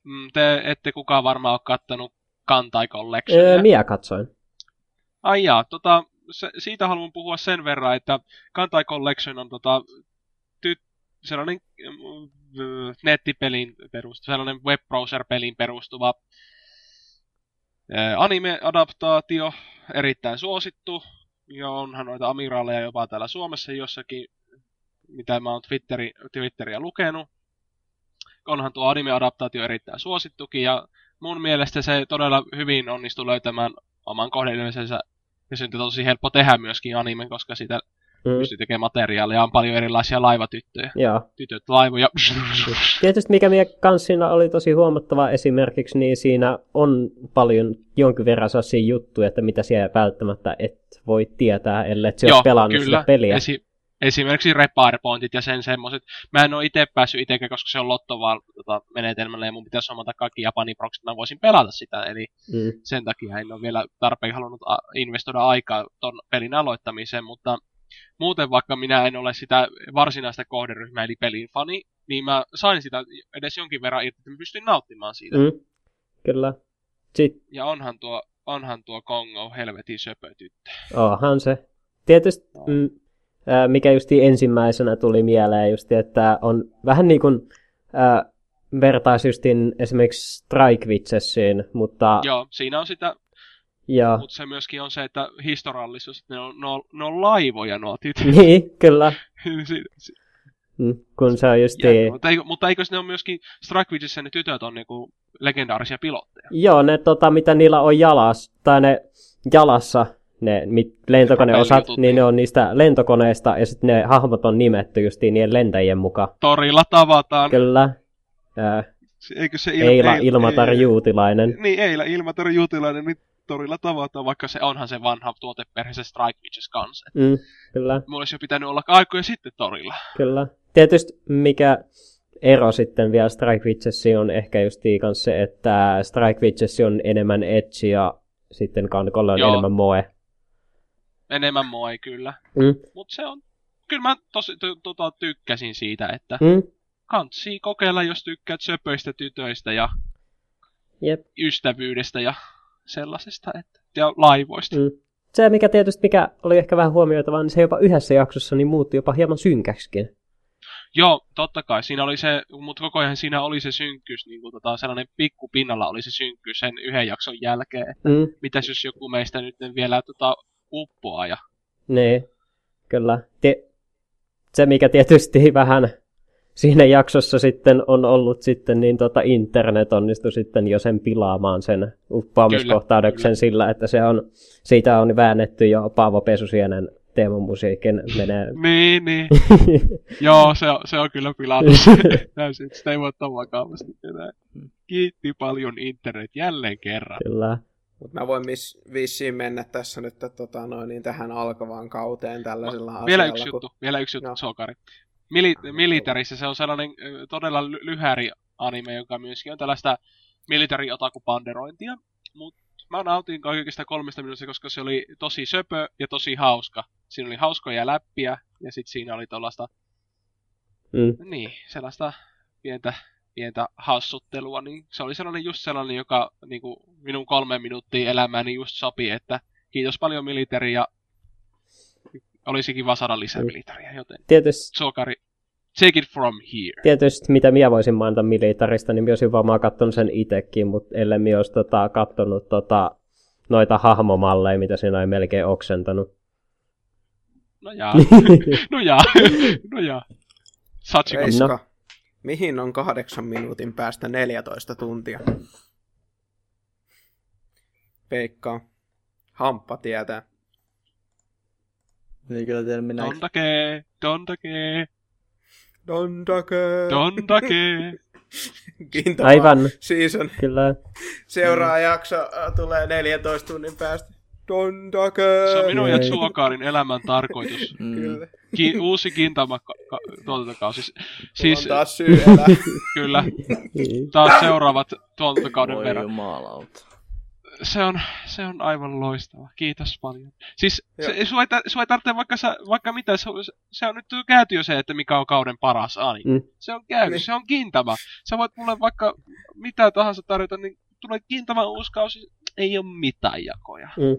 mm, te ette kukaan varmaan ole kattanut Kantai Collectionia. Öö, Mia katsoin. Ai jaa, tota, se, siitä haluan puhua sen verran, että Kantai Collection on tota, ty, sellainen mm, nettipelin perustuva, sellainen webbrowser-pelin perustuva ää, anime-adaptaatio, erittäin suosittu, ja onhan noita amiraaleja jopa täällä Suomessa jossakin, mitä mä oon Twitteri, Twitteriä lukenut. Onhan tuo anime-adaptaatio erittäin suosittukin, ja mun mielestä se todella hyvin onnistui löytämään oman kohdeilmisensa ja se on tosi helppo tehdä myöskin anime, koska sitä Mm, pystyy tekemään materiaalia. On paljon erilaisia laivatyttöjä. joo. Tytöt laivoja. Tietysti mikä mikä kans siinä oli tosi huomattava esimerkiksi, niin siinä on paljon jonkin verran sellaisia juttuja, että mitä siellä välttämättä et voi tietää, ellei se ole pelannut sitä peliä. Esi- esimerkiksi repair pointit ja sen semmoiset. Mä en ole itse päässyt itsekään, koska se on lottoval tota, menetelmällä ja mun pitäisi hommata kaikki Japanin proksit, mä voisin pelata sitä. Eli Mm. sen takia en ole vielä tarpeen halunnut investoida aikaa ton pelin aloittamiseen, mutta muuten vaikka minä en ole sitä varsinaista kohderyhmää eli pelin fani, niin mä sain sitä edes jonkin verran irti, että mä pystyn nauttimaan siitä. Mm. Mm. Kyllä. Sitten Ja onhan tuo, onhan tuo Kongo helvetin söpö tyttö. onhan se. Tietysti, mm, ää, mikä justi ensimmäisenä tuli mieleen, justi, että on vähän niin kuin ää, vertaisi justiin esimerkiksi Strike Witchessiin, mutta Joo, siinä on sitä, ja, mutta se myöskin on se, että historiallisuus, ne on, ne on, ne on laivoja nuo tytöt. niin, kyllä. Si- si- Mm, kun se on justi, jännä. mutta, eikö, mutta eikö ne on myöskin, Strike Witchissä ne tytöt on niinku legendaarisia pilotteja? joo, ne tota, mitä niillä on jalas, tai ne jalassa, ne mit, lentokoneosat, propellijutut, niin ne niin. on niistä lentokoneista, ja sitten ne hahmot on nimetty justiin niiden lentäjien mukaan. Torilla tavataan. Kyllä. Ää, Eikö se Eila Eil- Ilmatar Juutilainen. Niin, Eila Ilmatar Juutilainen, niin torilla tavataan, vaikka se onhan se vanha tuoteperhe, se Strike Witches kanssa. Mm, kyllä, Mulla olisi jo pitänyt olla aikoja sitten torilla. kyllä. Tietysti mikä ero sitten vielä Strike Witchessiin on ehkä just se, että Strike Witchess on enemmän edge ja sitten Kankolle on Joo. enemmän moe. Enemmän mua ei kyllä. Mm, Mutta se on... Kyllä mä tosi to, tota, tykkäsin siitä, että mm, kantsii kokeilla, jos tykkäät söpöistä tytöistä ja jep. ystävyydestä ja sellaisesta, että, ja laivoista. Mm. Se, mikä tietysti mikä oli ehkä vähän huomioitavaa, niin se jopa yhdessä jaksossa niin muuttui jopa hieman synkäksikin. Joo, totta kai. Siinä oli se, mutta koko ajan siinä oli se synkkyys, niin kuin tota, sellainen pikku pinnalla oli se synkkyys sen yhden jakson jälkeen. Mm, Mitäs jos joku meistä nyt vielä tota, uppoaa ja niin, kyllä. Ti- se, mikä tietysti vähän siinä jaksossa sitten on ollut sitten, niin tota internet onnistui sitten jo sen pilaamaan sen uppaamiskohtauksen Kyllä, sillä, että se on, siitä on väännetty jo Paavo Pesusienen teemamusiikin menee. Niin, niin. Joo, se on, se on kyllä pilannut täysin. Sitä ei voi ottaa vakavasti enää. Kiitti paljon internet jälleen kerran. Kyllä. Mutta mä voin mis, vissiin mennä tässä nyt tota, noin, niin tähän alkavaan kauteen tällaisella asialla. Vielä yksi kun- juttu, vielä yksi juttu, No. Sokari. Mili- Militarissa se on sellainen todella ly- lyhäri anime, joka myöskin on tällaista military otaku panderointia. Mutta mä nautin kaikista kolmesta minuutista, koska se oli tosi söpö ja tosi hauska. Siinä oli hauskoja läppiä ja sitten siinä oli tuollaista, Mm. niin, sellaista pientä, pientä hassuttelua. Niin se oli sellainen just sellainen, joka niin kuin minun kolme minuuttia elämääni just sopi, että kiitos paljon militari ja olisi kiva saada lisää Mm. militaria, joten Tietysti, Sokari, take it from here. tietysti mitä minä voisin mainita militarista, niin minä olisin varmaan katsonut sen itsekin, mutta ellei minä olisi tota, katsonut tota, noita hahmomalleja, mitä siinä oli melkein oksentanut. No jaa, no jaa, no jaa. Sachiko, No. Mihin on kahdeksan minuutin päästä 14 tuntia? Peikka. Hamppa tietää. Niin kyllä teillä minä. Dondake, dondake, Dondake. dondake. Kintama Aivan, Season. kyllä. Seuraava jakso äh, tulee 14 tunnin päästä. Dondake. Se on minun ja Ei. Suokaarin elämän tarkoitus. Mm. Kyllä. Ki- uusi Kintama ka- ka- tuotantokausi. Siis, Siis... On taas syy elää. kyllä, taas seuraavat tuotantokauden Voi verran. jumalauta. Se on, se on aivan loistava. Kiitos paljon. Siis se, sua, ei, tar- sua ei tarvitse vaikka, sä, vaikka mitä, se, on- se on nyt käyty jo se, että mikä on kauden paras anime. Mm. Se on käyty, Niin. se on Kintama. Sä voit mulle vaikka mitä tahansa tarjota, niin tulee Kintama uusi kausi, ei ole mitään jakoja. Mm.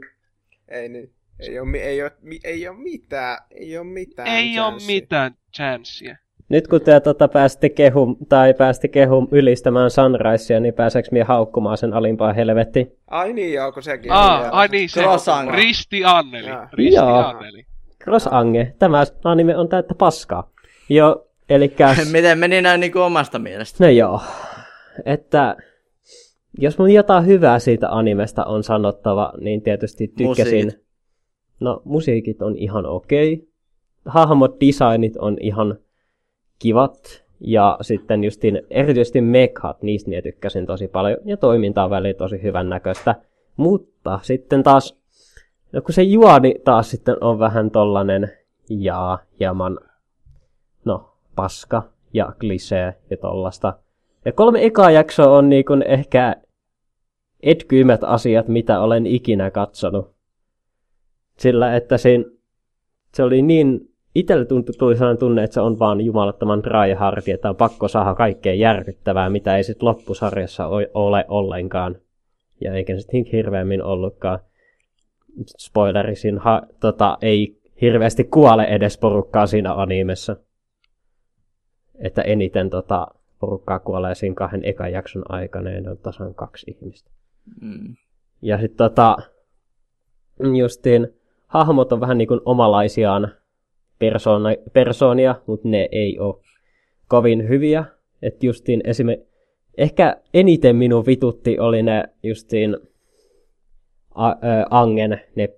Ei niin. Ei ole, ei, ole, ei ole mitään. Ei ole mitään. ei ole chanssia. mitään chanssia. Nyt kun te tota, pääsitte, kehum, tai pääsitte kehum ylistämään Sunrisea, niin pääseekö minä haukkumaan sen alimpaan helvettiin? Ai niin, joo, kun sekin. Aa, vielä. ai niin, se Croissant. Risti Anneli. Jaa. Risti Joo. Anneli. Cross Ange, tämä anime on täyttä paskaa. Jo, eli Miten meni näin niin kuin omasta mielestä? No joo, että jos mun jotain hyvää siitä animesta on sanottava, niin tietysti tykkäsin. Musiikit. No, musiikit on ihan okei. Hahmot, designit on ihan kivat. Ja sitten justiin erityisesti mekhat, niistä minä tykkäsin tosi paljon. Ja toiminta on väliin tosi hyvän näköistä. Mutta sitten taas, no kun se juoni taas sitten on vähän tollanen ja hieman, no, paska ja klisee ja tollasta. Ja kolme ekaa jaksoa on niin kuin ehkä etkyimmät asiat, mitä olen ikinä katsonut. Sillä, että siinä, se oli niin, itselle tuntui, tuli sellainen tunne, että se on vaan jumalattoman tryhard, että on pakko saada kaikkea järkyttävää, mitä ei sitten loppusarjassa ole ollenkaan. Ja eikä sitten niin hirveämmin ollutkaan. Spoileri, siinä ha, tota, ei hirveästi kuole edes porukkaa siinä animessa. Että eniten tota, porukkaa kuolee siinä kahden ekan jakson aikana, ja ne on tasan kaksi ihmistä. Mm. Ja sitten tota, justiin hahmot on vähän niin kuin omalaisiaan persoona, persoonia, mutta ne ei ole kovin hyviä. Että justiin esimerkiksi, ehkä eniten minun vitutti oli ne justiin a, ö, Angen, ne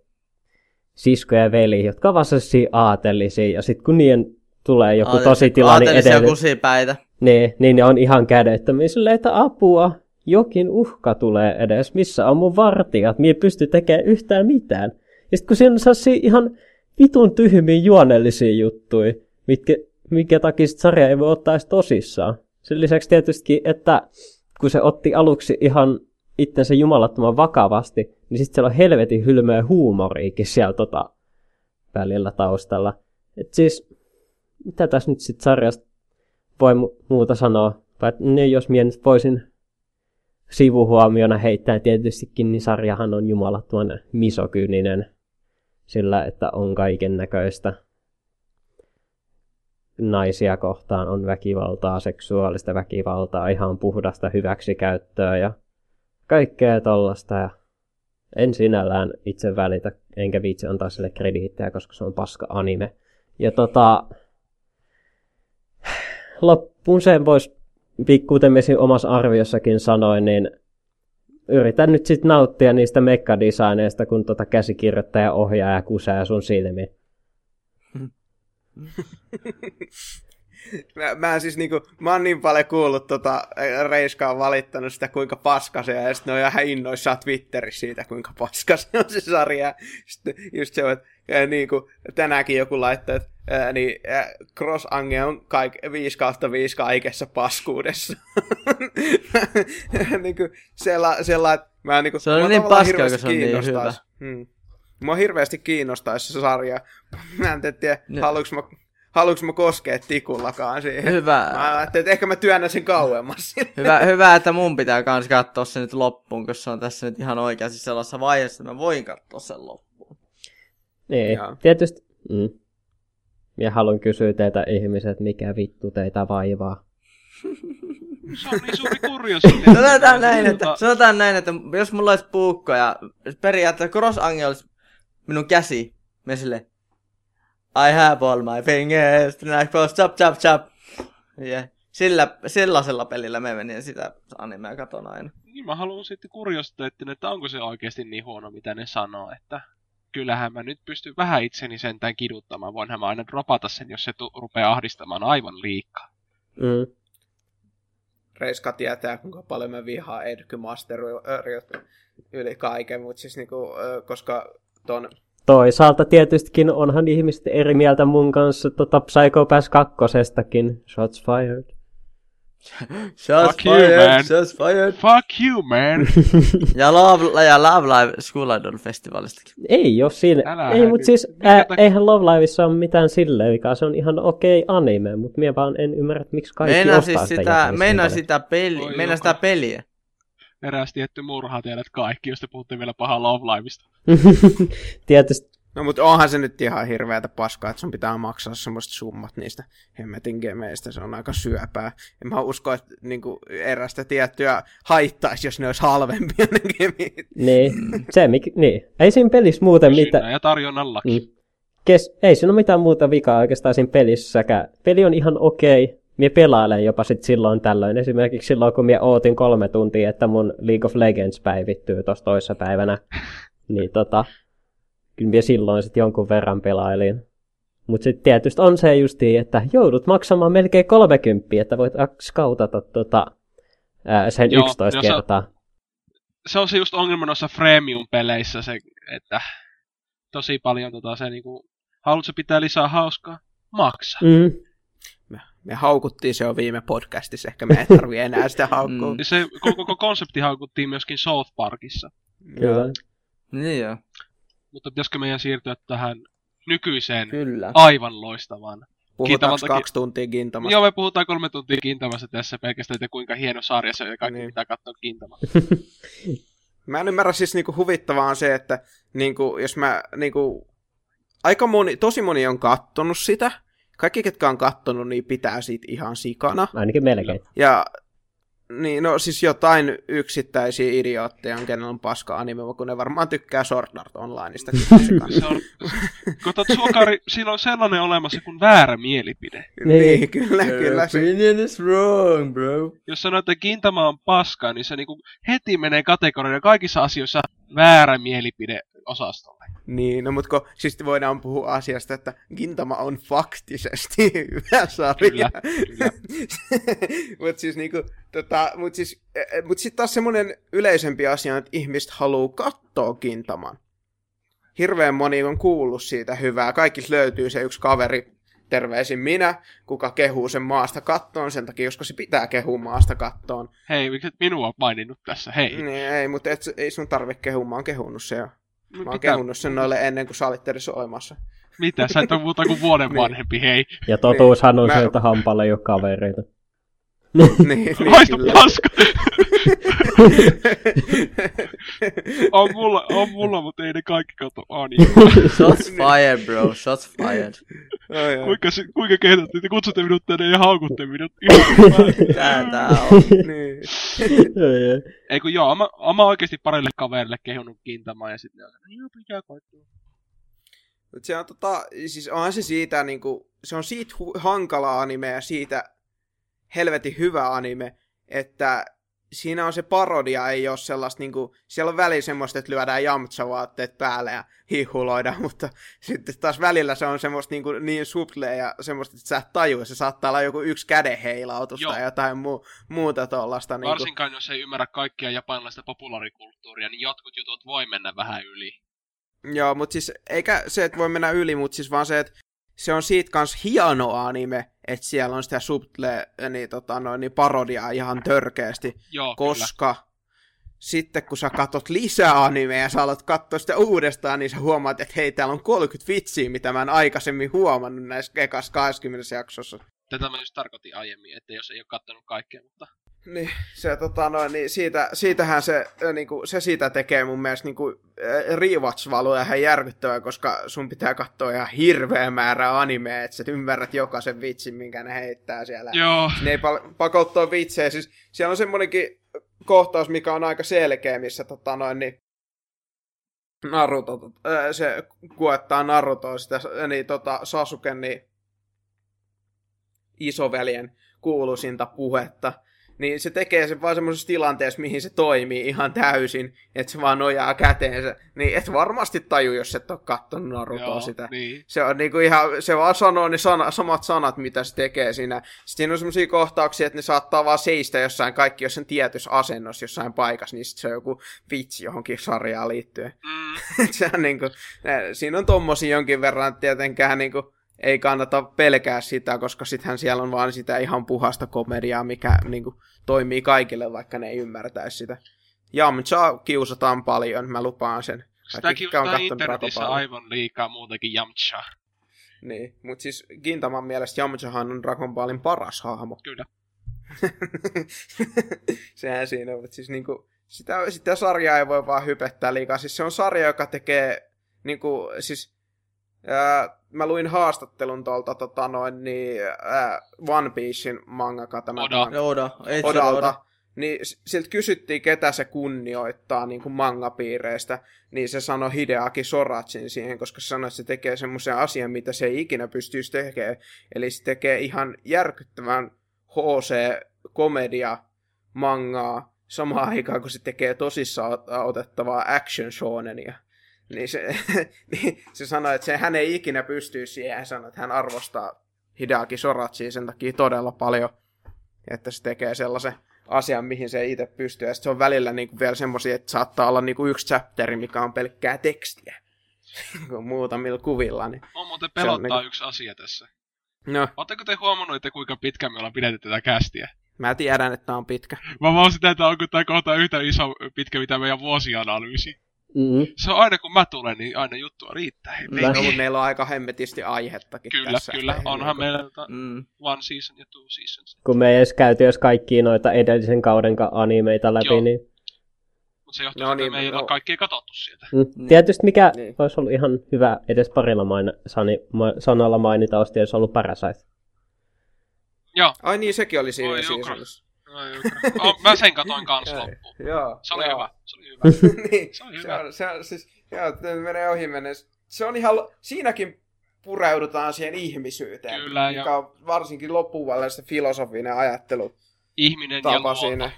sisko ja veli, jotka ovat sellaisia ja sitten kun niiden tulee joku tosi tilanne edelleen, kusipäitä. Niin, niin ne on ihan kädettömiä silleen, että apua, jokin uhka tulee edes, missä on mun vartijat, mie pysty tekemään yhtään mitään. Ja sitten kun siinä on sellaisia ihan vitun tyhmiä juonellisia juttuja, mitkä, mikä takia sit sarja ei voi ottaa edes tosissaan. Sen lisäksi tietysti, että kun se otti aluksi ihan itsensä jumalattoman vakavasti, niin sitten siellä on helvetin hylmöä huumoriikin siellä tota välillä taustalla. Et siis, mitä tässä nyt sitten sarjasta voi mu- muuta sanoa? Että ne, jos mie nyt voisin sivuhuomiona heittää tietystikin, niin sarjahan on jumalattoman misokyyninen sillä, että on kaiken näköistä naisia kohtaan on väkivaltaa, seksuaalista väkivaltaa, ihan puhdasta hyväksikäyttöä ja kaikkea tollasta. Ja en sinällään itse välitä, enkä viitsi antaa sille krediittejä, koska se on paska anime. Ja tota, loppuun sen voisi, kuten Mesin omassa arviossakin sanoin, niin yritän nyt sitten nauttia niistä mekkadesigneista, kun tota käsikirjoittaja ohjaa ja kusää sun silmiin. Mä, mä, siis niinku, mä oon niin paljon kuullut tota, Reiska on valittanut sitä, kuinka paska se on, ja sitten ne on ihan innoissaan Twitterissä siitä, kuinka paska se on se sarja. Sitten just se, että ja niinku, tänäänkin joku laittoi, että ää, niin, ää, Cross Ange on kaik, 5 kautta 5 kaikessa paskuudessa. niinku, sella, sella, että mä niinku, Se on niin tavallaan paska, kun se on niin kiinnostais. Hmm. Mua hirveästi kiinnostaisi se sarja. Mä en tiedä, haluanko mä, haluanko mä koskea tikullakaan siihen. Hyvä. Mä ajattelin, että ehkä mä työnnän sen kauemmas. Hyvä, hyvä, että mun pitää kans katsoa se nyt loppuun, koska se on tässä nyt ihan oikeasti sellaisessa vaiheessa, että mä voin katsoa sen loppuun. Niin, Joo. tietysti. Mm. Ja haluan kysyä teiltä ihmiset, mikä vittu teitä vaivaa. Se on niin suuri. Sanotaan näin, että, sanotaan näin, että jos mulla olisi puukko ja periaatteessa Cross Ange olisi minun käsi, me sille I have all my fingers, chop chop chop. Ja sillä, sellaisella pelillä me menin sitä animea katon aina. Niin mä haluan sitten kuriositeettin, että onko se oikeasti niin huono, mitä ne sanoo, että kyllähän mä nyt pystyn vähän itseni sentään kiduttamaan. Voinhan mä aina dropata sen, jos se tu- rupeaa ahdistamaan aivan liikaa. Mm. Reiska tietää, kuinka paljon mä vihaan Edgy yli kaiken, mutta siis niinku, koska ton Toisaalta tietystikin onhan ihmiset eri mieltä mun kanssa tota Psycho Pass kakkosestakin. Shots fired. Shots Fuck you, fired, man. shots fired. Fuck you, man! Ja Love, ja Love Live School Idol festivalistakin. Ei jos siinä. Älä ei, mutta siis ää, eihän Love Liveissa ole mitään silleen, mikä se on ihan okei anime, mutta minä vaan en ymmärrä, miksi kaikki Meinaa ostaa siis sitä. meinaa sitä peli, meinaa joka. sitä peliä. Eräs tietty murha tiedät kaikki, jos te puhutte vielä pahaa Love Liveista. Tietysti No mutta onhan se nyt ihan hirveätä paskaa, että sun pitää maksaa semmoiset summat niistä hemmetin gemeistä, se on aika syöpää. En mä usko, että niinku erästä tiettyä haittaisi, jos ne olisi halvempia ne gemit. Niin, se, mik, niin. Ei siinä pelissä muuten Kysynnän mitään. ja tarjonnan laki. Mm. Kes, ei siinä ole mitään muuta vikaa oikeastaan siinä pelissäkään. Peli on ihan okei. Mie pelailen jopa sit silloin tällöin. Esimerkiksi silloin, kun mie ootin kolme tuntia, että mun League of Legends päivittyy tuossa toissa päivänä. Niin tota, kyllä mie silloin sitten jonkun verran pelailin. Mutta sitten tietysti on se justiin, että joudut maksamaan melkein 30, että voit skautata tota, ää, sen Joo, 11 no se- kertaa. se on se just ongelma noissa freemium-peleissä, se, että tosi paljon tota, se niinku, haluatko pitää lisää hauskaa? Maksa. Mm, Me, me haukuttiin se jo viime podcastissa, ehkä me ei tarvi enää sitä haukkua. Mm. Se koko, koko konsepti haukuttiin myöskin South Parkissa. kyllä. Niin joo, Mutta pitäisikö meidän siirtyä tähän nykyiseen kyllä. aivan loistavaan? Puhutaanko Kintamaltakin- kaksi tuntia kintamasta? Joo, me puhutaan kolme tuntia kintamassa tässä pelkästään, että kuinka hieno sarja se on ja kaikki Niin. niin. pitää katsoa kintama. Mä en ymmärrä siis niinku huvittavaa on se, että niinku, jos mä niinku, aika moni, tosi moni on kattonut sitä. Kaikki, ketkä on kattonut, niin pitää siitä ihan sikana. Ainakin melkein. Ja niin, no siis jotain yksittäisiä idiootteja on, kenellä on paska anime, kun ne varmaan tykkää Sword Art Onlineista. On, katsot suokari, siinä on sellainen olemassa kuin väärä mielipide. Niin. niin, kyllä, kyllä. Se, opinion is wrong, bro. Jos sanoo, että Kintama on paska, niin se niinku heti menee kategoriaan kaikissa asioissa väärä mielipide osastolle. Niin, no mutta kun, siis voidaan puhua asiasta, että Gintama on faktisesti hyvä sarja. Kyllä, kyllä. mutta siis niinku, tota, mut siis, mut sit taas semmonen yleisempi asia, että ihmiset haluaa katsoa Gintaman. Hirveän moni on kuullut siitä hyvää. Kaikissa löytyy se yksi kaveri, terveisin minä, kuka kehuu sen maasta kattoon, sen takia, koska se pitää kehua maasta kattoon. Hei, miksi et minua maininnut tässä? Hei. Niin, ei, mutta et, ei sun tarvitse kehua, mä oon kehunnut se jo. Mä oon Mitä? kehunnut sen noille ennen kuin sä olit edes olemassa. Mitä? Sä et ole muuta kuin vuoden Niin. vanhempi, hei. Ja totuushan on Mä- se, että hampaalla ei ole kavereita. Niin, niin Haista kyllä. paska! on mulla, on mulla, mutta ei ne kaikki kato anime. Shots fired, bro. Shots fired. Kuinka, kuinka kehdotte, te kutsutte minut tänne ja haukutte minut. Tää, tää on. niin. Ei, kun joo, mä, mä oon oikeesti parille kaverille kehunut kintamaa ja sitten ne on sanonut, joo pitää katsoa. Mut se on tota, siis onhan se siitä niinku, se on siitä hu- hankala anime ja siitä helvetin hyvä anime, että siinä on se parodia, ei ole sellaista niinku, siellä on välillä semmoista, että lyödään jamtsa-vaatteet päälle ja hihuloidaan, mutta sitten taas välillä se on semmoista niinku niin suplea ja semmoista, että sä et tajua, se saattaa olla joku yksi kädenheilautus Joo. tai jotain muu, muuta tuollaista. Niinku. Varsinkaan jos ei ymmärrä kaikkia japanilaista populaarikulttuuria, niin jotkut jutut voi mennä vähän yli. Joo, mutta siis eikä se, että voi mennä yli, mutta siis vaan se, että se on siitä kans hieno anime, että siellä on sitä subtle, niin, tota, no, niin parodiaa ihan törkeästi, Joo, koska sitten kun sä katot lisää animea ja sä alat katsoa sitä uudestaan, niin sä huomaat, että hei, täällä on 30 vitsiä, mitä mä en aikaisemmin huomannut näissä ekas 20 jaksossa. kyllä. Tätä mä just tarkoitin aiemmin, että jos ei ole kattonut kaikkea, mutta... Niin, se, tota, no, niin siitä, siitähän se, äh, niinku, se siitä tekee mun mielestä niinku, äh, rewatch-valuja ihan järkyttävää, koska sun pitää katsoa ihan hirveä määrä animea, että sä ymmärrät jokaisen vitsin, minkä ne heittää siellä. Joo, Ne ei pal- pakottaa vitsejä. Siis siellä on semmonenkin kohtaus, mikä on aika selkeä, missä tota noin, niin Naruto, tot- ää, se kuettaa Narutoa sitä, niin tota Sasuken, niin isoveljen kuuluisinta puhetta. Niin se tekee sen vaan semmoisessa tilanteessa, mihin se toimii ihan täysin, että se vaan nojaa käteensä. Niin et varmasti taju, jos et ole kattonut Narutoa joo, sitä. niin. Se on niinku ihan, se vaan sanoo ne sana, samat sanat, mitä se tekee siinä. Sitten siinä on semmoisia kohtauksia, että ne saattaa vaan seistä jossain kaikki jossain tietyssä asennossa jossain paikassa, niin sit se on joku vitsi johonkin sarjaan liittyen. Mm, se on niinku, siinä on tommosia jonkin verran, tietenkään niinku, ei kannata pelkää sitä, koska sittenhän siellä on vaan sitä ihan puhasta komediaa, mikä niinku, toimii kaikille, vaikka ne ei ymmärtäisi sitä. Jamcha kiusataan paljon, mä lupaan sen. sitä kiusataan internetissä aivan liikaa muutenkin jamcha. Niin, mutta siis Gintaman mielestä Yamchahan on Dragon Ballin paras hahmo. Kyllä. Sehän siinä on, mutta siis niinku, sitä, sitä sarjaa ei voi vaan hypettää liikaa. Siis se on sarja, joka tekee, niinku, siis ää, mä luin haastattelun tuolta tota noin, niin, ää, One Piecein mangaka tämä Oda. tämä- Oda. Odalta. Oda. Niin siltä kysyttiin, ketä se kunnioittaa niin kuin mangapiireistä, niin se sanoi Hideaki Soratsin siihen, koska se sanoi, että se tekee semmoisen asian, mitä se ei ikinä pystyisi tekemään. Eli se tekee ihan järkyttävän HC-komedia mangaa samaan aikaan, kun se tekee tosissaan ot- otettavaa action shonenia. Niin se, niin se sanoi, että se, hän ei ikinä pystyisi siihen. Hän sanoi, että hän arvostaa Hideaki Soratsia sen takia todella paljon, että se tekee sellaisen asian, mihin se ei itse pystyy. Ja se on välillä niinku vielä semmoisia, että saattaa olla niinku yksi chapteri, mikä on pelkkää tekstiä. Kun muutamilla kuvilla. Niin. On muuten Se on pelottaa niinku- yksi asia tässä. No, Oletteko te huomannut, että kuinka pitkään me ollaan pidetty tätä kästiä? mä tiedän, että tää on pitkä. Mä vaan sitä, että onko tää kohta yhtä iso pitkä, mitä meidän vuosianalyysi. Mm. Se on aina kun mä tulen, niin aina juttua riittää. Hei, Kyllä. No, mutta meillä on aika hemmetisti aihettakin Kyllä, tässä. kyllä. Onhan niinku- meillä tota Mm. one season ja two seasons. Kun me ei edes käyty jos kaikkia noita edellisen kauden ka- animeita läpi, Joo. niin... Mutta se johtuu No siitä, niin, että me ei no. ole kaikkia katsottu sieltä. Mm. Niin. Tietysti mikä Niin. olisi ollut ihan hyvä edes parilla main, sani, ma, sanalla mainita, olisi tietysti ollut Parasite. Joo. Ai niin, sekin oli siinä Oi, seasonissa. Oh, mä sen katoin kans loppuun. Joo. Se oli joo. hyvä. Se oli hyvä. niin, Se oli se hyvä. on, se on, siis, joo, menee ohi mennessä. Se on ihan, siinäkin pureudutaan siihen ihmisyyteen. Kyllä, mikä ja- on varsinkin loppuvalle se filosofinen ajattelu Ihminen ja luonto. siinä.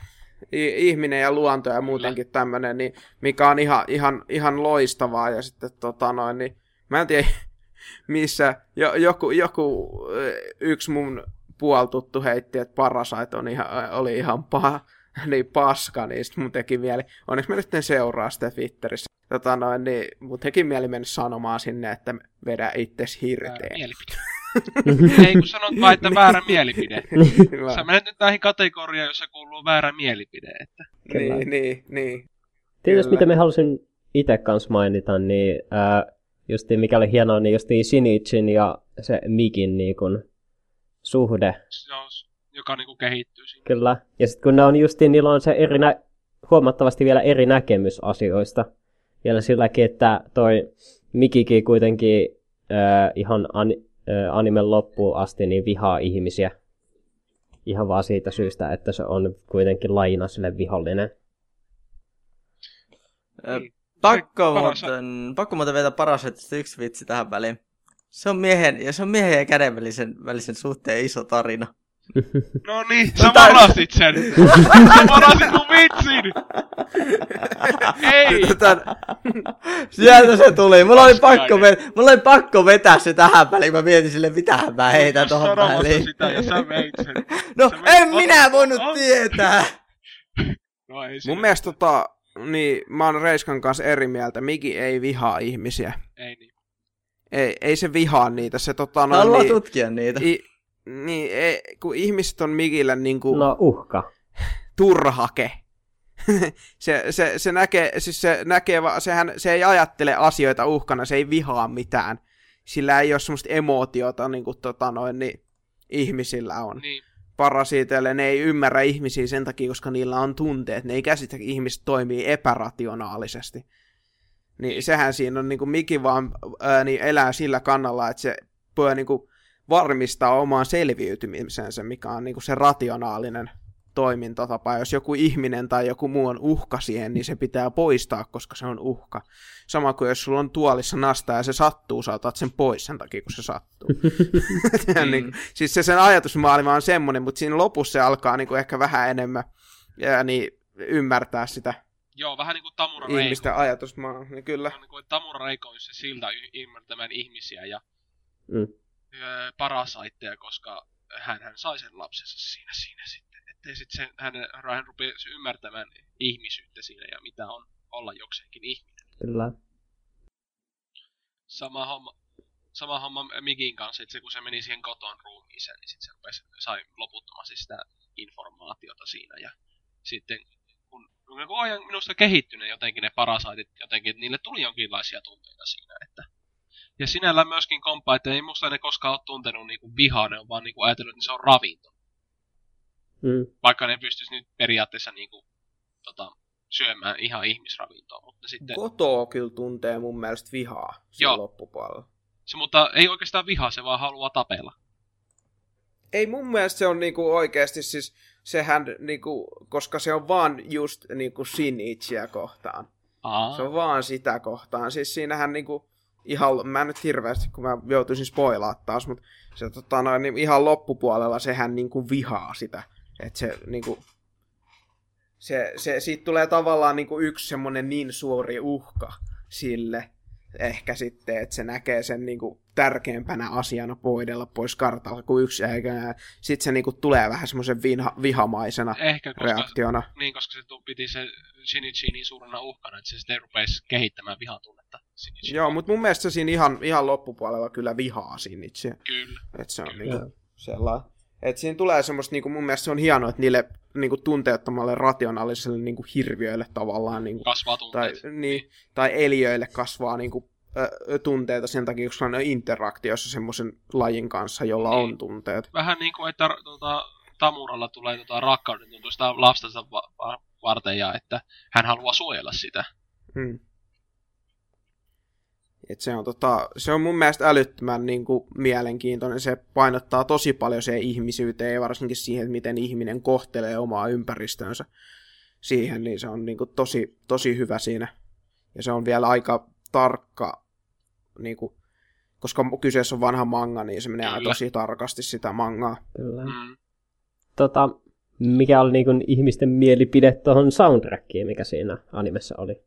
i- ihminen ja luonto ja muutenkin tämmöinen, niin mikä on ihan, ihan, ihan loistavaa. Ja sitten tota noin, niin mä en tiedä, missä jo, joku, joku yksi mun puoltuttu heitti, että Parasite on ihan, oli ihan paha, niin paska, niin sitten mun teki mieli, onneksi mä nyt en seuraa sitä Twitterissä, tota noin, niin mun teki mieli mennä sanomaan sinne, että vedä itses hirteen. mielipide. Ei kun sanot vaan, että väärä mielipide. Sä menet nyt näihin kategoriaan, jossa kuuluu väärä mielipide. Että... Kyllä. niin, niin, niin. Tietysti mitä me halusin itse kanssa mainita, niin ää, justiin mikä oli hienoa, niin justiin Sinichin ja se Migin niin kun, suhde. Se on, joka niinku kehittyy siinä. Kyllä. Ja sitten kun ne on justiin, niillä on se eri nä- huomattavasti vielä eri näkemys asioista. Vielä silläkin, että toi Mikikin kuitenkin ää, ihan an- ää, animen loppuun asti niin vihaa ihmisiä. Ihan vaan siitä syystä, että se on kuitenkin lajina sille vihollinen. Niin. Pakko Paras- muuten, pakko muuten vetää yksi vitsi tähän väliin. Se on miehen, ja se on miehen ja käden välisen, välisen suhteen iso tarina. No niin, sä varasit sen! sä varasit mun vitsin! Ei! Tätä, Sieltä se tuli. Mulla oli, pakko, Paskainen. ve- mulla oli pakko vetää se tähän väliin. Mä mietin sille, mitä mä heitän tohon väliin. sitä ja sä veit sen. No, Sä veit- en minä voinut Oh. tietää. No ei mun mielestä tota, niin, mä oon Reiskan kanssa eri mieltä. Miki ei vihaa ihmisiä. Ei niin. Ei, ei se vihaa niitä. Se tota, no, Haluaa niin, tutkia niitä. i, niin, ei, kun ihmiset on Mikillä niinku No uhka. turhake. se, se, se, näkee, siis se, näkee, va- sehän, se ei ajattele asioita uhkana, se ei vihaa mitään. Sillä ei ole semmoista emootiota niin kuin tota noin, niin ihmisillä on. Niin. Parasiiteille ne ei ymmärrä ihmisiä sen takia, koska niillä on tunteet. Ne ei käsitä, että ihmiset toimii epärationaalisesti. Niin sehän siinä on, niin kuin Miki vaan ää, niin elää sillä kannalla, että se voi niin kuin, varmistaa omaan selviytymisensä, mikä on niin kuin se rationaalinen toimintatapa. Jos joku ihminen tai joku muu on uhka siihen, niin se pitää poistaa, koska se on uhka. Sama kuin jos sulla on tuolissa nasta ja se sattuu, sä otat sen pois sen takia, kun se sattuu. Mm. niin, siis se sen ajatusmaailma on semmoinen, mutta siinä lopussa se alkaa niin kuin ehkä vähän enemmän ja, niin, ymmärtää sitä Joo, vähän niinku Tamura Reiko. ihmisten ajatusmaailmaa. Niin kyllä. On niinku, että Tamura Reiko on se siltä y- ymmärtämään ihmisiä ja Mm. öö, parasaitteja, koska hän, hän sai sen lapsensa siinä, siinä sitten. Ettei sitten sen, hän, hän rupesi ymmärtämään ihmisyyttä siinä ja mitä on olla jokseenkin ihminen. Kyllä. Sama homma, sama homma Mikin kanssa, että se kun se meni siihen koton ruumiiseen, niin sitten se rupesi, sai loputtomasti sitä informaatiota siinä. Ja sitten kun koko ajan minusta kehittynyt jotenkin ne parasaitit jotenkin, että niille tuli jonkinlaisia tunteita siinä. Että, ja sinällään myöskin kompa, että ei musta ne koskaan ole tuntenut niinku vihaa, ne on vaan niinku ajatellut, että se on ravinto. Mm. Vaikka ne pystyisi nyt periaatteessa niinku, tota, syömään ihan ihmisravintoa, mutta sitten... Kotoa kyllä tuntee mun mielestä vihaa Joo. loppupuolella. Se, mutta ei oikeastaan vihaa, se vaan haluaa tapella. Ei mun mielestä se on niinku oikeasti siis, sehän niinku, koska se on vaan just niinku Shinichiä kohtaan. Aa, Se on vaan sitä kohtaan. Siis siinähän niinku, ihan, mä en nyt hirveästi, kun mä joutuisin spoilaa taas, mutta se tota noin, niin ihan loppupuolella sehän niinku vihaa sitä. Että se niinku, se, se, siitä tulee tavallaan niinku yksi semmonen niin suuri uhka sille, ehkä sitten, että se näkee sen niinku tärkeämpänä asiana poidella pois kartalta kuin yksi eikä sitten se niinku tulee vähän semmoisen viha, vihamaisena ehkä koska, reaktiona. niin, koska se piti se Shinichi niin suurena uhkana, että se sitten rupesi kehittämään vihatunnetta. Shinichi. Joo, mutta mun mielestä se siinä ihan, ihan loppupuolella kyllä vihaa itse. Kyllä. Että se on Kyllä. niinku sellainen. Että siinä tulee semmoista, niinku, mun mielestä se on hienoa, että niille niinku, tunteettomalle rationaaliselle niinku, hirviöille tavallaan, niinku, Kasvaa tai, tunteet. niin, tai eliöille kasvaa niinku, ö, tunteita sen takia, koska ne on interaktiossa semmoisen lajin kanssa, jolla Niin. on tunteet. Vähän niin kuin, että tota, Tamuralla tulee tota, rakkauden tuntuu sitä lapsensa va- va- varten ja että hän haluaa suojella sitä. Hmm. Et se, on, tota, se on mun mielestä älyttömän niin kuin, mielenkiintoinen. Se painottaa tosi paljon se ihmisyyteen ja varsinkin siihen, että miten ihminen kohtelee omaa ympäristönsä siihen, niin se on niin kuin, tosi, tosi hyvä siinä. Ja se on vielä aika tarkka, niin kuin, koska kyseessä on vanha manga, niin se menee Kyllä. tosi tarkasti sitä mangaa. Kyllä. Mm. Tota, mikä oli niin kuin ihmisten mielipide tuohon soundtrackiin, mikä siinä animessa oli.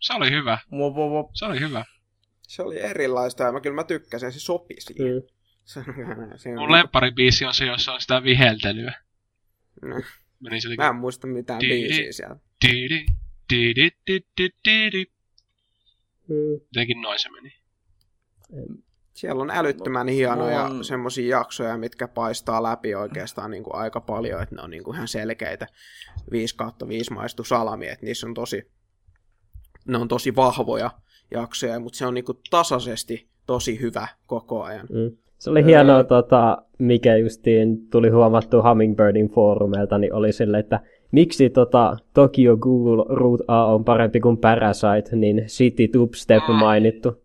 Se oli hyvä. Wop, wop, wop. Se oli hyvä. Se oli erilaista ja mä kyllä mä tykkäsin, se sopi siihen. Mm. Se, se, Mun lempparibiisi on se, jossa on sitä viheltelyä. Mm. Meni se Mä en muista mitään Di- biisiä sieltä. Didi, didi, didi, didi. Mm. Jotenkin noin se meni. Siellä on älyttömän hienoja on- semmosia jaksoja, mitkä paistaa läpi oikeastaan niin kuin aika paljon, että ne on niin kuin ihan selkeitä 5 kautta 5 maistu salami, että niissä on tosi, ne on tosi vahvoja jaksoja, mutta se on niin kuin tasaisesti tosi hyvä koko ajan. Mm. Se oli hienoa, tota, mikä justiin tuli huomattu Hummingbirdin foorumeilta, niin oli sille, että miksi tota, Tokyo Google Root A on parempi kuin Parasite, niin City Dubstep mainittu.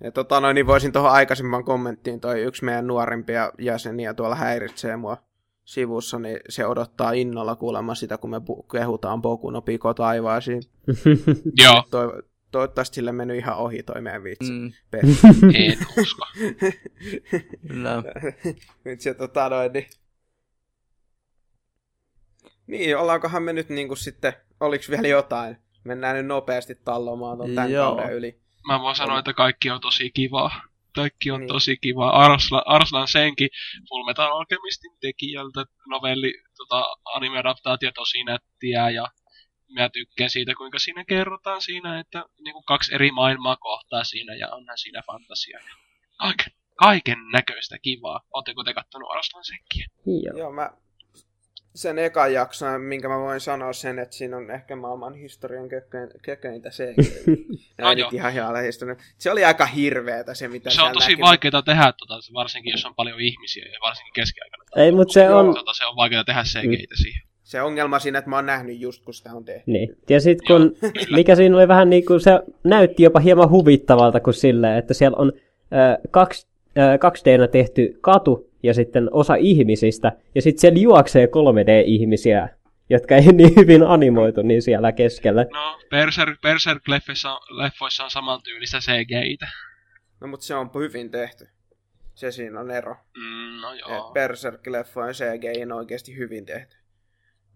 Ja tota noin, niin voisin tuohon aikaisemman kommenttiin, toi yksi meidän nuorempia jäseniä tuolla häiritsee mua sivussa, niin se odottaa innolla kuulemma sitä, kun me pu- kehutaan Boku no Pico taivaasiin. Joo, Toi, toivottavasti sille mennyt ihan ohi toi meidän vitsi. Mm, Mm. en usko. kyllä. nyt se tota noin, niin... Niin, ollaankohan me nyt niinku sitten, oliks vielä jotain? Mennään nyt nopeasti tallomaan ton tämän Joo. kauden yli. Mä voin sanoa, että kaikki on tosi kivaa. Kaikki on Niin. tosi kivaa. Arslan, Arslan senkin Full Metal Alchemistin tekijältä novelli tota, anime-adaptaatio tosi nättiä ja mä tykkään siitä, kuinka siinä kerrotaan siinä, että niinku kaksi eri maailmaa kohtaa siinä ja onhan siinä fantasia ja kaiken, kaiken näköistä kivaa. Ootteko te kattonut Arslan senkiä? Joo. Joo, mä sen ekan jakson, minkä mä voin sanoa sen, että siinä on ehkä maailman historian kököin, kököintä se. Nyt ihan ihan. Se oli aika hirveetä se, mitä Se on tosi näki. vaikeaa tehdä, tota, varsinkin jos on paljon ihmisiä ja varsinkin keskiaikana. Ei, mutta se Joo. on... Tota, se on vaikeaa tehdä CGitä siihen. Se ongelma siinä, että mä oon nähnyt just, kun sitä on tehty. Niin. Ja sitten kun, mikä siinä oli vähän niin kuin, se näytti jopa hieman huvittavalta kuin silleen, että siellä on äh, kaksi, äh, 2D tehty katu ja sitten osa ihmisistä, ja sitten siellä juoksee 3D-ihmisiä, jotka ei niin hyvin animoitu niin siellä keskellä. No, Berserk, Berserk-leffoissa on, leffoissa on samantyylistä CGitä. No, mutta se on hyvin tehty. Se siinä on ero. Mm, no Joo. joo. Berserk-leffojen CGI on oikeasti hyvin tehty.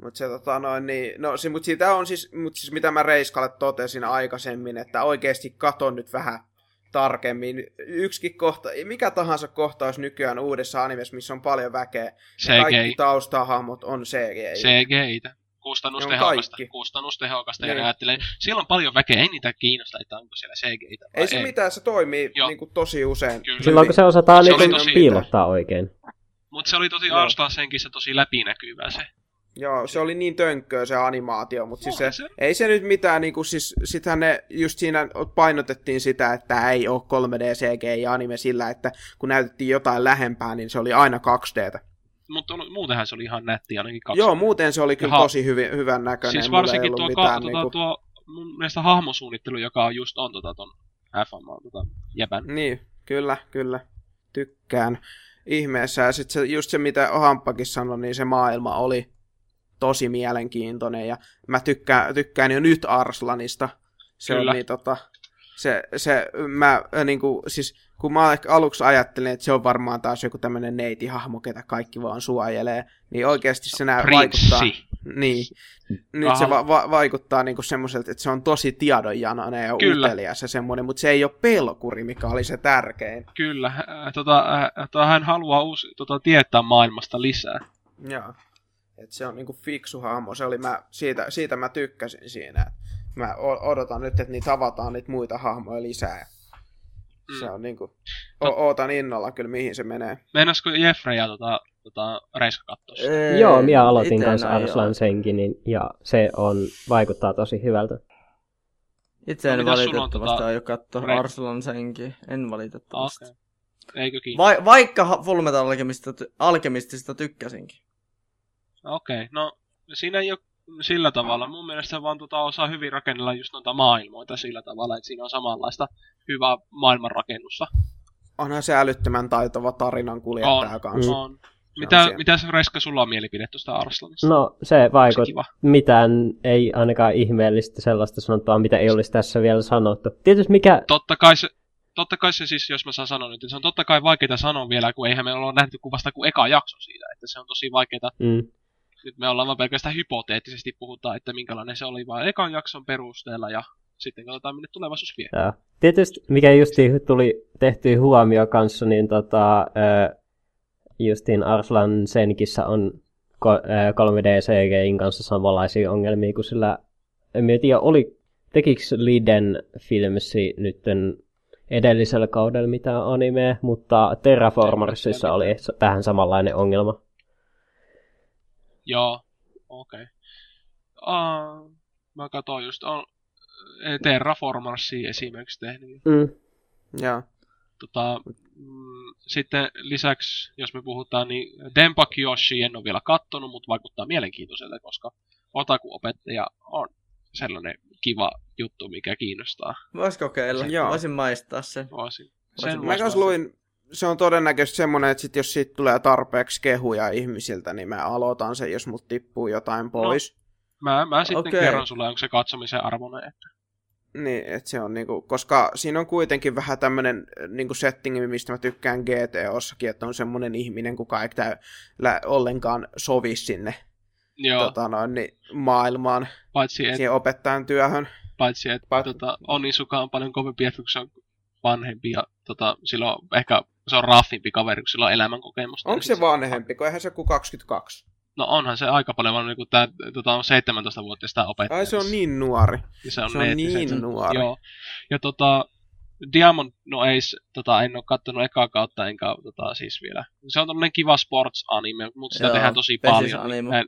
Mutta se tota noin, niin, no si, mut siitä on siis, mut siis mitä mä Reiskalle totesin aikaisemmin, että oikeasti katon nyt vähän tarkemmin. Yksikin kohta, mikä tahansa kohtaus nykyään uudessa animessa, missä on paljon väkeä, ja kaikki CGI. taustahahmot on CGI. CGitä. Kustannustehokasta. Kustannustehokasta. Ja Niin. ajattelee, siellä on paljon väkeä, ei niitä kiinnosta, että onko siellä vai Ei se mitään, se toimii Joo. niin kuin, tosi usein. Kyllä. Silloin kun se osataan Se niin tosi- piilottaa oikein. Mutta se oli tosi Joo. Arslan senkissä tosi läpinäkyvää se. Joo, se oli niin tönkköä se animaatio, mutta siis se, se. ei se nyt mitään, niin kuin, siis sitähän ne just siinä painotettiin sitä, että ei ole 3D CGI anime sillä, että kun näytettiin jotain lähempää, niin se oli aina 2Dtä. Mutta muutenhan se oli ihan nätti ainakin kaksi. Joo, muuten se oli kyllä Jaha. tosi hyvin, hyvän näköinen. Siis varsinkin tuo, mitään, ka, tota, niinku- tuo mun mielestä hahmosuunnittelu, joka on just on tota, ton FMA, tota, jäbän. Niin, kyllä, kyllä. Tykkään ihmeessä. Ja sitten just se, mitä Hamppakin sanoi, niin se maailma oli tosi mielenkiintoinen. Ja mä tykkään, tykkään jo nyt Arslanista. Se Kyllä. on niin tota, se, se mä äh, niinku, siis kun mä aluksi ajattelin, että se on varmaan taas joku tämmönen neitihahmo, ketä kaikki vaan suojelee, niin oikeasti se nää vaikuttaa. Prinssi. Niin. Nyt se Aha. va- va- vaikuttaa niinku semmoiselta, että se on tosi tiedonjanoinen ja Kyllä. utelias ja semmoinen, mutta se ei ole pelkuri, mikä oli se tärkein. Kyllä, äh, tota, äh, tota, hän haluaa uusi, tota, tietää maailmasta lisää. Joo. Et se on niinku fiksu hahmo. Se oli mä, siitä, siitä mä tykkäsin siinä. Et Mä odotan nyt, että niitä avataan niitä muita hahmoja lisää. Mm. Se on niinku, o- ootan innolla kyllä mihin se menee. Meinasko Jeffrey ja tota, tota, Reiska katsoa Joo, minä aloitin kanssa. Arslan senkin, niin, ja se on, vaikuttaa tosi hyvältä. Itse No en on valitettavasti tota- aio katsoa Re- Arslan senkin. En valitettavasti. Okei. Eikö kiinni? Va- vaikka Fullmetal Alchemistista tykkäsinkin. Okei, no siinä ei ole sillä tavalla. Mun mielestä se vaan tota, osaa hyvin rakennella just noita maailmoita sillä tavalla, että siinä on samanlaista hyvää maailmanrakennusta. Onhan se älyttömän taitava tarinan kuljettaja On, kanssa. on. on Mitä, siellä. mitä se Reiska sulla on mielipide tuosta Arslanista? No, se se vaikuttaa. Mitään ei ainakaan ihmeellistä sellaista sanottavaa, mitä ei olisi tässä vielä sanottu. Tietysti mikä, Totta kai se, totta kai se siis, jos mä saan sanoa nyt, se on totta kai vaikeaa sanoa vielä, kun eihän me olla nähty kuvasta kuin eka jakso siitä, että se on tosi vaikeaa. Mm. Nyt me ollaan vaan pelkästään hypoteettisesti puhutaan, että minkälainen se oli vaan ekan jakson perusteella ja sitten katsotaan, minne tulevaisuus vie. Ja. Tietysti, mikä justi tuli tehty huomio kanssa, niin tota, justiin Arslan Senkissä on 3D CGin kanssa samanlaisia ongelmia kuin sillä, en tiedä, oli, tekikö Liden filmsi nytten edellisellä kaudella mitään animea, mutta Terraformersissa oli vähän samanlainen ongelma. Joo, okei. Okay. Uh, mä katsoin just, on Terraformersia esimerkiksi tehnyt. Mm. Joo. Tota, mm, sitten lisäksi, jos me puhutaan, niin Denpa Kyoshi en ole vielä kattonut, mutta vaikuttaa mielenkiintoiselta, koska Otaku-opettaja on sellainen kiva juttu, mikä kiinnostaa. Vois kokeilla. Joo. Voisin maistaa sen. Voisin. Voisin Sen Mä luin, se on todennäköisesti semmonen, että sit jos siitä tulee tarpeeksi kehuja ihmisiltä, niin mä aloitan sen, jos mut tippuu jotain pois. Mä, mä sitten Okei. kerron sulle, onko se katsomisen arvoinen. Että... Niin, että se on niinku, koska siinä on kuitenkin vähän tämmönen niinku settingi, mistä mä tykkään GTOssakin, että on semmonen ihminen, kuka ei tää lä- ollenkaan sovi sinne Joo, tota noin, niin maailmaan, paitsi että siihen opettajan työhön. paitsi et, Pa- tota, Onisuka on paljon kovempi että kun se on vanhempi ja tota, silloin ehkä se on raffimpi kaveri, kun sillä on elämänkokemusta. Onko Ja se vanhempi, kun eihän se kuin 22? No onhan se aika paljon vanhempi, kun tää tota, on 17-vuotias tää opettaja. Ai se on niin nuori. Ja se on, se on niin nuori. Joo. Ja tota, Diamond, no ei, tota, en ole kattonut ekaa kautta, enkä tota, siis vielä. Se on tämmönen kiva sports-anime, mutta sitä Joo, tehdään tosi paljon. anime. Mä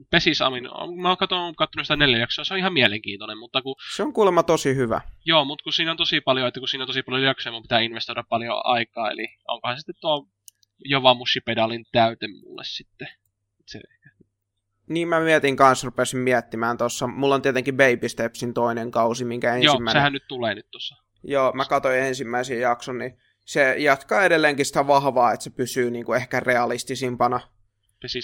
en- Pesis anime, mä oon kattonut sitä neljä jaksoa, se on ihan mielenkiintoinen, mutta kun, Se on kuulemma tosi hyvä. joo, mutta kun siinä on tosi paljon, että kun siinä on tosi paljon jaksoja, mun pitää investoida paljon aikaa, eli onkohan sitten tuo Jovamushi-pedalin täyte mulle sitten. Se, Niin mä mietin kanssa, rupesin miettimään tuossa. Mulla on tietenkin Baby Stepsin toinen kausi, minkä joo, ensimmäinen... sehän nyt tulee nyt tuossa. Joo, mä katsoin ensimmäisen jakson, niin se jatkaa edelleenkin sitä vahvaa, että se pysyy niin kuin ehkä realistisimpana.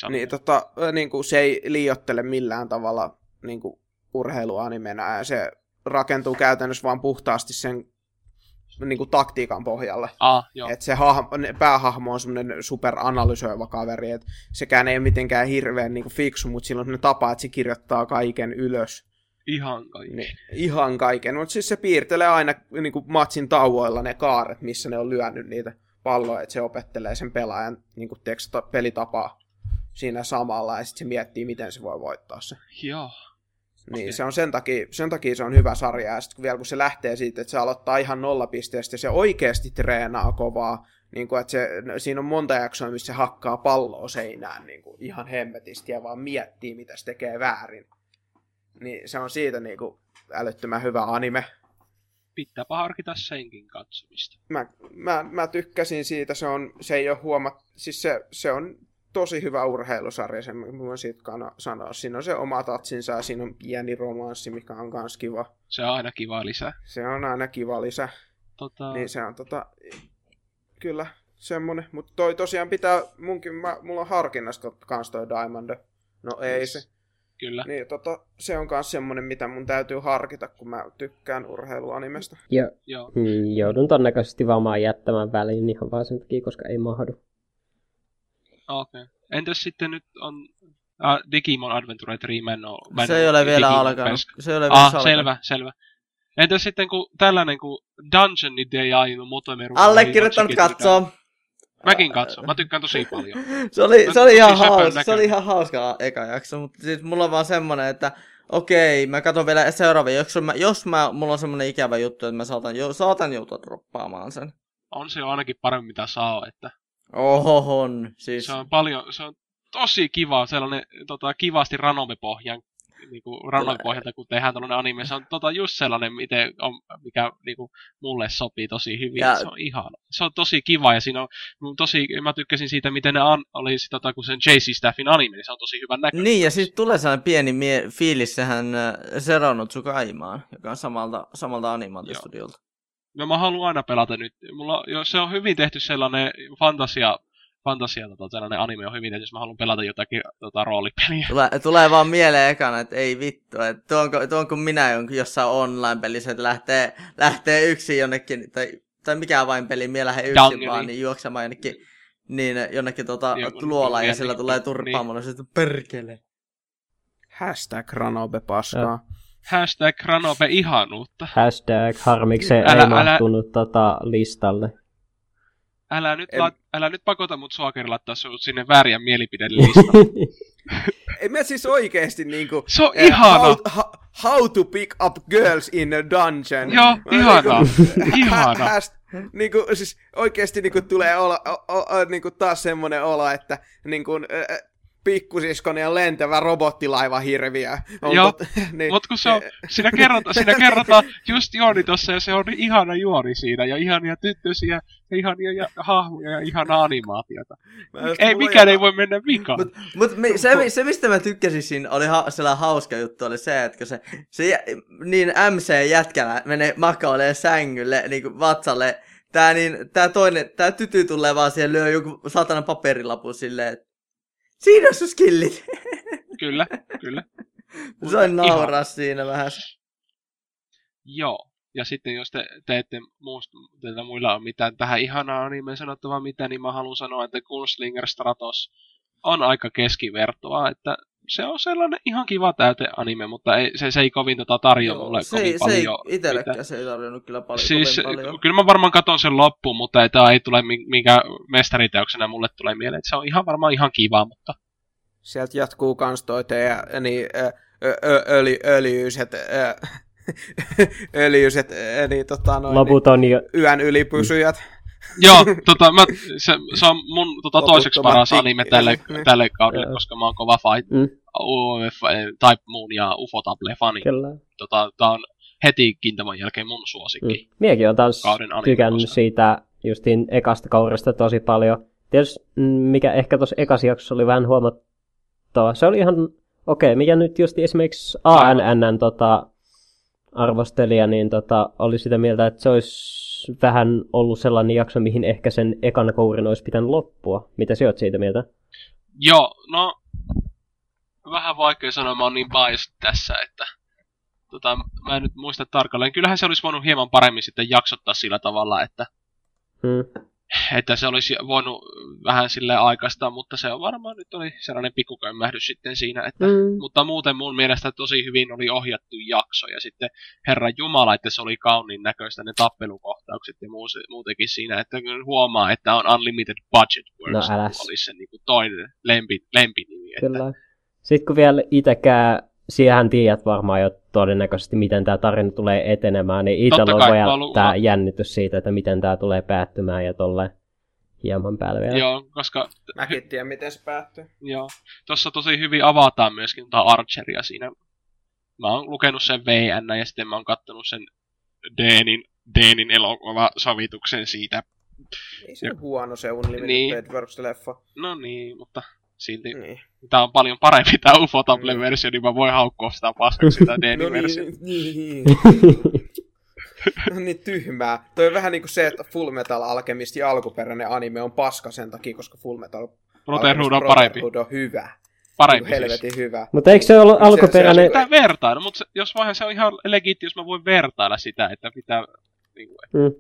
Niin, tota, niin kuin se ei liiottele millään tavalla niin kuin urheiluanimena, ja se rakentuu käytännössä vaan puhtaasti sen niin kuin taktiikan pohjalle. Ah, joo. Että se hahmo, päähahmo on semmoinen superanalysoiva kaveri, että sekään ei ole mitenkään hirveän niin kuin fiksu, mutta sillä on semmoinen tapa, että se kirjoittaa kaiken ylös. Ihan kaikki. Niin, ihan kaiken, mutta siis se piirtelee aina niin kuin matsin tauoilla ne kaaret, missä ne on lyönyt niitä palloja, että se opettelee sen pelaajan niin kuin teksta, pelitapaa siinä samalla, ja sitten se miettii, miten se voi voittaa se. Joo. Niin, Okei. se on sen takia, sen takia se on hyvä sarja, ja sitten vielä kun se lähtee siitä, että se aloittaa ihan nollapisteestä, ja se oikeasti treenaa kovaa, niin kuin, että se, siinä on monta jaksoa, missä se hakkaa palloa seinään niin kuin, ihan hemmetisti, ja vaan miettii, mitä se tekee väärin. Niin se on siitä niin kuin, älyttömän hyvä anime. Pitääpä harkita senkin katsomista. Mä, mä, mä tykkäsin siitä, se, on, se ei ole huomat, siis se, se on tosi hyvä urheilusarja, sen mä voin siitä kana- sanoa. Siinä on se oma tatsinsa ja siinä on pieni romanssi, mikä on kans kiva. Se on aina kiva lisää. Se on aina kiva lisä. Tota, Niin se on tota, kyllä semmonen. Mutta toi tosiaan pitää, munkin, mä, mulla on harkinnassa kans toi Diamond. No ei se. Kyllä. Niin tota, se on kans semmonen, mitä mun täytyy harkita, kun mä tykkään urheiluanimesta. Ja Joo. mm, joudun todennäköisesti vaan jättämään väliin ihan vaan sen takia, koska ei mahdu. Okei. Okay. Entäs sitten nyt on ah, Digimon Adventure 3, mä en oo, mä en Se ei ole vielä Digimon alkanut. peska. Se ei ole vielä Ah, alkanut. selvä, selvä. Entäs sitten kun tällainen kuin Dungeon Day no Motomeru... Allekirjoittanut katsoa. Mäkin katson, mä tykkään tosi paljon. Se oli, se oli ihan hauska, se oli ihan hauska eka jakso, mutta siis mulla on vaan semmonen, että okei, mä katson vielä seuraavia jaksoja, mä, jos mä, mulla on semmonen ikävä juttu, että mä saatan, jo, saatan joutua droppaamaan sen. On se jo ainakin paremmin mitä saa, että Ohohon, siis se on paljon, se on tosi kiva, sellainen tota, kivasti ranome-pohjan niinku ranome-pohjalta, kun tehdään tällainen anime, se on tota, just sellainen, miten on, mikä niinku, mulle sopii tosi hyvin. Ja-. Se on ihana. Se on tosi kiva ja siinä on tosi, mä tykkäsin siitä, miten ne an, oli sit, tota, kun sen JC Staffin anime, niin se on tosi hyvän näköinen. Niin, ja sitten tulee sellainen pieni mie- fiilis sehän äh, Seronut Tsukaimaan, joka on samalta, samalta animaatiostudiolta. No mä haluan aina pelata nyt. Mulla, jo, se on hyvin tehty sellainen fantasia, fantasia tota, sellainen anime on hyvin tehty, jos mä haluan pelata jotakin tota, roolipeliä. Tulee, tulee vaan mieleen ekana, että ei vittu, että tuonko, tuonko minä jonkun jossain online-pelissä, että lähtee, lähtee yksin jonnekin, tai tai mikä vain peli, mie lähden yksin Dangeli. vaan niin juoksemaan jonnekin niin jonnekin tota, Joku luolaan ja niin, sillä niin, tulee niin. turpaamaan, niin. sitten perkele. Hashtag Ranobe paskaa. Hashtag Ranope ihanuutta. Hashtag harmikseen Älä- ei älä- mahtunut tota listalle. Älä nyt, En- la, älä nyt pakota mut suokeri laittaa sut sinne vääriä mielipidelistalle. Ei me siis oikeesti niinku... Se on eh, ihana. How, how, how to pick up girls in a dungeon. Joo, Mä ihana. niinku- Ihana. Has, niinku, siis oikeesti niinku tulee olla, o, o, niinku taas semmonen olo, että niinku, äh, pikkusiskoni ja lentävä robottilaiva hirviö. On Joo, tot- niin, Mut kun se on, siinä kerrotaan, siinä kerrotaan just juoni tossa ja se on niin ihana juoni siinä ja ihania tyttösiä ja ihania ja, hahmoja ja ihanaa animaatiota. Ei mikään ei voi mennä vikaan. Mut, mut se, se, mistä mä tykkäsin siinä, oli ha- sellainen hauska juttu, oli se, että kun se, se niin MC-jätkänä menee makoilee sängylle, niin kuin vatsalle, tää, niin, tää toinen, tää tyty tulee vaan siihen, lyö joku satana paperilapun silleen, että siinä on sun skillit. Kyllä, kyllä. Sain nauraa siinä vähän. Joo. Ja sitten jos te, te ette muusta, teillä muilla on mitään tähän ihanaa animeen sanottavaa mitään, niin mä haluan sanoa, että Gunslinger Stratos on aika keskivertoa, että se on sellainen ihan kiva täyte anime, mutta ei, se, se ei kovin tota tarjoa mulle se, kovin ei, se ei paljon. itsellekään se ei tarjonnut kyllä paljon, Siis paljon. kyllä mä varmaan katon sen loppuun, mutta ei, tää ei tule mi- mikä mestariteoksena mulle tulee mieleen. että se on ihan varmaan ihan kiva, mutta Sieltä jatkuu kans toi teidän niin, ö, ö, ö, öljy, öljyiset, ö, öljyiset niin, tota, noin, niin, Loputon jo... yön ylipysyjät. Joo, tota, mä, se, se on mun tota, toiseksi paras anime tälle, niin. tälle kaudelle, koska mä oon kova fight, Mm, UF, Type Moon ja Ufotable fani. kyllä. Tota, tää on heti Kintaman jälkeen mun suosikki. Mm. Miekin on taas tykännyt osa. siitä justiin ekasta kaudesta tosi paljon. Tietysti mm, mikä ehkä tuossa ekassa jaksossa oli vähän huomattava. Se oli ihan okei, okay, mikä nyt just esimerkiksi ANNn tota, arvostelija, niin tota, oli sitä mieltä, että se olisi vähän ollut sellainen jakso, mihin ehkä sen ekan kourin olisi pitänyt loppua. Mitä sä oot siitä mieltä? Joo, no vähän vaikea sanoa, mä oon niin biased tässä, että tota, mä en nyt muista tarkalleen. Kyllähän se olisi voinut hieman paremmin sitten jaksottaa sillä tavalla, että, Hmm. Että se olisi voinut vähän sille aikaistaa, mutta se on varmaan nyt oli sellainen pikkukömmähdys sitten siinä, että Mm. mutta muuten mun mielestä tosi hyvin oli ohjattu jakso ja sitten Herra Jumala, että se oli kauniin näköistä ne tappelukohtaukset ja muu, muutenkin siinä, että huomaa, että on Unlimited Budget Works, No olisi se niin kuin toinen lempi, lempinimi. Että, Kyllä. Sitten kun vielä itsekään, siehän tiedät varmaan jo todennäköisesti, miten tämä tarina tulee etenemään, niin itsellä on oon- tämä jännitys siitä, että miten tämä tulee päättymään ja tolle hieman päälle vielä. Joo, koska Mäkin tiedän, miten se päättyy. joo, tuossa tosi hyvin avataan myöskin tota Archeria siinä. Mä oon lukenut sen VN ja sitten mä oon kattonut sen Deenin, Deenin elokuvasovituksen siitä. Ei se ole huono se Unlimited Niin. niin. leffa. No niin, mutta silti Niin. tää on paljon parempi tää Ufotable-versio, niin mä voin haukkua sitä paskaksi sitä No Deenin versio. niin, niin. No niin tyhmää. Toi on vähän niinku se, että Full Metal Alchemist ja alkuperäinen anime on paska sen takia, koska Full Metal Brotherhood on parempi. On hyvä. Parempi siis. helvetin hyvä. Mutta eikö se ollut Se- alkuperäinen... se- Pitää vertailla, mutta se, jos vaihe se on ihan legiitti, jos mä voin vertailla sitä, että pitää niinku, Mm.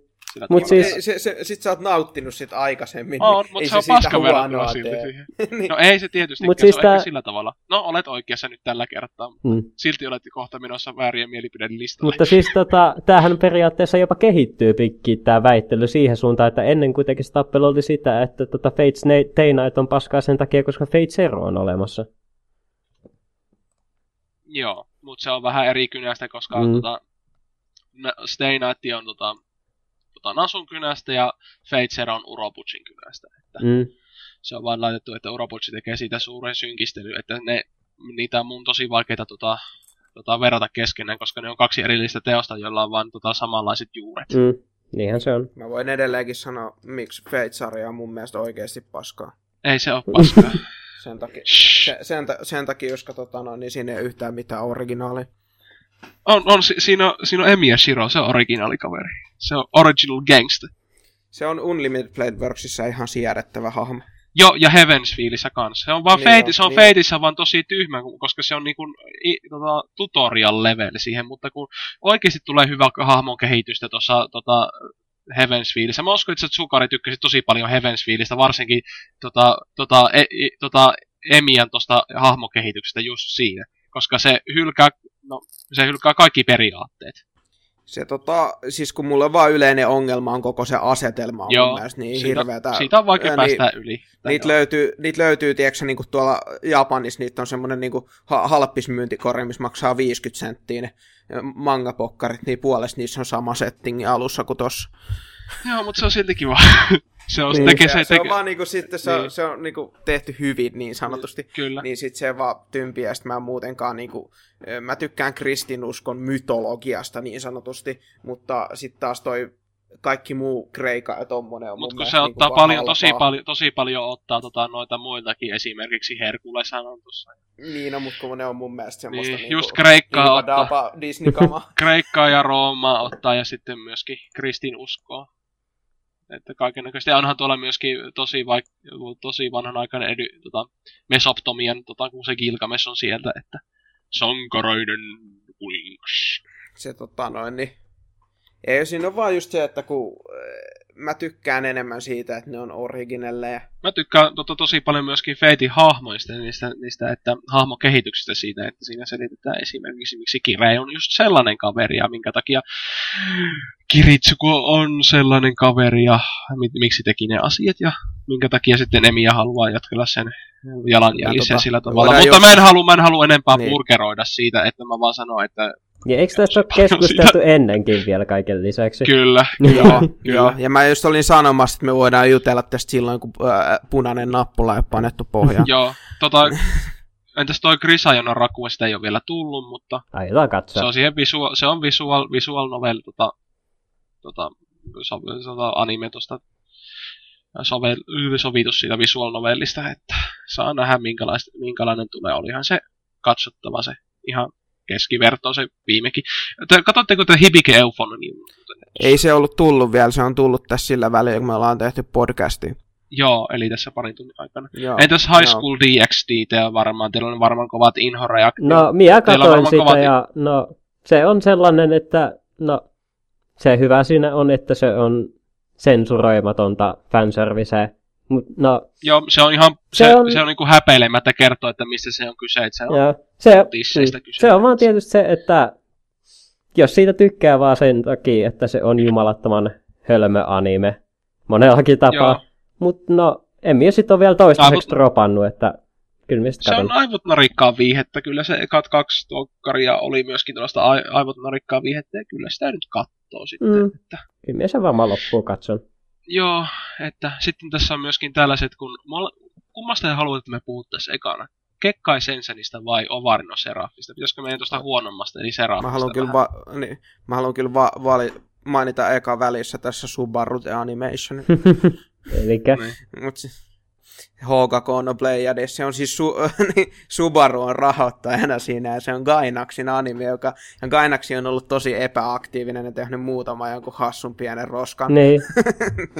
Mut siis- se, se, sit sä oot nauttinut sit aikaisemmin. On, niin mutta se on siitä paska verrattuna silti siihen. niin. No ei se tietysti, Mut se siis on tää- sillä tavalla. No olet oikeassa nyt tällä kertaa, mutta Mm. silti olet kohta menossa väärien mielipideiden listalle. Mutta siis tota, tämähän periaatteessa jopa kehittyy pikkiin tämä väittely siihen suuntaan, että ennen kuitenkin se tappelu oli sitä, että tota Fates Day Night on paskaa sen takia, koska Fate Zero on olemassa. Joo, mutta se on vähän eri kynästä, koska Mm. tota, Stay Night on tota, tota Nasun kynästä ja Fate Zero on Urobutsin kynästä. Että Mm. se on vain laitettu, että Urobutsi tekee siitä suuren synkistely, että ne, niitä on mun tosi vaikeita tota, tota, verrata keskenään, koska ne on kaksi erillistä teosta, joilla on vain tota, samanlaiset juuret. Mm. Niinhän se on. Mä voin edelleenkin sanoa, miksi Fate-sarja on mun mielestä oikeasti paskaa. Ei se ole paskaa. Sen takia, se, sen, ta- sen takia koska tota, no, niin siinä ei yhtään mitään originaalia. On, on, si- siinä, on, siinä on Emi ja Shiro, se on originaalikaveri. Se on original gangster. Se on Unlimited Blade Worksissa ihan siedettävä hahmo. Joo, ja Heavensfieldissä kanssa. Se on vaan Niin on, se on niin. Fateissa vaan tosi tyhmä, koska se on niinku i, tota, tutorial level siihen, mutta kun oikeasti tulee hyvä hahmon kehitystä tuossa tota, Heavensfieldistä. Mä uskon, että Tsukari tykkäsi tosi paljon Heavensfieldistä, varsinkin tota, tota, e, tota, Emian tuosta hahmokehityksestä just siinä. Koska se hylkää, no, se hylkää kaikki periaatteet. Se tota, siis kun mulla vaan yleinen ongelma on koko se asetelma on Joo, mun mielestä niin siitä, hirveetä. siitä on vaikea Ja päästä yli. Niitä löytyy, niitä löytyy tiedätkö, niin tuolla Japanissa niitä on semmoinen niin ha- halppismyyntikori, missä maksaa 50 senttiä ne mangapokkarit, niin puolesta niissä on sama settingi alussa kuin tossa. Joo, mutta se on silti kiva. se on, Niin, tekee, se, se, se, on vaan niinku sitten, se, Niin. se on niinku tehty hyvin niin sanotusti. Kyllä. Niin sit se vaan tympiä, ja sit mä en muutenkaan niinku, mä tykkään kristinuskon mytologiasta niin sanotusti, mutta sitten taas toi kaikki muu kreika ja tommonen on Mutta kun se ottaa niinku paljon, tosi, paljon, tosi paljon ottaa tota, noita muiltakin, esimerkiksi Herkuleshan on tuossa. Niin, no, mutta kun ne on mun mielestä semmoista Niin, niinku just Kreikkaa ottaa. diva-daba Disney-kama. Kreikkaa ja Roomaa ottaa ja sitten myöskin kristinuskoa. Että kaikennäköistä. Ja onhan tuolla myöskin tosi, vaik- tosi vanhanaikainen edy, tota, Mesoptomian, tota, kun se Gilgamesh on sieltä, että sankaroiden kuningas. se tota noin, niin... Ei, siinä on vaan just se, että kun äh, mä tykkään enemmän siitä, että ne on originelleja. Mä tykkään tota, tosi paljon myöskin Feitin hahmoista, niistä, niistä että hahmokehityksestä siitä, että siinä selitetään esimerkiksi, miksi Kire on just sellainen kaveri ja minkä takia Kiritsuko on sellainen kaveri ja mi- miksi teki ne asiat ja minkä takia sitten Emiä haluaa jatkella sen jalanjäljissä Ja ja tota, sillä tavalla. Mutta jos- mä en halua, mä en halua enempää Niin. purkeroida siitä, että mä vaan sanon, että Ja eikö tästä ole keskusteltu ennenkin vielä kaiken lisäksi? kyllä, Joo, Kyllä. joo. Ja mä just olin sanomassa, että me voidaan jutella tästä silloin, kun äh, punainen nappula ei panettu pohjaan. joo, tota, entäs toi Grisajonon raku, sitä ei ole vielä tullut, mutta Aiotaan Se katsoa. on, siihen visual, se on visual, visual novel, tota, tota, so, tota anime tuosta sovel, sovitus siitä visual novellista, että saa nähdä minkälainen tulee. Olihan se katsottava se ihan keskiverto se viimekin. Te, katsotteko te Hibike Euphonium? Ei se ollut tullut vielä, se on tullut tässä sillä välillä, kun me ollaan tehty podcastia. Joo, eli tässä parin tunnin aikana. Joo, Entäs High joo. School DxD, te varmaan, teillä on varmaan kovat inhoreaktiot. No, minä on katsoin varmaan sitä kovat- ja no, se on sellainen, että no, se hyvä siinä on, että se on sensuroimatonta fanserviceä. Mut no, Joo, se on ihan, se, Se se on- se on niinku häpeilemättä kertoa, että mistä se on kyse, että se on se, tisseistä mm, kyse. se on vaan tietysti se, että jos siitä tykkää vaan sen takia, että se on jumalattoman hölmö anime monellakin tapaa. Mutta no, en minä sit ole vielä toistaiseksi Aivot- dropannut, että kyllä minä sit Se on aivot narikkaa viihettä, kyllä se ekat kaksi tokkaria oli myöskin tällaista ai- aivot narikkaa viihettä, ja kyllä sitä nyt kattoo sitten. Mm. Että, Kyllä minä sen varmaan loppuun katson. Joo, että sitten tässä on myöskin tällaiset, kun kummasta te haluatte, että me puhuttaisiin ekana? Kekkai Sensenistä vai Ovarino Serafista? Pitäisikö meidän tuosta huonommasta, eli Serafista Mä haluan kyllä, va- niin, mä haluan kyllä va- vali- mainita eka välissä tässä Subaru The Animation. Elikkä, Niin. Mut no Pleiades, se on siis su- niin, Subaru on rahoittajana siinä ja se on Gainaxin anime, joka, ja Gainaxi on ollut tosi epäaktiivinen ja tehnyt muutama jonkun hassun pienen roskan. niin,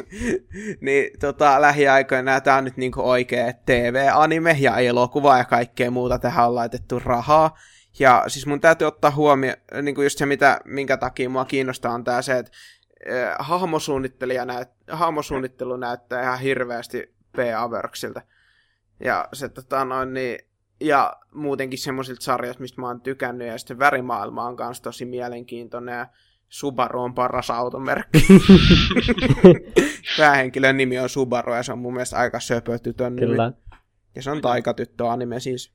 niin tota, lähiaikoina tämä on nyt niinku oikea TV-anime ja elokuva ja kaikkea muuta tähän on laitettu rahaa. Ja siis mun täytyy ottaa huomioon, niin just se, mitä, minkä takia mua kiinnostaa, on tämä se, että eh, hahmosuunnittelija näyt, hahmosuunnittelu näyttää ihan hirveästi P.A. Worksilta. Ja se tota noin, niin, ja muutenkin semmoisilta sarjoilta, mistä mä oon tykännyt, ja sitten värimaailma on kanssa tosi mielenkiintoinen, ja Subaru on paras automerkki. Päähenkilön nimi on Subaru, ja se on mun mielestä aika söpö tytön nimi. kyllä, Ja se on taikatyttö-anime siis.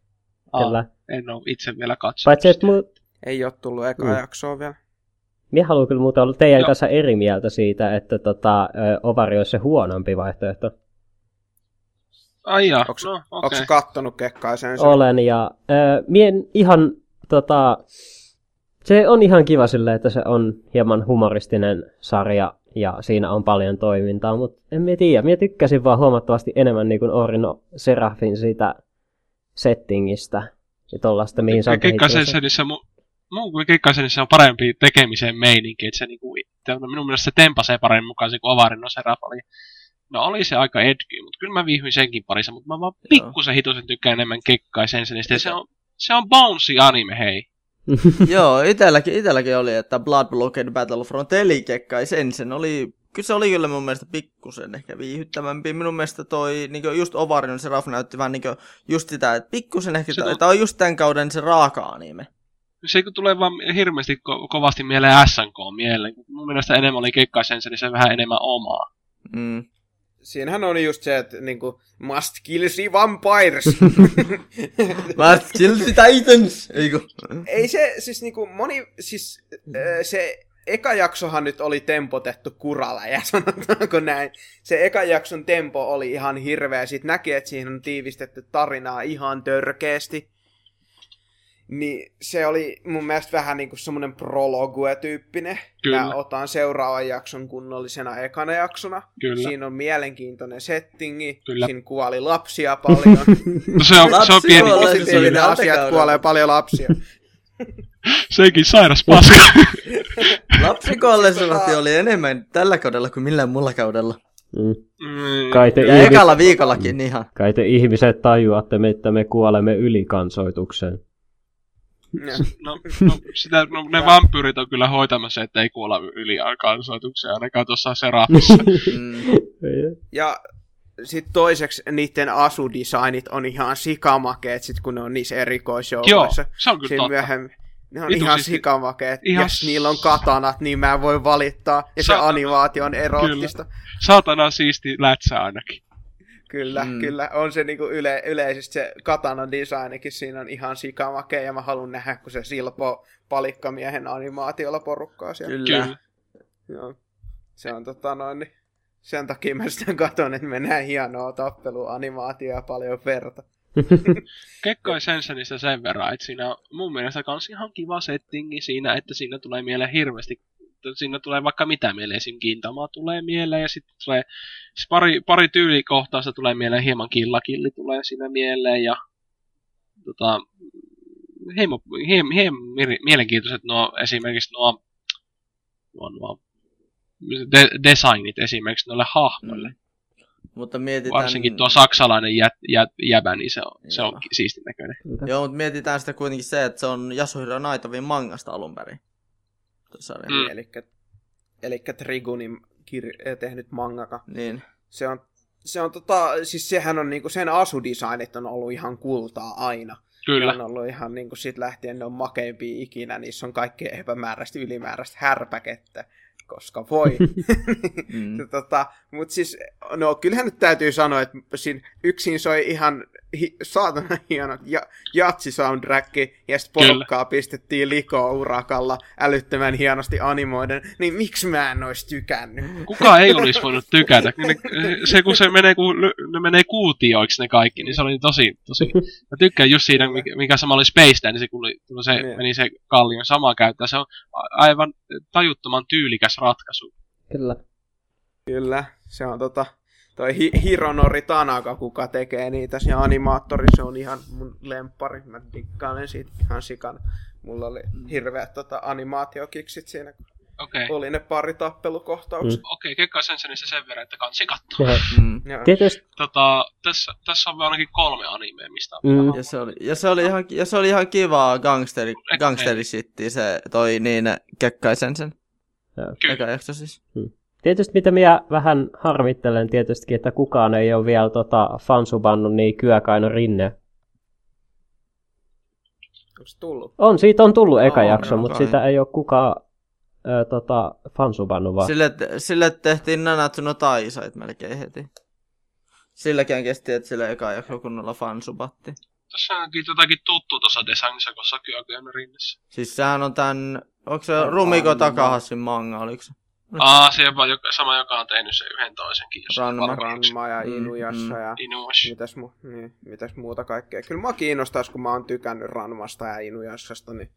Aa, kyllä. En ole itse vielä katsonut. Paitsi, että mu- Ei ole tullut eka Mm. jaksoa vielä. minä haluan kyllä muuten olla teidän Joo. kanssa eri mieltä siitä, että tota, Ovari olisi se huonompi vaihtoehto. Ai jaa, Onks- no Okay. Onko kattonut kekkaisen sen? Olen ja ö, mien ihan tota, se on ihan kiva sille, että se on hieman humoristinen sarja ja siinä on paljon toimintaa, mutta en mä tiedä. Minä tykkäsin vaan huomattavasti enemmän niin kuin Orino Serafin siitä settingistä ja tollaista, mihin se on kehittynyt. Kekkasensenissä mu- mun kuin Kekkasensenissä on parempi tekemisen meininki, että se niinku, te- minun mielestä se tempasee paremmin mukaan se kuin Avarin no Seraf oli. No oli se aika edgy, mutta kyllä mä viihdyin senkin parissa, mutta mä vaan pikkusen hitosen tykkään enemmän Kekkaisensenistä, ja se on, se on bouncy anime, hei. Joo, itelläkin, itelläkin oli, että Blood Blockade Battlefront eli Kekkai sen, sen oli kyllä se oli kyllä mun mielestä pikkusen ehkä viihyttävämpi. Minun mielestä toi niin just Ovarion se Raf näytti vähän niin just sitä, että pikkusen ehkä, Se tämä on just tämän kauden se raaka anime. Se kun tulee vaan hirveästi ko- kovasti mieleen SNK mieleen. Mun mielestä enemmän oli Kekkaisense, niin se vähän enemmän omaa. Mm. Siinähän on just se, että niinku, must kill the vampires. Mä Chelsea Titans! Eiku. Ei se, siis niinku moni, siis se eka jaksohan nyt oli tempotettu kuralla, ja sanotaanko näin. Se eka jakson tempo oli ihan hirveä, sit näkee, että siihen on tiivistetty tarinaa ihan törkeästi. Niin se oli mun mielestä vähän niinku semmonen prologue-tyyppinen. Kyllä. Mä otan seuraavan jakson kunnollisena ekana jaksona. Kyllä. Siinä on mielenkiintoinen settingi. Kyllä. Siinä kuoli lapsia paljon. No se on, se on pieni, Positiivinen asia, että kuolee paljon lapsia. sekin sairas paska. Lapsikuolleisuudet oli enemmän tällä kaudella kuin millään muulla kaudella. Mm. Mm, Kai, te Ja ihmis- ekalla viikollakin ihan. kai te ihmiset tajuatte, että me kuolemme ylikansoitukseen. No, no, sitä, no, ne vampyyrit on kyllä hoitamassa, että ei kuolla yli kansoitukseen, ainakaan tuossa Serafissa. Mm. Ja sitten toiseksi niiden asudesignit on ihan sikamakeet, sit kun ne on niissä Joo, erikoisjoukoissa. se on kyllä Siinä totta. myöhemmin. Ne on Vitu ihan siisti. sikamakeet. Ihan Jos niillä on katanat, niin mä voin valittaa. Ja se Satana. animaatio on erottista. Saatana siisti lätsä ainakin. Kyllä, Mm. kyllä. On se niinku yle, yleisesti se katana designikin siinä on ihan sikamakea. Ja mä haluan nähdä, kun se silpoo palikkamiehen animaatiolla porukkaa siellä. Kyllä. Kyllä. Joo. Se on tota noin, niin sen takia mä sitä katon, että me näen hienoa tappeluanimaatioa ja paljon verta. Kekkoi Sensenistä sen verran, että siinä on mun mielestä kans ihan kiva settingi siinä, että siinä tulee mieleen hirveästi siinä tulee vaikka mitä mieleen, esim. Kintama tulee mieleen ja sitten tulee siis pari, pari tyylikohtausta tulee mieleen, hieman killakilli tulee siinä mieleen ja tota, hieman, hieman, hieman mielenkiintoiset nuo esimerkiksi nuo, nuo, nuo de, designit esimerkiksi noille hahmoille. Mm. Mutta mietitään... Varsinkin tuo saksalainen jä, jä, jäbä, niin se on, se on siistin näköinen. Joo, mutta mietitään sitä kuitenkin se, että se on Yasuhiro Naitovin mangasta alun perin. Mm. Elikkä, elikkä Trigunin kir- tehnyt mangaka. Niin. Se on, se on tota, siis sehän on niinku, sen asudesignit on ollut ihan kultaa aina. Kyllä. Ne on ollut ihan niinku sit lähtien ne on makeimpia ikinä, niissä on kaikkea epämääräistä, ylimääräistä härpäkettä, koska voi. Mm. tota, Mutta siis, no kyllähän nyt täytyy sanoa, että siinä yksin soi ihan hi- saatana hieno ja, jatsi-soundtrack, ja sitten Kyllä. porukkaa pistettiin likoon urakalla älyttömän hienosti animoiden, niin miksi mä en ois tykännyt? Kuka ei olisi voinut tykätä? Ne, se kun se menee, kun ne menee kuutioiksi ne kaikki, niin se oli tosi, tosi... Mä tykkään just siitä, mikä, mikä sama oli Space niin se, kun, se Niin. meni se kallion samaa käyttää. Se on aivan tajuttoman tyylikäs ratkaisu. Kyllä. Kyllä, se on tota, toi Hi- Hironori Tanaka, kuka tekee niitä, se animaattori, se on ihan mun lemppari, mä dikkailen siitä ihan sikana. Mulla oli hirveät tota, animaatiokiksit siinä, kun Okei. Okay. oli ne pari tappelukohtaukset. Okei, okay, Kekka Sensenissä sen verran, että kansi kattoo. Ja, Mm. Tietysti, Tota, tässä, tässä on ainakin kolme animea, mistä on Mm. Ja se oli, ja se oli ihan, ja se oli ihan kivaa gangsteri, gangsterisitti se toi niin Kekkaisen sen. Kyllä. Eka jakso siis. Tietysti mitä minä vähän harmittelen tietysti, että kukaan ei ole vielä tota, fansubannut niin Kyökaino Rinne. Onko se tullut? On, siitä on tullut eka On, jakso, on mutta kai. sitä ei ole kukaan ö, tota, fansubannut vaan. Sille, sille tehtiin Nanatsu no Taisait melkein heti. Silläkään kesti, että sille eka jakso kunnolla fansubatti. Tässä onkin jotakin tuttu tuossa designissa, kun Sakyakuen rinnessä. Siis sehän on tän, onko se Rumiko. Takahassin manga, oliko se? Aa, se jopa joka, sama, joka on tehnyt sen yhden toisenkin. jos Ranma. Ranma ja Mm, Inuyassa mm. ja Inuashi. mitäs, mu- niin, mitäs muuta kaikkea. Kyllä mua kiinnostaisi, kun mä oon tykännyt Ranmasta ja Inujassasta, niin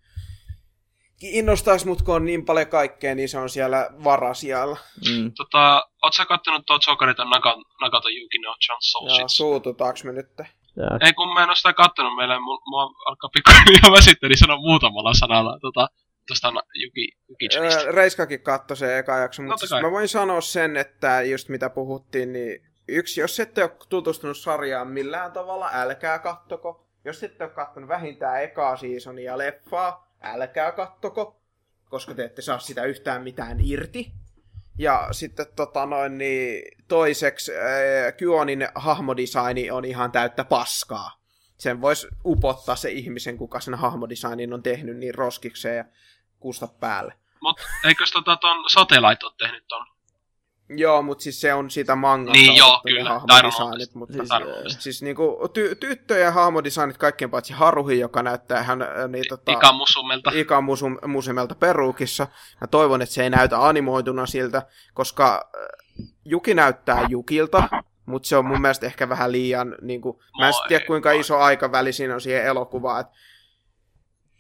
kiinnostaisi, mutta kun on niin paljon kaikkea, niin se on siellä varasijalla. Mm. Tota, oot sä kattonut tuo Jokerita Naka, Nakato Yuki no Chansou Ja suututaanko me nyt? Ja, Ei kun mä en oo sitä kattonut, meillä mua, mua alkaa pikkuhiljaa väsittää, niin sanon muutamalla sanalla tota, Yuki Chanista. Öö, Reiskakin katsoi se eka jakso, mutta Totta siis mä voin sanoa sen, että just mitä puhuttiin, niin yksi, jos ette ole tutustunut sarjaan millään tavalla, älkää kattoko. Jos ette ole kattonut vähintään ekaa seasonia leffaa, älkää kattoko, koska te ette saa sitä yhtään mitään irti. Ja sitten tota noin, niin toiseksi äh, Kyonin hahmodesigni on ihan täyttä paskaa. Sen voisi upottaa se ihmisen, kuka sen hahmodesignin on tehnyt niin roskikseen ja kusta päälle. Mut eikös tota ton Satellite ole tehnyt ton? Joo, mutta siis se on sitä mangasta Niin, joo, kyllä. hahmodesignit, mutta Siis, Tarkoitus. siis niinku ty- tyttöjen hahmodesignit kaikkien paitsi Haruhi, joka näyttää hän äh, niin, tota, Ikamusumelta. Ikamusemelta peruukissa. Mä toivon, että se ei näytä animoituna siltä, koska äh, Juki näyttää Jukilta, mutta se on mun mielestä ehkä vähän liian, niin kuin, mä en tiedä kuinka iso aikaväli siinä on siihen elokuvaan, että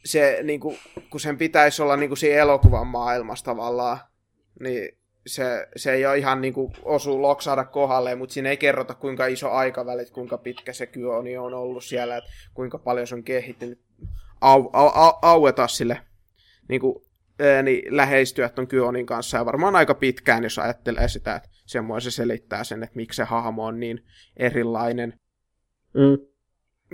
se, niin kuin, kun sen pitäisi olla niin kuin siinä elokuvan maailmassa tavallaan, niin se, se ei ole ihan niin kuin osu loksaada kohdalle, mutta siinä ei kerrota kuinka iso aikaväli, kuinka pitkä se kyoni on ollut siellä, että kuinka paljon se on kehittynyt. Au, au, au, aueta sille niin kuin, ää, niin lähestyä ton Kyonin kanssa ja varmaan aika pitkään, jos ajattelee sitä, että semmoinen se selittää sen, että miksi se hahmo on niin erilainen. Mm.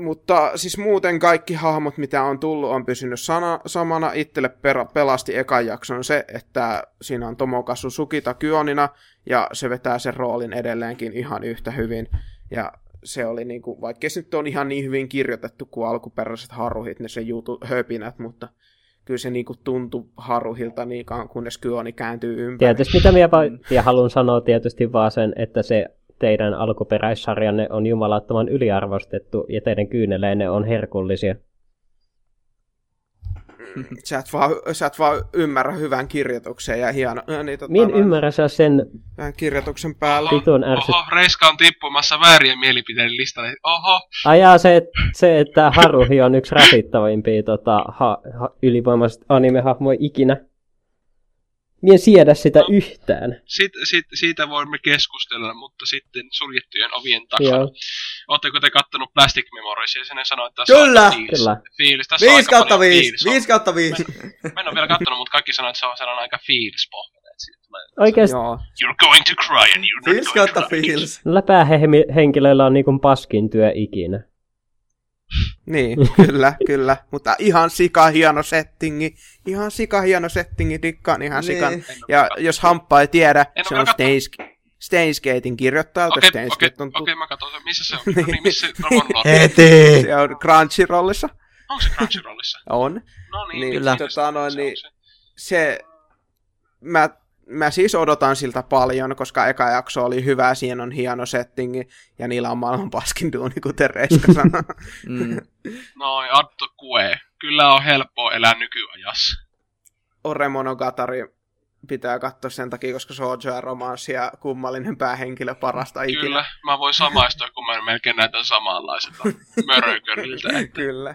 Mutta siis muuten kaikki hahmot, mitä on tullut, on pysynyt sana, samana. Itselle per, pelasti ekan jakson se, että siinä on Tomokasu Sukita Kyonina, ja se vetää sen roolin edelleenkin ihan yhtä hyvin. Ja se oli niinku, vaikka se nyt on ihan niin hyvin kirjoitettu kuin alkuperäiset haruhit, ne se jutu höpinät, mutta kyllä se niinku tuntui haruhilta niin kunnes Kyoni kääntyy ympäri. Tietysti mitä minä ja haluan sanoa tietysti vaan sen, että se teidän alkuperäissarjanne on jumalattoman yliarvostettu ja teidän kyyneleenne on herkullisia. Sä et, vaan, sä et vaan ymmärrä hyvän kirjoituksen ja hieno, niin, tota, noin, ymmärrä saa sen hyvän kirjoituksen päällä. vitun ärsyt... Oho, Reiska on tippumassa väärien mielipiteiden listalle. Oho, Ajaa se, se, että Haruhi on yksi rasittavimpia tota, ha, ha, ylivoimaiset anime-hahmoja ikinä. Mie en siedä sitä yhtään. sit, sit, siitä voimme keskustella, mutta sitten suljettujen ovien takana. Joo. Oletteko te kattonut Plastic Memories ja sen sanoi, että Kyllä! on fiilis. Kyllä. fiilis. Tässä on 5 aika kautta paljon 5, fiilis. 5 kautta 5. Mä en ole vielä kattonut, mutta kaikki sanoo, että se on sellainen aika fiilispohjainen. Joo. You're going to cry and you're not 5 going kautta to cry. feels. läpähenkilöillä on niinku paskin työ ikinä. Niin, kyllä, kyllä. Mutta ihan sika hieno settingi. Ihan sika hieno settingi, dikkaan ihan Niin. sikan. Ja jos hamppa ei tiedä, En se on. Steins, Stainsgatein kirjoittajalta. Okei, Stainsgate okei, on, tu- okei, mä katson sen. Missä se on? Niin, missä se on? Heti! se on Crunchyrollissa. onko se Crunchyrollissa? On. No niin, Niin, Kyllä. se- tota noin, se on niin- se. Se, mä, mä siis odotan siltä paljon, koska eka jakso oli hyvä, siinä on hieno settingi, ja niillä on maailman paskin duuni, kuten Reiska sanoi. Mm. Noin, Atto Kue. Kyllä on helppoa elää nykyajassa. Ore Monogatari pitää katsoa sen takia, koska Shoujo ja romanssi ja kummallinen päähenkilö parasta ikinä. Kyllä, mä voin samaistua, kun mä melkein näytän samanlaiselta mörököriltä. Kyllä.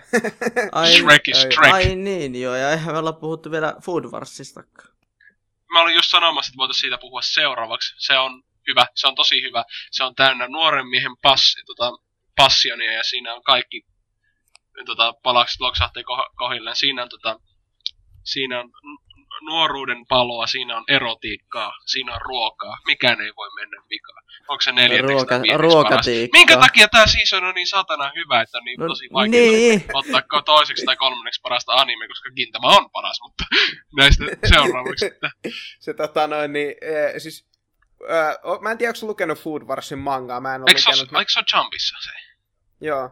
Ai, Shrek is ai, Shrek. ai niin, joo, ja eihän me olla puhuttu vielä Food Warsista. Mä olin just sanomassa, että voitaisiin siitä puhua seuraavaksi. Se on hyvä, se on tosi hyvä. Se on täynnä nuoren miehen passi, tota, passionia ja siinä on kaikki tota, palakset loksahtaa ko- kohilleen. Siinä on, tota, siinä on nuoruuden paloa, siinä on erotiikkaa, siinä on ruokaa. Mikään ei voi mennä vikaan. Onko se neljänneksi Ruoka, tai paras? Minkä takia tää season on niin satana hyvä, että on niin No, tosi vaikea niin. ottaa toiseksi tai kolmanneksi parasta anime, koska Gintama on paras, mutta näistä seuraavaksi. Että se tota noin, niin, ee, siis, ää, o- mä en tiedä, onko lukenut Food Warsin mangaa, mä en ole Eikö se lukenut. ole, eikö se ole Jumpissa se? Joo,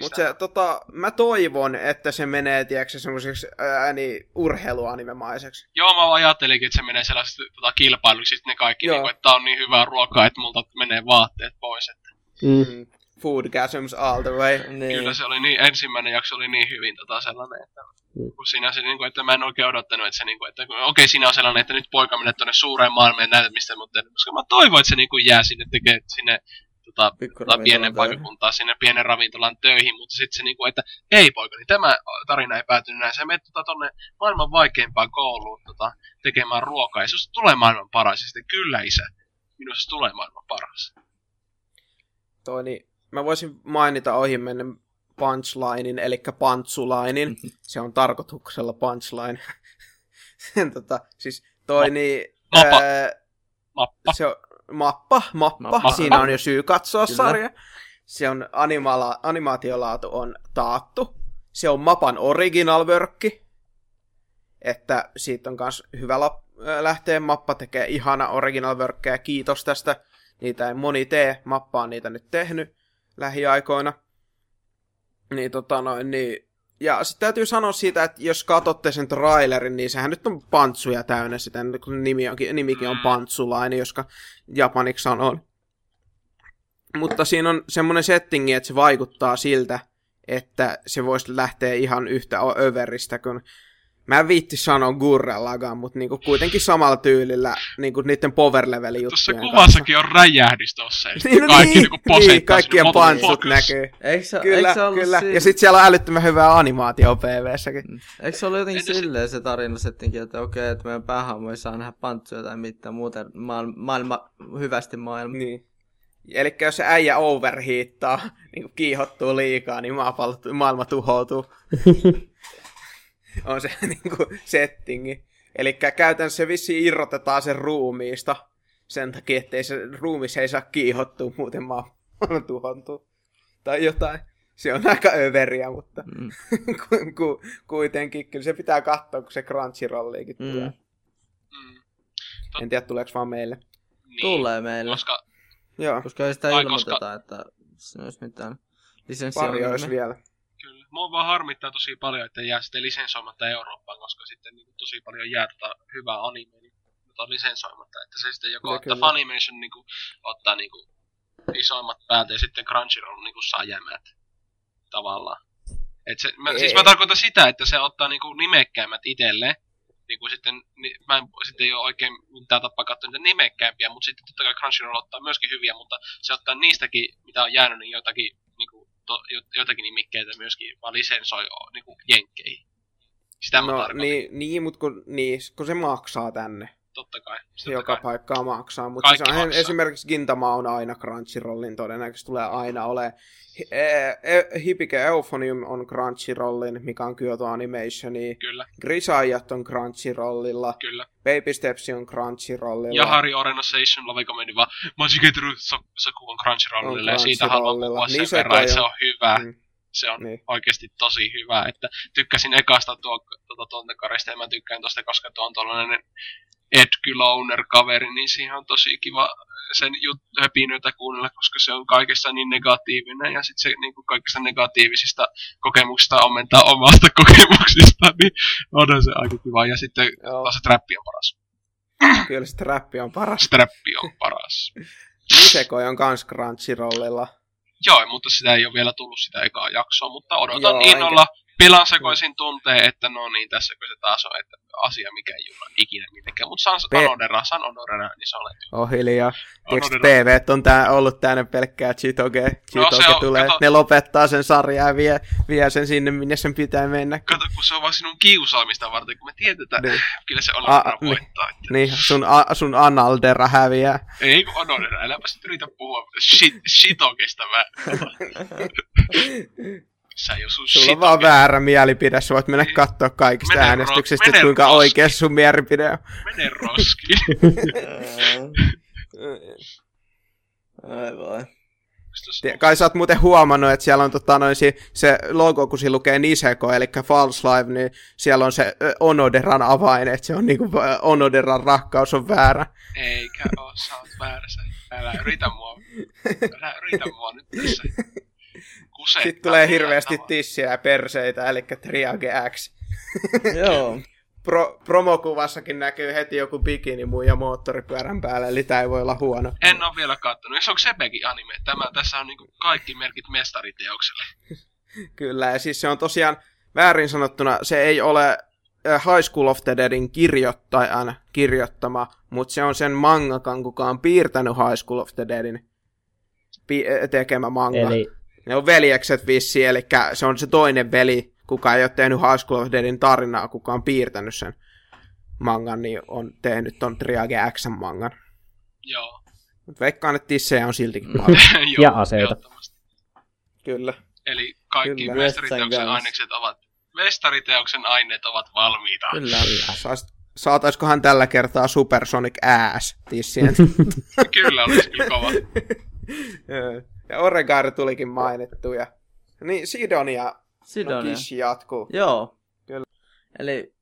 mutta se, tota, mä toivon, että se menee, tiedätkö, semmoiseksi ää, niin, urheiluanimemaiseksi. Joo, mä ajattelinkin, että se menee sellaiset tota, kilpailuksi, sitten ne kaikki, Joo. niin kuin, että tää on niin hyvää ruokaa, että multa menee vaatteet pois. Että Mm. Mm. Foodgasms all the way. Niin. Kyllä se oli niin, ensimmäinen jakso oli niin hyvin tota, sellainen, että Mm. kun siinä se, niin kuin, että mä en oikein odottanut, että se, niin kuin, että okei, siinä on sellainen, että nyt poika menee tuonne suureen maailmaan ja näytät mistä, mutta koska mä toivon, että se niin kuin jää sinne, tekee sinne tota, tota, pienen paikkakuntaan sinne pienen ravintolan töihin, mutta sitten se niinku, että ei poika, niin tämä tarina ei päätynyt näin. Sä menet tota, tonne maailman vaikeimpaan kouluun tota, tekemään ruokaa, ja susta tulee maailman paras. Ja sitten kyllä isä, minusta tulee maailman paras. Toi, niin, mä voisin mainita ohi mennen punchlinein, eli pantsulainin. Se on tarkoituksella punchline. Sen, tota, siis toi Ma- niin... mapa. ää, Mappa. se on mappa, mappa, Mappa. siinä on jo syy katsoa Kyllä. sarja. Se on animala, animaatiolaatu on taattu. Se on mapan original workki. Että siitä on myös hyvä lap, ö, lähtee. Mappa tekee ihana original workkeja, kiitos tästä. Niitä ei moni tee, Mappa on niitä nyt tehnyt lähiaikoina. Niin tota noin, niin ja sitten täytyy sanoa siitä, että jos katsotte sen trailerin, niin sehän nyt on pantsuja täynnä sitä, kun nimi onkin, nimikin on Pantsulainen, joska japaniksi on. Mutta siinä on semmoinen settingi, että se vaikuttaa siltä, että se voisi lähteä ihan yhtä överistä kuin Mä en viitti sanoa Gurrellakaan, mutta niinku kuitenkin samalla tyylillä niinku niiden power level juttujen Tuossa kuvassakin on räjähdys tossa. Niin, no kaikki niin, niinku niin, kaikkien focus. näkyy. Eikö se, Kyllä, eikö se ollut kyllä. Siinä, Ja sitten siellä on älyttömän hyvää animaatio PVssäkin. Eikö se ollut jotenkin Entäs- silleen se tarina settinkin, että okei, että meidän päähahmo ei saa nähdä pantsuja tai mitään, muuten maailma, maailma hyvästi maailma. Niin. Eli jos se äijä overhiittaa, niin kiihottuu liikaa, niin maapallo, maailma tuhoutuu. on se niin kuin settingi. Eli käytännössä se vissi irrotetaan sen ruumiista sen takia, ettei se ruumis ei saa kiihottua, muuten maailma tuhoutuu. Tai jotain. Se on aika överiä, mutta Mm. ku, ku, kuitenkin kyllä se pitää katsoa, kun se Crunchyrolliikin Mm. tulee. Mm, En tiedä, tuleeko vaan meille. niin, Tulee meille, Koska Joo, koska ei sitä Ai, ilmoiteta, että se olisi mitään pari lisenssia. olisi vielä. Mua vaan harmittaa tosi paljon, että jää sitten lisensoimatta Eurooppaan, koska sitten niin tosi paljon jää tota hyvää anime, niin tota lisensoimatta. Että se sitten joko Kyllä, ottaa kyllä. Funimation niin kuin, ottaa niin kuin, isoimmat päältä ja sitten Crunchyroll niin kuin saa jämät tavallaan. Et se, mä, Ei. siis mä tarkoitan sitä, että se ottaa niin kuin nimekkäimmät itselleen. Niin kuin sitten, niin, mä en sitten ei ole oikein mitään tapaa katsoa niitä nimekkäämpiä, mutta sitten totta kai Crunchyroll ottaa myöskin hyviä, mutta se ottaa niistäkin, mitä on jäänyt, niin jotakin niin to, jo- jotakin nimikkeitä myöskin, vaan lisensoi niin kuin jenkkeihin. Sitä No niin, niin mutta kun, niin, kun se maksaa tänne. Totta kai. Totta joka kai. paikkaa maksaa. Mutta se on, maksaa. esimerkiksi Gintama on aina Crunchyrollin, todennäköisesti tulee aina ole. Hipike Euphonium on Crunchyrollin, mikä on Kyoto Animationi. Kyllä, Grisayat on Crunchyrollilla. kyllä. Baby Steps on Crunchyrollilla. Ja Hari Orenosation Love Comedy vaan Magigetru Soku on Crunchyrollille On ja siitä haluan Crunchyrollilla. puhua sen Niin se verran, että se on. hyvä. Mm. Se on Niin. oikeasti tosi hyvä, että tykkäsin ekasta tuo, tuota Tontekarista ja mä tykkään tosta, koska tuo on tollanen Ed Loner kaveri, niin siihen on tosi kiva sen jut, höpinöitä kuunnella, koska se on kaikessa niin negatiivinen ja sitten se niin kuin kaikista negatiivisista kokemuksista ammentaa omasta kokemuksista, niin onhan se aika kiva. Ja sitten Joo, taas se trappi on paras. kyllä se trappi on paras. Se trappi on paras. Nisekoi on kans Crunchyrollilla. Joo, mutta sitä ei ole vielä tullut sitä ekaa jaksoa, mutta odotan Joo, Joo, enkä- Pelan sekoisin tuntee, että no niin, tässä kun se taas on, että asia mikä ei julla ikinä mitenkään. Mutta San Pe- Onodera, San Onodera, niin se on Oh hiljaa. Tiedätkö. PV on tää, ollut tänne pelkkää Chitoge. Chitoge No, on- tulee, kato- ne lopettaa sen sarjaa ja vie, vie sen sinne, minne sen pitää mennä. Kato, kun se on vaan sinun kiusaamista varten, kun me tiedetään, Niin. kyllä se A- Onodera niin. voittaa. Että... Niin, sun, a, sun Analdera häviää. Ei kun Onodera, äläpä sit yritä puhua shit, shitogesta mä. Sä sun Sulla on vaan väärä mielipide, sä voit mennä Niin. katsoa kaikista Mene ro- äänestyksistä, mene että kuinka oikea sun mielipide on. Mene roskiin. Ai vai. Kai sä oot muuten huomannut, että siellä on tota, noin, si- se logo, kun siinä lukee Niseko, eli False Life, niin siellä on se Onoderan avain, että se on niinku Onoderan rakkaus on väärä. Eikä oo, sä oot väärässä. Älä yritä mua. Älä yritä mua nyt tässä. Kusettaa Sitten tulee hirveästi tavalla. tissiä ja perseitä, eli Triage X. Joo. Pro- promokuvassakin näkyy heti joku bikini ja moottoripyörän päällä, eli tää ei voi olla huono. En ole vielä kattonut. Jos onko Sebekin anime? Tämä, tässä on niinku kaikki merkit mestariteokselle. Kyllä, ja siis se on tosiaan väärin sanottuna, se ei ole äh, High School of the Deadin kirjoittajan kirjoittama, mutta se on sen mangakan, kuka on piirtänyt High School of the Deadin pi- tekemä manga. Eli... Ne on veljekset vissi, eli se on se toinen veli, kuka ei ole tehnyt High School of Deadin tarinaa, kuka on piirtänyt sen mangan, niin on tehnyt ton Triage X mangan. Joo. Mutta veikkaan, että tissejä on siltikin Mm. paljon. Joo, Ja aseita. Kyllä. Eli kaikki Kyllä. mestariteoksen ainekset ovat mestariteoksen aineet ovat valmiita. Kyllä. Sais, saataiskohan tällä kertaa Supersonic Ass tissien? Kyllä olisi kyllä kova. Ja Oregaari tulikin mainittu. Ja... Niin, Sidonia, no Sidonia. Kish jatkuu. Joo. Kyllä. Eli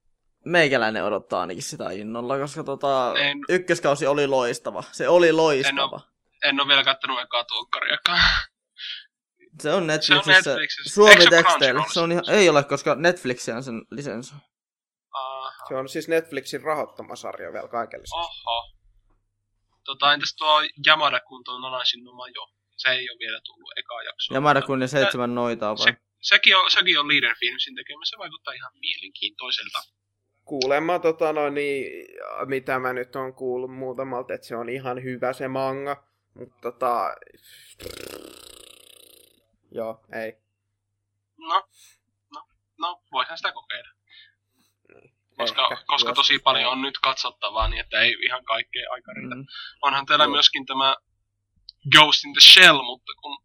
meikäläinen odottaa ainakin sitä innolla, koska tota, En- ykköskausi oli loistava. Se oli loistava. En ole vielä kattonut ekaa tuokkariakaan. Se on Netflixissä. Netflixissä. Suomi se teksteillä. Se on ihan, ei ole, koska Netflix on sen lisenssi. Aha. Se on siis Netflixin rahoittama sarja vielä kaikelle. Oho. Tota, entäs tuo Yamada Kunto Nanashin Noma jo? Se ei ole vielä tullut ekaa jaksoa. Ja Madakun ja seitsemän noitaa vai? Se, sekin, on, sekin on Leader Filmsin tekemä. Se vaikuttaa ihan mielenkiintoiselta. Kuulemma, tota, no, niin, mitä mä nyt on kuullut muutamalta, että se on ihan hyvä se manga. Mutta tota... Joo, ei. No, no, no voihan sitä kokeilla. Koska, Ehkä, koska tosi paljon on nyt katsottavaa, niin että ei ihan kaikkea aika riitä. Mm. Onhan teillä Joo. myöskin tämä Ghost in the Shell, mutta kun...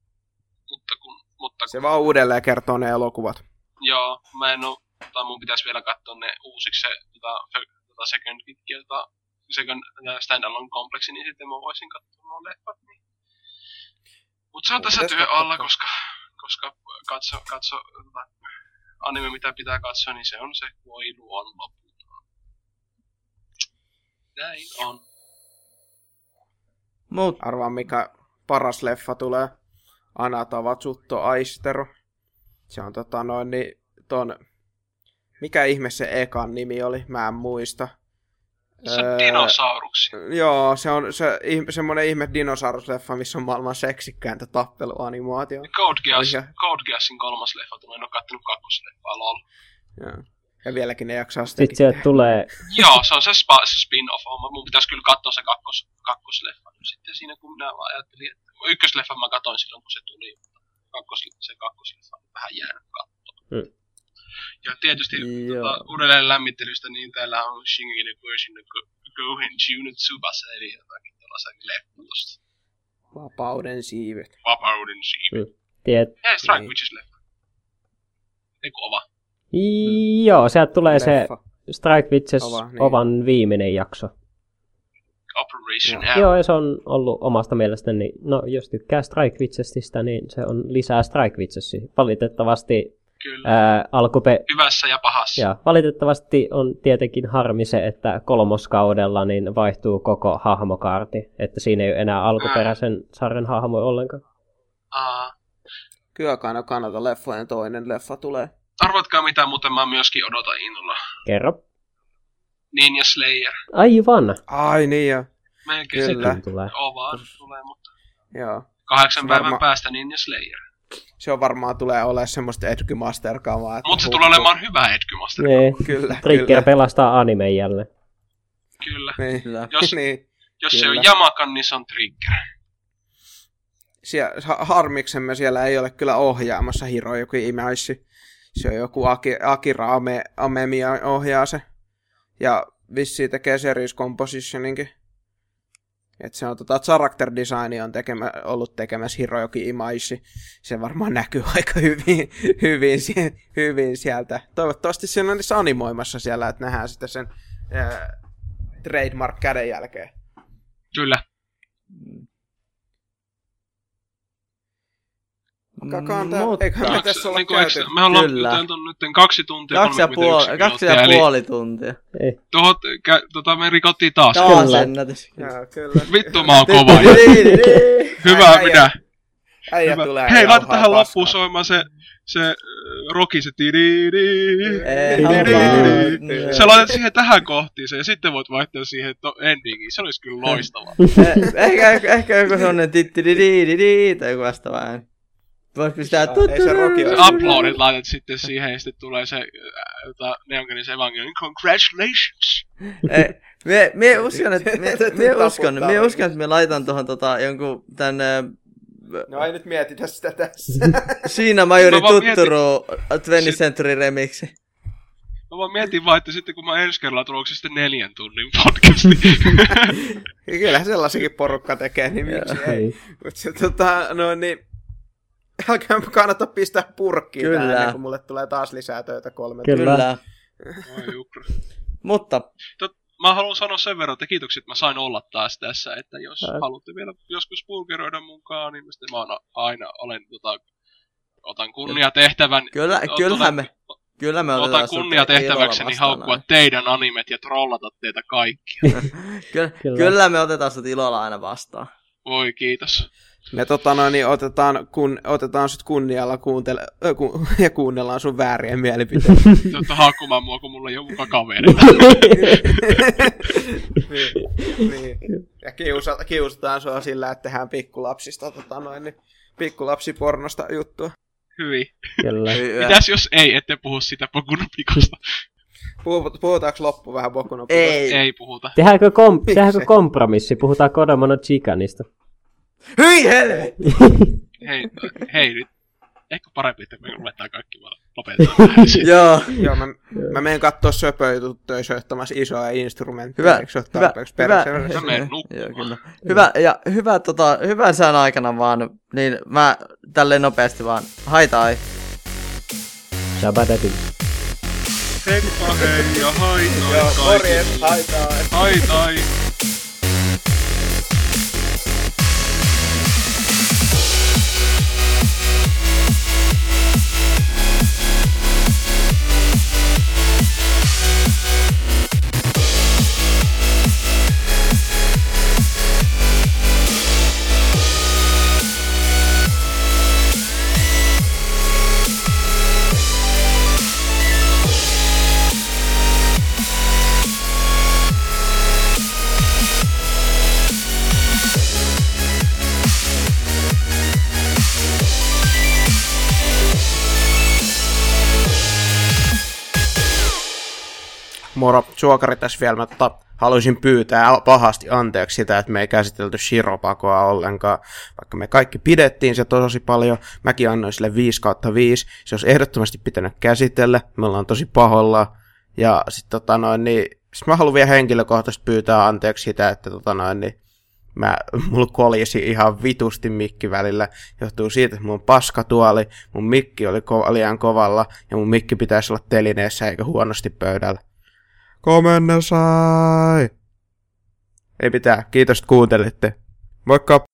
Mutta kun... Mutta kun Se vaan uudelleen kertoo ne elokuvat. Joo, mä en oo, tai mun pitäisi vielä katsoa ne uusiksi se tota, tota second Wiki, tota, second standalone kompleksi, niin sitten mä voisin katsoa nuo leffat. Niin. Mut se on tässä työ alla, koska, koska katso, katso tota, anime mitä pitää katsoa, niin se on se kuoilu on loputon. Näin on. Mut Arvaa mikä paras leffa tulee. Anatava Tsutto Aistero. Se on tota noin niin ton... Mikä ihme se ekan nimi oli? Mä en muista. Se Öö, on dinosauruksia. Joo, se on se, semmonen ihme dinosaurusleffa, missä on maailman seksikkääntä tappeluanimaatio. Code, Geass. Code Geassin kolmas leffa tulee, en oo kattonut kakkosleffaa, lol. Joo. Ja vieläkin ne jaksaa Sitten sitäkin sieltä tulee, Joo, se on se, spa, se spin-off-homma. Mun pitäisi kyllä katsoa se kakkos, kakkosleffa nyt sitten siinä, kun minä vaan ajattelin, että ykkösleffan mä katsoin silloin, kun se tuli. mutta Kakkos, se kakkosleffa on vähän jäänyt katsoa. Mm. Ja tietysti Joo. tota, uudelleen lämmittelystä, niin täällä on Shingeki no Kyojin no Go- Gohen Juno Tsubasa, eli jotakin tällaisen leffa tosta. Vapauden siivet. Vapauden siivi. Mm. tiet, Ja Strike Niin. Witches leffa. Eiku ova. Joo, sieltä tulee se Leffa. Strike Witches Ova, niin. Ovan viimeinen jakso. Operation Joo. Joo, ja se on ollut omasta mielestäni, no jos tykkää Strike Witchesistä, niin se on lisää Strike Witchesia. Valitettavasti Kyllä. ää, alkupe... Hyvässä ja pahassa. Ja valitettavasti on tietenkin harmi se, että kolmoskaudella niin vaihtuu koko hahmokaarti, että siinä ei ole enää alkuperäisen sarjan hahmoja ollenkaan. Aa. Kyllä kannata leffojen toinen leffa tulee. Arvatkaa mitä muuten mä myöskin odotan innolla. Kerro. Ninja Slayer. Aivan! Ai niin jo. Melkein Kyllä. Sekin tulee. ovaan tulee, mutta Joo. kahdeksan päivän varma- päästä Ninja Slayer. Se on varmaan tulee olemaan semmoista Edgymaster-kamaa. että Mutta se tulee olemaan hyvä Edgymaster. Niin. Kyllä, Trigger kyllä. pelastaa anime jälleen. Kyllä. Niin. Kyllä. Jos, niin. jos se on kyllä. Jamakan, niin se on Trigger. Siellä, ha- harmiksemme siellä ei ole kyllä ohjaamassa Hiroyuki Imaishi. Se on joku Aki, Akira Ame, Amemiya ohjaa se. Ja vissiin tekee series compositioninkin. Et se on tota, character design on tekemä, ollut tekemässä Hiroyuki Imaishi. Se varmaan näkyy aika hyvin, hyvin, hyvin sieltä. Toivottavasti se on niissä animoimassa siellä, että nähdään sitten sen ää, trademark käden jälkeen. Kyllä. Kakaan tää, Mutta- eiköhän me tässä olla niinku, käyty. eikö- me ollaan Kyllä. nyt kaksi tuntia Kaksi ja, 31 puoli, kaksi ja minuuttia, eli puoli tuntia. Ei. Tuohot, kä, tota, me rikottiin taas. Taas Kyllä. ennätys. Joo, kyllä. Vittu mä oon kova. Hyvä Äijä- minä. Äijä Hyvä. tulee Hei, laita tähän loppuun soimaan se, se äh, Rocky, se halua. Sä laitat siihen tähän kohtiin sen, ja sitten voit vaihtaa siihen to- endingiin. Se olisi kyllä loistavaa. Eh, ehkä, ehkä, joku sellainen tittididididi tai joku vastaava ääni. Voisi pistää Ei se. Uploadit laitat sitten siihen, ja sitten tulee se äh, tota, Neon Genesis Evangelion. Congratulations! Eh, Me, me uskon, että me, uskon, me uskon, että me laitan tuohon tota, jonkun tän äh, No ei nyt mietitä sitä tässä. Siinä Mä mietin- Tutturu 20th Sit- Century remixi. Mä vaan mietin vaan, että sitten kun mä ensi kerralla tuloksi se sitten neljän tunnin podcasti. Kyllä sellaisikin porukka tekee, niin miksi ei. Ei. Mutta se tota, no niin, älkää kannata pistää purkkiin Kyllä. Kyllä. ennen kuin mulle tulee taas lisää töitä kolme Kyllä. Mutta Mä haluan sanoa sen verran, että kiitokset mä sain olla taas tässä, että jos Ää. haluatte vielä joskus pulkeroida mukaan, niin mä oon aina olen tota, otan kunnia tehtävän. kyllä, o- kyllähän me Kyllä me otetaan Otan kunnia tehtäväkseni haukkua teidän animet ja trollata teitä kaikkia. Kyllä, Kyllä. kyllä. kyllä me otetaan sut ilolla aina vastaan. Voi kiitos. Me tota noin, niin otetaan, kun, otetaan sut kunnialla kuuntele, ö, ku, ja kuunnellaan sun vääriä mielipiteitä. Te olette haukkumaan mua, kun mulla ei ole muka kavereita. niin, niin. Ja kiusata, kiusataan sua sillä, että tehdään pikkulapsista tota noin, niin, pikkulapsipornosta juttua. Hyvin. Kyllä. Hyvä. Mitäs jos ei, ette puhu sitä Pokunopikosta? Puhu- Puhutaanko loppu vähän Bokuno Ei. Ei puhuta. Tehdäänkö, kom- Miksi? tehdäänkö kompromissi? Puhutaan Kodomono Chicanista. Hyi helvetti! Hei, hei nyt. Ehkä parempi, että me ruvetaan kaikki vaan lopetetaan. Joo. Joo, mä, mä menen kattoo söpöjuttuja soittamassa isoja instrumentteja. Hyvä, Eikö se ole hyvä, tarpeeksi hyvä. nukkumaan. Joo, kyllä. Hyvä, ja hyvä, tota, hyvän sään aikana vaan, niin mä tälleen nopeasti vaan, haitai. Shabadati. Heippa hei ja hai tai Joo, morjens, kaikille. haitaa. Moro, suokari tässä vielä. Mä tota, haluaisin pyytää pahasti anteeksi sitä, että me ei käsitelty Shiropakoa ollenkaan. Vaikka me kaikki pidettiin se tosi paljon. Mäkin annoin sille 5 kautta 5. Se olisi ehdottomasti pitänyt käsitellä. Me ollaan tosi pahoilla. Ja sit tota noin, niin sit mä haluan vielä henkilökohtaisesti pyytää anteeksi sitä, että tota noin, niin mä, mulla koljesi ihan vitusti mikki välillä. Johtuu siitä, että mun paskatuoli, mun mikki oli ko- liian kovalla ja mun mikki pitäisi olla telineessä eikä huonosti pöydällä. Komenna sai! Ei mitään, kiitos että kuuntelitte. Moikka!